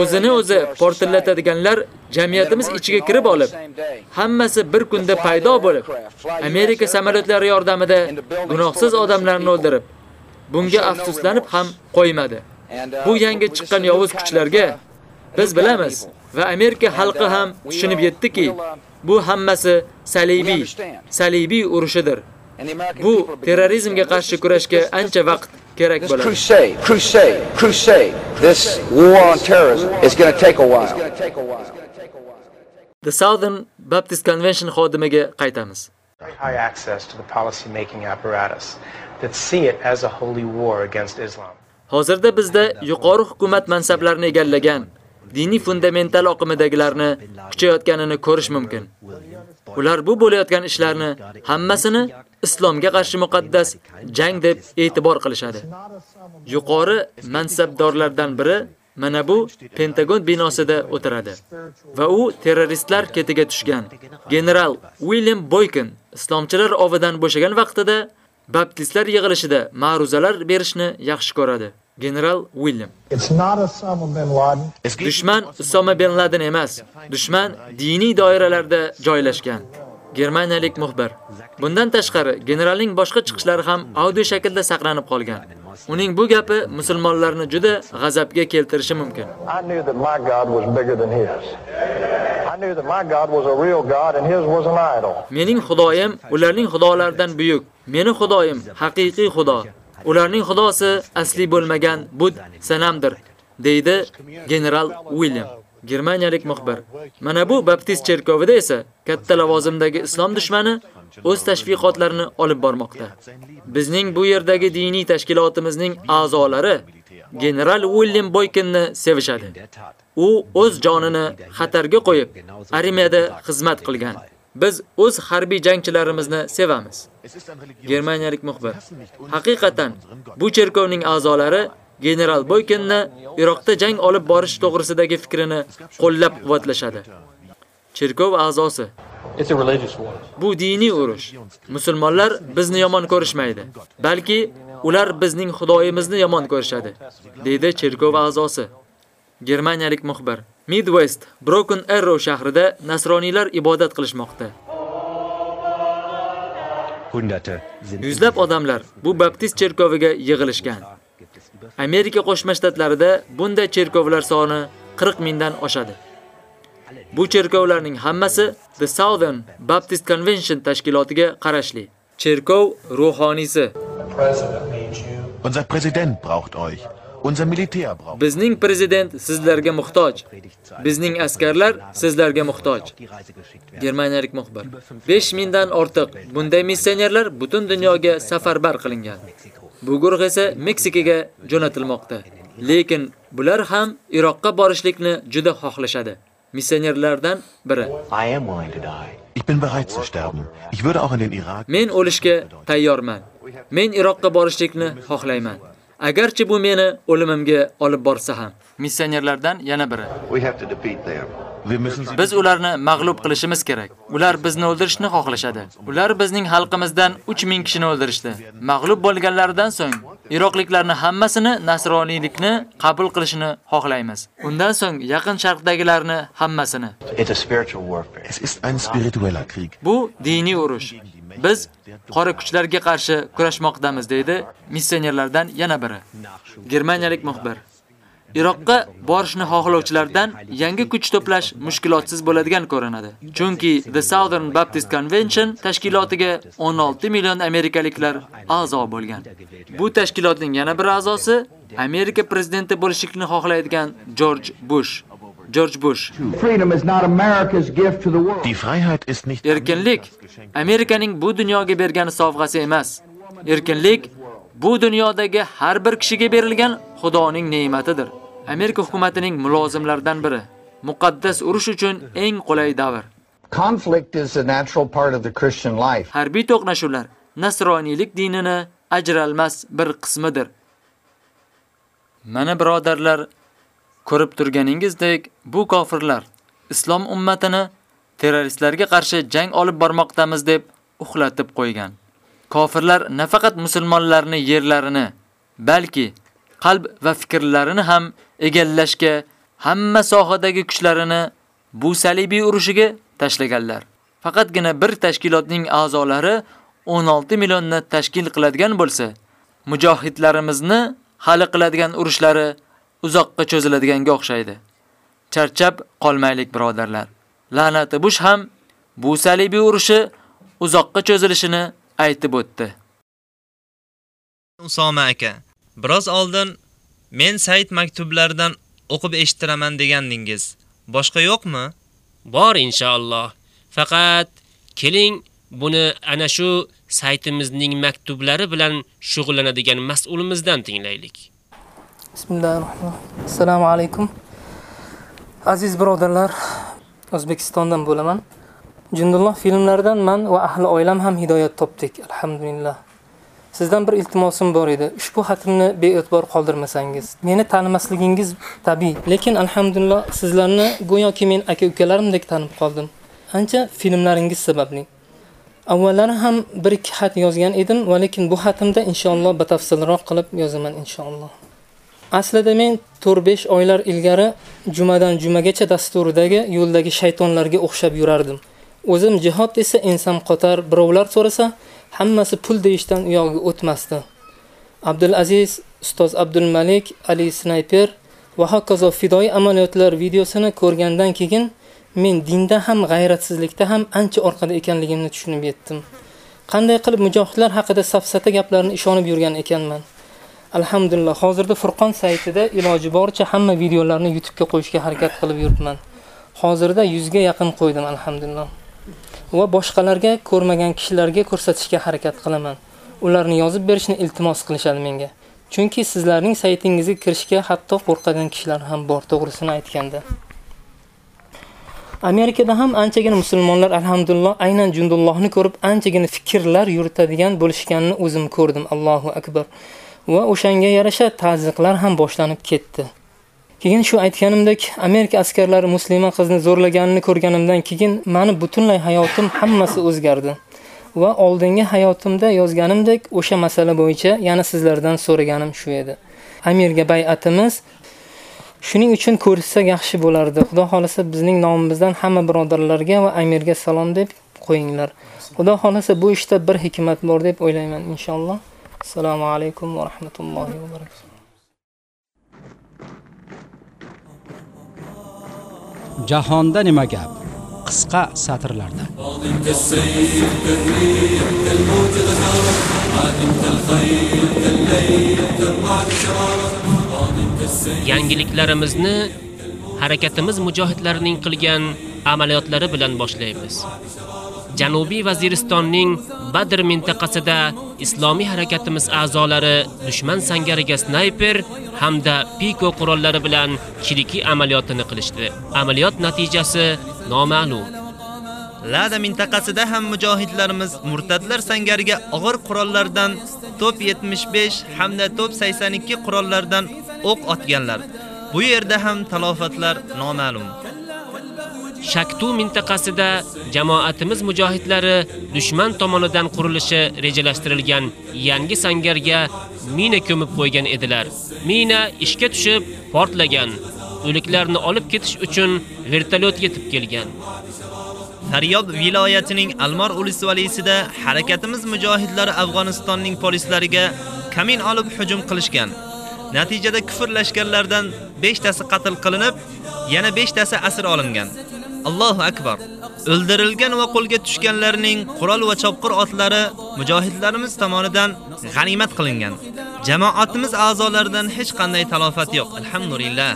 O'zini o'zi portillatadiganlar jamiyatimiz ichiga kirib olib, hammasi bir kunda paydo bo'lib, Amerika samolyotlari yordamida gunohsiz odamlarni o'ldirib, bunga afsuslanib ham qo'ymadi. Bu yangi chiqqan yovuz kuchlarga biz bilamiz va Amerika xalqi ham tushunib yetdiki, bu hammasi salibiy, salibiy urushidir. Bu terrorizmga qarshi kurashga ancha vaqt kerak bo'ladi. crusade, crusade, crusade, this war on terrorism is going to take a while. The Southern Baptist Convention xodimiga qaytamiz. high access to the policy-making apparatus that see it as a holy war against Islam. Hozirda bizda yuqori hukumat mansablarini egallagan diniy fundamental oqimidagilarni kuchayotganini ko'rish mumkin. Ular bu bo'layotgan ishlarni hammasini islomga qarshi muqaddas jang deb e'tibor qilishadi. Yuqori mansabdorlardan biri mana bu Pentagon binosida o'tiradi va u terroristlar ketiga tushgan. General William Boykin islomchilar ovidan bo'shagan vaqtida baptistlar yig'ilishida ma'ruzalar berishni yaxshi ko'radi. General William not Osama bin Laden. Dushman Usama bin Laden emas. Dushman diniy doiralarda joylashgan. Germaniyalik muxbir. Bundan tashqari, generalning boshqa chiqishlari ham audio shaklda saqlanib qolgan. Uning bu gapi musulmonlarni juda g'azabga keltirishi mumkin. I knew that my God was bigger than his. I knew that my God was a real God and his was an idol. Mening xudoyim ularning xudolaridan buyuk. Meni xudoyim haqiqiy xudo. Ularning xudosi asli bo'lmagan bud sanamdir, deydi general William. Germaniyalik muxbir. Mana bu Baptist cherkovida esa katta lavozimdagi islom dushmani o'z tashviqotlarini olib bormoqda. Bizning bu yerdagi diniy tashkilotimizning a'zolari general William Boykinni sevishadi. U o'z jonini xatarga qo'yib, armiyada xizmat qilgan. Biz o'z harbiy jangchilarimizni sevamiz. Germaniyalik muxbir. Haqiqatan bu cherkovning a'zolari general Boykinni Iroqda jang olib borish to'g'risidagi fikrini qo'llab-quvvatlashadi. Cherkov a'zosi Bu diniy urush. Musulmonlar bizni yomon ko'rishmaydi, balki ular bizning Xudoyimizni yomon ko'rishadi, dedi cherkov a'zosi. Germaniyalik muxbir. Midwest, Broken Arrow shahrida nasroniylar ibodat qilishmoqda. Yuzlab odamlar bu baptist cherkoviga yig'ilishgan. Amerika Qo'shma Shtatlarida bunday cherkovlar soni 40 mingdan oshadi. Bu cherkovlarning hammasi The Southern Baptist Convention tashkilotiga qarashli. Cherkov ruhoniysi. Unser Präsident braucht euch. Bizning prezident sizlarga muhtoj. Bizning askarlar sizlarga muhtoj. Germaniyalik muxbir. 5000 dan ortiq bunday missionerlar butun dunyoga safarbar qilingan. Bu guruh esa Meksikaga jo'natilmoqda. Lekin bular ham Iroqqa borishlikni juda xohlashadi. Missionerlardan biri. Ich bin bereit zu sterben. Ich würde auch in den Irak. Men o'lishga tayyorman. Men Iroqqa borishlikni xohlayman. Agarchi bu meni o'limimga olib borsa ham. Missionerlardan yana biri. Biz ularni mag'lub qilishimiz kerak. Ular bizni o'ldirishni xohlashadi. Ular bizning xalqimizdan 3000 kishini o'ldirishdi. Mag'lub bo'lganlaridan so'ng Iroqliklarni hammasini nasroniylikni qabul qilishini xohlaymiz. Undan so'ng yaqin sharqdagilarni hammasini. Bu diniy urush. Biz qora kuchlarga qarshi kurashmoqdamiz, deydi missionerlardan yana biri. Germaniyalik muxbir. Iroqqa borishni xohlovchilardan yangi kuch to'plash mushkulotsiz bo'ladigan ko'rinadi. Chunki The Southern Baptist Convention tashkilotiga 16 million amerikaliklar a'zo bo'lgan. Bu tashkilotning yana bir a'zosi Amerika prezidenti bo'lishni xohlaydigan George Bush. George Bush. Freedom is not America's gift to the world. Die Freiheit ist nicht Erkinlik Amerikaning bu dunyoga bergan sovg'asi emas. Erkinlik bu dunyodagi har bir kishiga berilgan Xudoning ne'matidir. Amerika hukumatining mulozimlaridan biri. Muqaddas urush uchun eng qulay davr. Conflict is a natural part of the Christian life. Harbiy to'qnashuvlar nasroniylik dinini ajralmas bir qismidir. Mana birodarlar, ko'rib turganingizdek, bu kofirlar islom ummatini terroristlarga qarshi jang olib bormoqdamiz deb uxlatib qo'ygan. Kofirlar nafaqat musulmonlarni yerlarini, balki qalb va fikrlarini ham egallashga hamma sohadagi kuchlarini bu salibiy urushiga tashlaganlar. Faqatgina bir tashkilotning a'zolari 16 millionni tashkil qiladigan bo'lsa, mujohidlarimizni hali qiladigan urushlari uzoqqa cho'ziladiganga o'xshaydi. Charchab qolmaylik birodarlar. La'nati Bush ham bu salibiy urushi uzoqqa cho'zilishini aytib o'tdi. Usoma aka, biroz oldin men sayt maktublaridan o'qib eshittiraman degandingiz. Boshqa yo'qmi? Bor inshaalloh. Faqat keling buni ana shu saytimizning maktublari bilan shug'ullanadigan mas'ulimizdan tinglaylik. Bismillahirrohmanirrohim. Assalomu alaykum. Aziz birodarlar, O'zbekistondan bo'laman. Jundulloh filmlaridan men va ahli oilam ham hidoyat topdik, alhamdulillah. Sizdan bir iltimosim bor edi. Ushbu xatimni be'e'tibor qoldirmasangiz. Meni tanimasligingiz tabiiy, lekin alhamdulillah sizlarni go'yoki men aka-ukalarimdek tanib qoldim. Ancha filmlaringiz sababli. Avvallari ham bir ikki xat yozgan edim, va lekin bu xatimda inshaalloh batafsilroq qilib yozaman inshaalloh. Aslida men 4-5 oylar ilgari jumadan jumagacha dasturidagi yo'ldagi shaytonlarga o'xshab yurardim. O'zim jihod desa ensam qotar, birovlar so'rasa, hammasi pul deyishdan u yoqqa o'tmasdi. Abdulaziz, ustoz Abdulmalik, Ali Sniper va hokazo fidoi amaliyotlar videosini ko'rgandan keyin men dinda ham g'ayratsizlikda ham ancha orqada ekanligimni tushunib yetdim. Qanday qilib mujohidlar haqida safsata gaplarni ishonib yurgan ekanman. Alhamdulillah, hozirda Furqon saytida iloji boricha hamma videolarni YouTube'ga qo'yishga harakat qilib yuribman. Hozirda 100 ga yaqin qo'ydim, alhamdulillah. Va boshqalarga, ko'rmagan kishilarga ko'rsatishga harakat qilaman. Ularni yozib berishni iltimos qilishadi menga. Chunki sizlarning saytingizga kirishga hatto qo'rqadigan kishilar ham bor, to'g'risini aytganda. Amerikada ham anchagina musulmonlar alhamdulillah aynan Jundullohni ko'rib anchagina fikrlar yuritadigan bo'lishganini o'zim ko'rdim. Allohu akbar. Va o'shanga yarasha ta'ziqlar ham boshlanib ketdi. Keyin shu aytganimdek, Amerika askarlari muslima qizni zo'rlaganini ko'rganimdan keyin meni butunlay hayotim hammasi o'zgardi. Va oldingi hayotimda yozganimdek o'sha masala bo'yicha yana sizlardan so'raganim shu edi. Amirga bay'atimiz Shuning uchun ko'rishsak yaxshi bo'lardi. Xudo xolasa bizning nomimizdan hamma birodarlarga va amirga salom deb qo'yinglar. Xudo xolasa bu ishda bir hikmat bor deb o'ylayman inshaalloh. Assalomu alaykum va rahmatullohi va barakatuh. Jahonda nima gap? Qisqa satrlarda. كالسيف كالريح كالموج غزارة عادم كالخيل كالليل كالرعد شرارة Yangiliklarimizni harakatimiz mujohidlarining qilgan amaliyotlari bilan boshlaymiz. Janubiy Vaziristonning Badr mintaqasida islomiy harakatimiz a'zolari dushman sangariga snayper hamda piko qurollari bilan chiriki amaliyotini qilishdi. Amaliyot natijasi noma'lum. Lada mintaqasida ham mujohidlarimiz murtadlar sangariga og'ir qurollardan top 75 hamda top 82 qurollardan o'q otganlar. Bu yerda ham talofatlar noma'lum. Shaktu mintaqasida jamoatimiz mujohidlari dushman tomonidan qurilishi rejalashtirilgan yangi sangarga mina ko'mib qo'ygan edilar. Mina ishga tushib portlagan. O'liklarni olib ketish uchun vertolyot yetib kelgan. Faryob viloyatining Almor ulusvalisida harakatimiz mujohidlari Afg'onistonning polislariga kamin olib hujum qilishgan. Natijada kufr lashkarlaridan 5 tasi qatl qilinib, yana 5 tasi asir olingan. Allohu akbar. O'ldirilgan va qo'lga tushganlarning qurol va chopqir otlari mujohidlarimiz tomonidan g'animat qilingan. Jamoatimiz a'zolaridan hech qanday talofat yo'q. Alhamdulillah.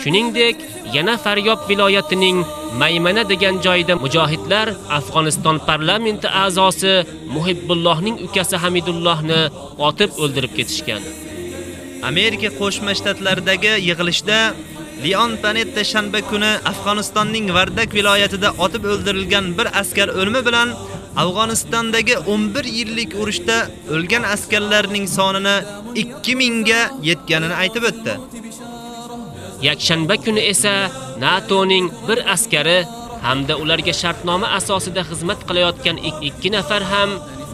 Shuningdek, yana Faryob viloyatining Maymana degan joyida mujohidlar Afg'oniston parlamenti a'zosi Muhibbullohning ukasi Hamidullohni otib o'ldirib ketishgan. Amerika Qo'shma Shtatlaridagi yig'ilishda Leon Panetta shanba kuni Afg'onistonning Vardak viloyatida otib o'ldirilgan bir askar o'limi bilan Afg'onistondagi 11 yillik urushda o'lgan askarlarning sonini 2000 ga yetganini aytib o'tdi. Yakshanba kuni esa NATOning bir askari hamda ularga shartnoma asosida xizmat qilayotgan ikki nafar ham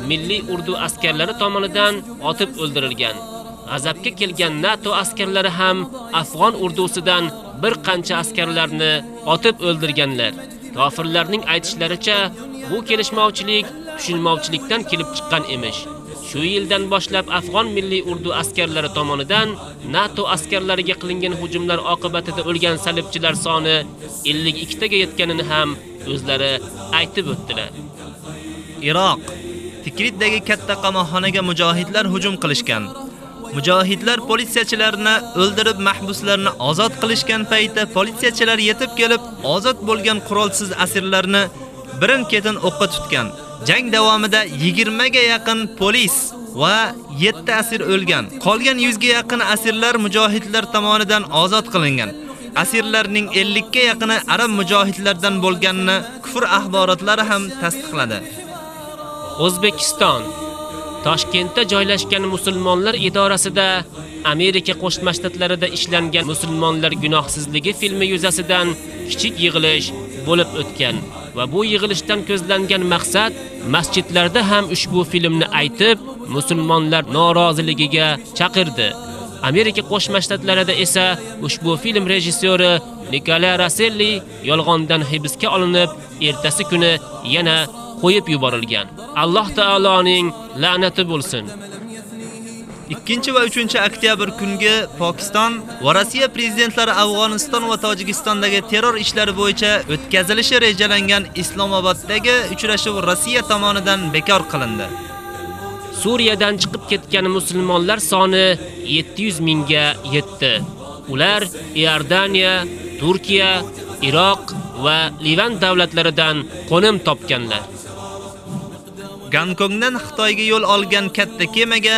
milliy urdu askarlari tomonidan otib o'ldirilgan. G'azabga kelgan NATO askarlari ham Afg'on urdusidan bir qancha askarlarni otib o'ldirganlar. Kofirlarning aytishlaricha, bu kelishmovchilik tushunmovchilikdan kelib chiqqan emish. Shu yildan boshlab Afg'on milliy urdu askarlari tomonidan NATO askarlariga qilingan hujumlar oqibatida o'lgan salibchilar soni 52 taga yetganini ham o'zlari aytib o'tdilar. Iroq Tikritdagi katta qamoqxonaga mujohidlar hujum qilishgan. Mujohidlar politsiyachilarni o'ldirib mahbuslarni ozod qilishgan paytda politsiyachilar yetib kelib, ozod bo'lgan qurolsiz asirlarni birin-ketin o'qqa tutgan. Jang davomida 20 ga yaqin polis va 7 asir o'lgan. Qolgan 100 ga yaqin asirlar mujohidlar tomonidan ozod qilingan. Asirlarning 50 ga yaqini arab mujohidlardan bo'lganini kufr axborotlari ham tasdiqladi. O'zbekiston Toshkentda joylashgan musulmonlar idorasida Amerika Qo'shma Shtatlarida ishlangan musulmonlar gunohsizligi filmi yuzasidan kichik yig'ilish bo'lib o'tgan va bu yig'ilishdan ko'zlangan maqsad masjidlarda ham ushbu filmni aytib, musulmonlar noroziligiga chaqirdi. Amerika Qo'shma Shtatlarida esa ushbu film rejissyori Nikola Raselli yolg'ondan hibsga olinib, ertasi kuni yana qo'yib yuborilgan. Alloh taoloning la'nati bo'lsin. 2 va 3 oktyabr kungi Pokiston va Rossiya prezidentlari Afg'oniston va Tojikistondagi terror ishlari bo'yicha o'tkazilishi rejalangan Islomoboddagi uchrashuv Rossiya tomonidan bekor qilindi. Suriyadan chiqib ketgan musulmonlar soni 700 mingga yetdi. Ular Iordaniya, Turkiya, Iroq va Livan davlatlaridan qo'nim topganlar. Gonkongdan Xitoyga yo'l olgan katta kemaga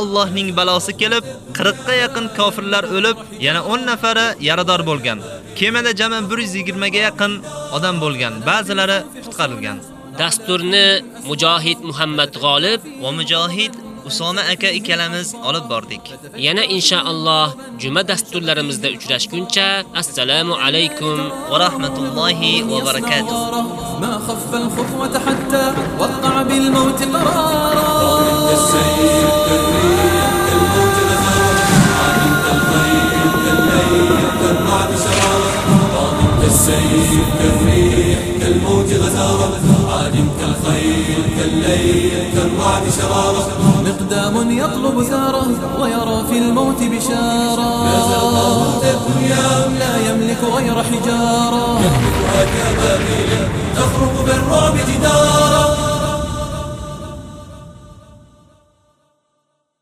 Allohning balosi kelib, 40 ga yaqin kofirlar o'lib, yana 10 nafari yarador bo'lgan. Kemada jami 120 ga yaqin odam bo'lgan, ba'zilari qutqarilgan. Dasturni Mujohid Muhammad G'olib va Mujohid Usoma aka ikkalamiz olib bordik. Yana inshaalloh juma dasturlarimizda uchrashguncha assalomu alaykum va rahmatullohi va barakatuh. ما خف الخطوة حتى وقع بالموت قرارا كالسيف كالريح قادم كالسيف كالريح كالموت غزارة. عادم كالخيل كالليل كالرعد شرارة. مقدام يطلب ثاره ويرى في الموت بشارة. لا يملك غير حجارة. يهلكها كبابيل تخرق بالرعب جدارا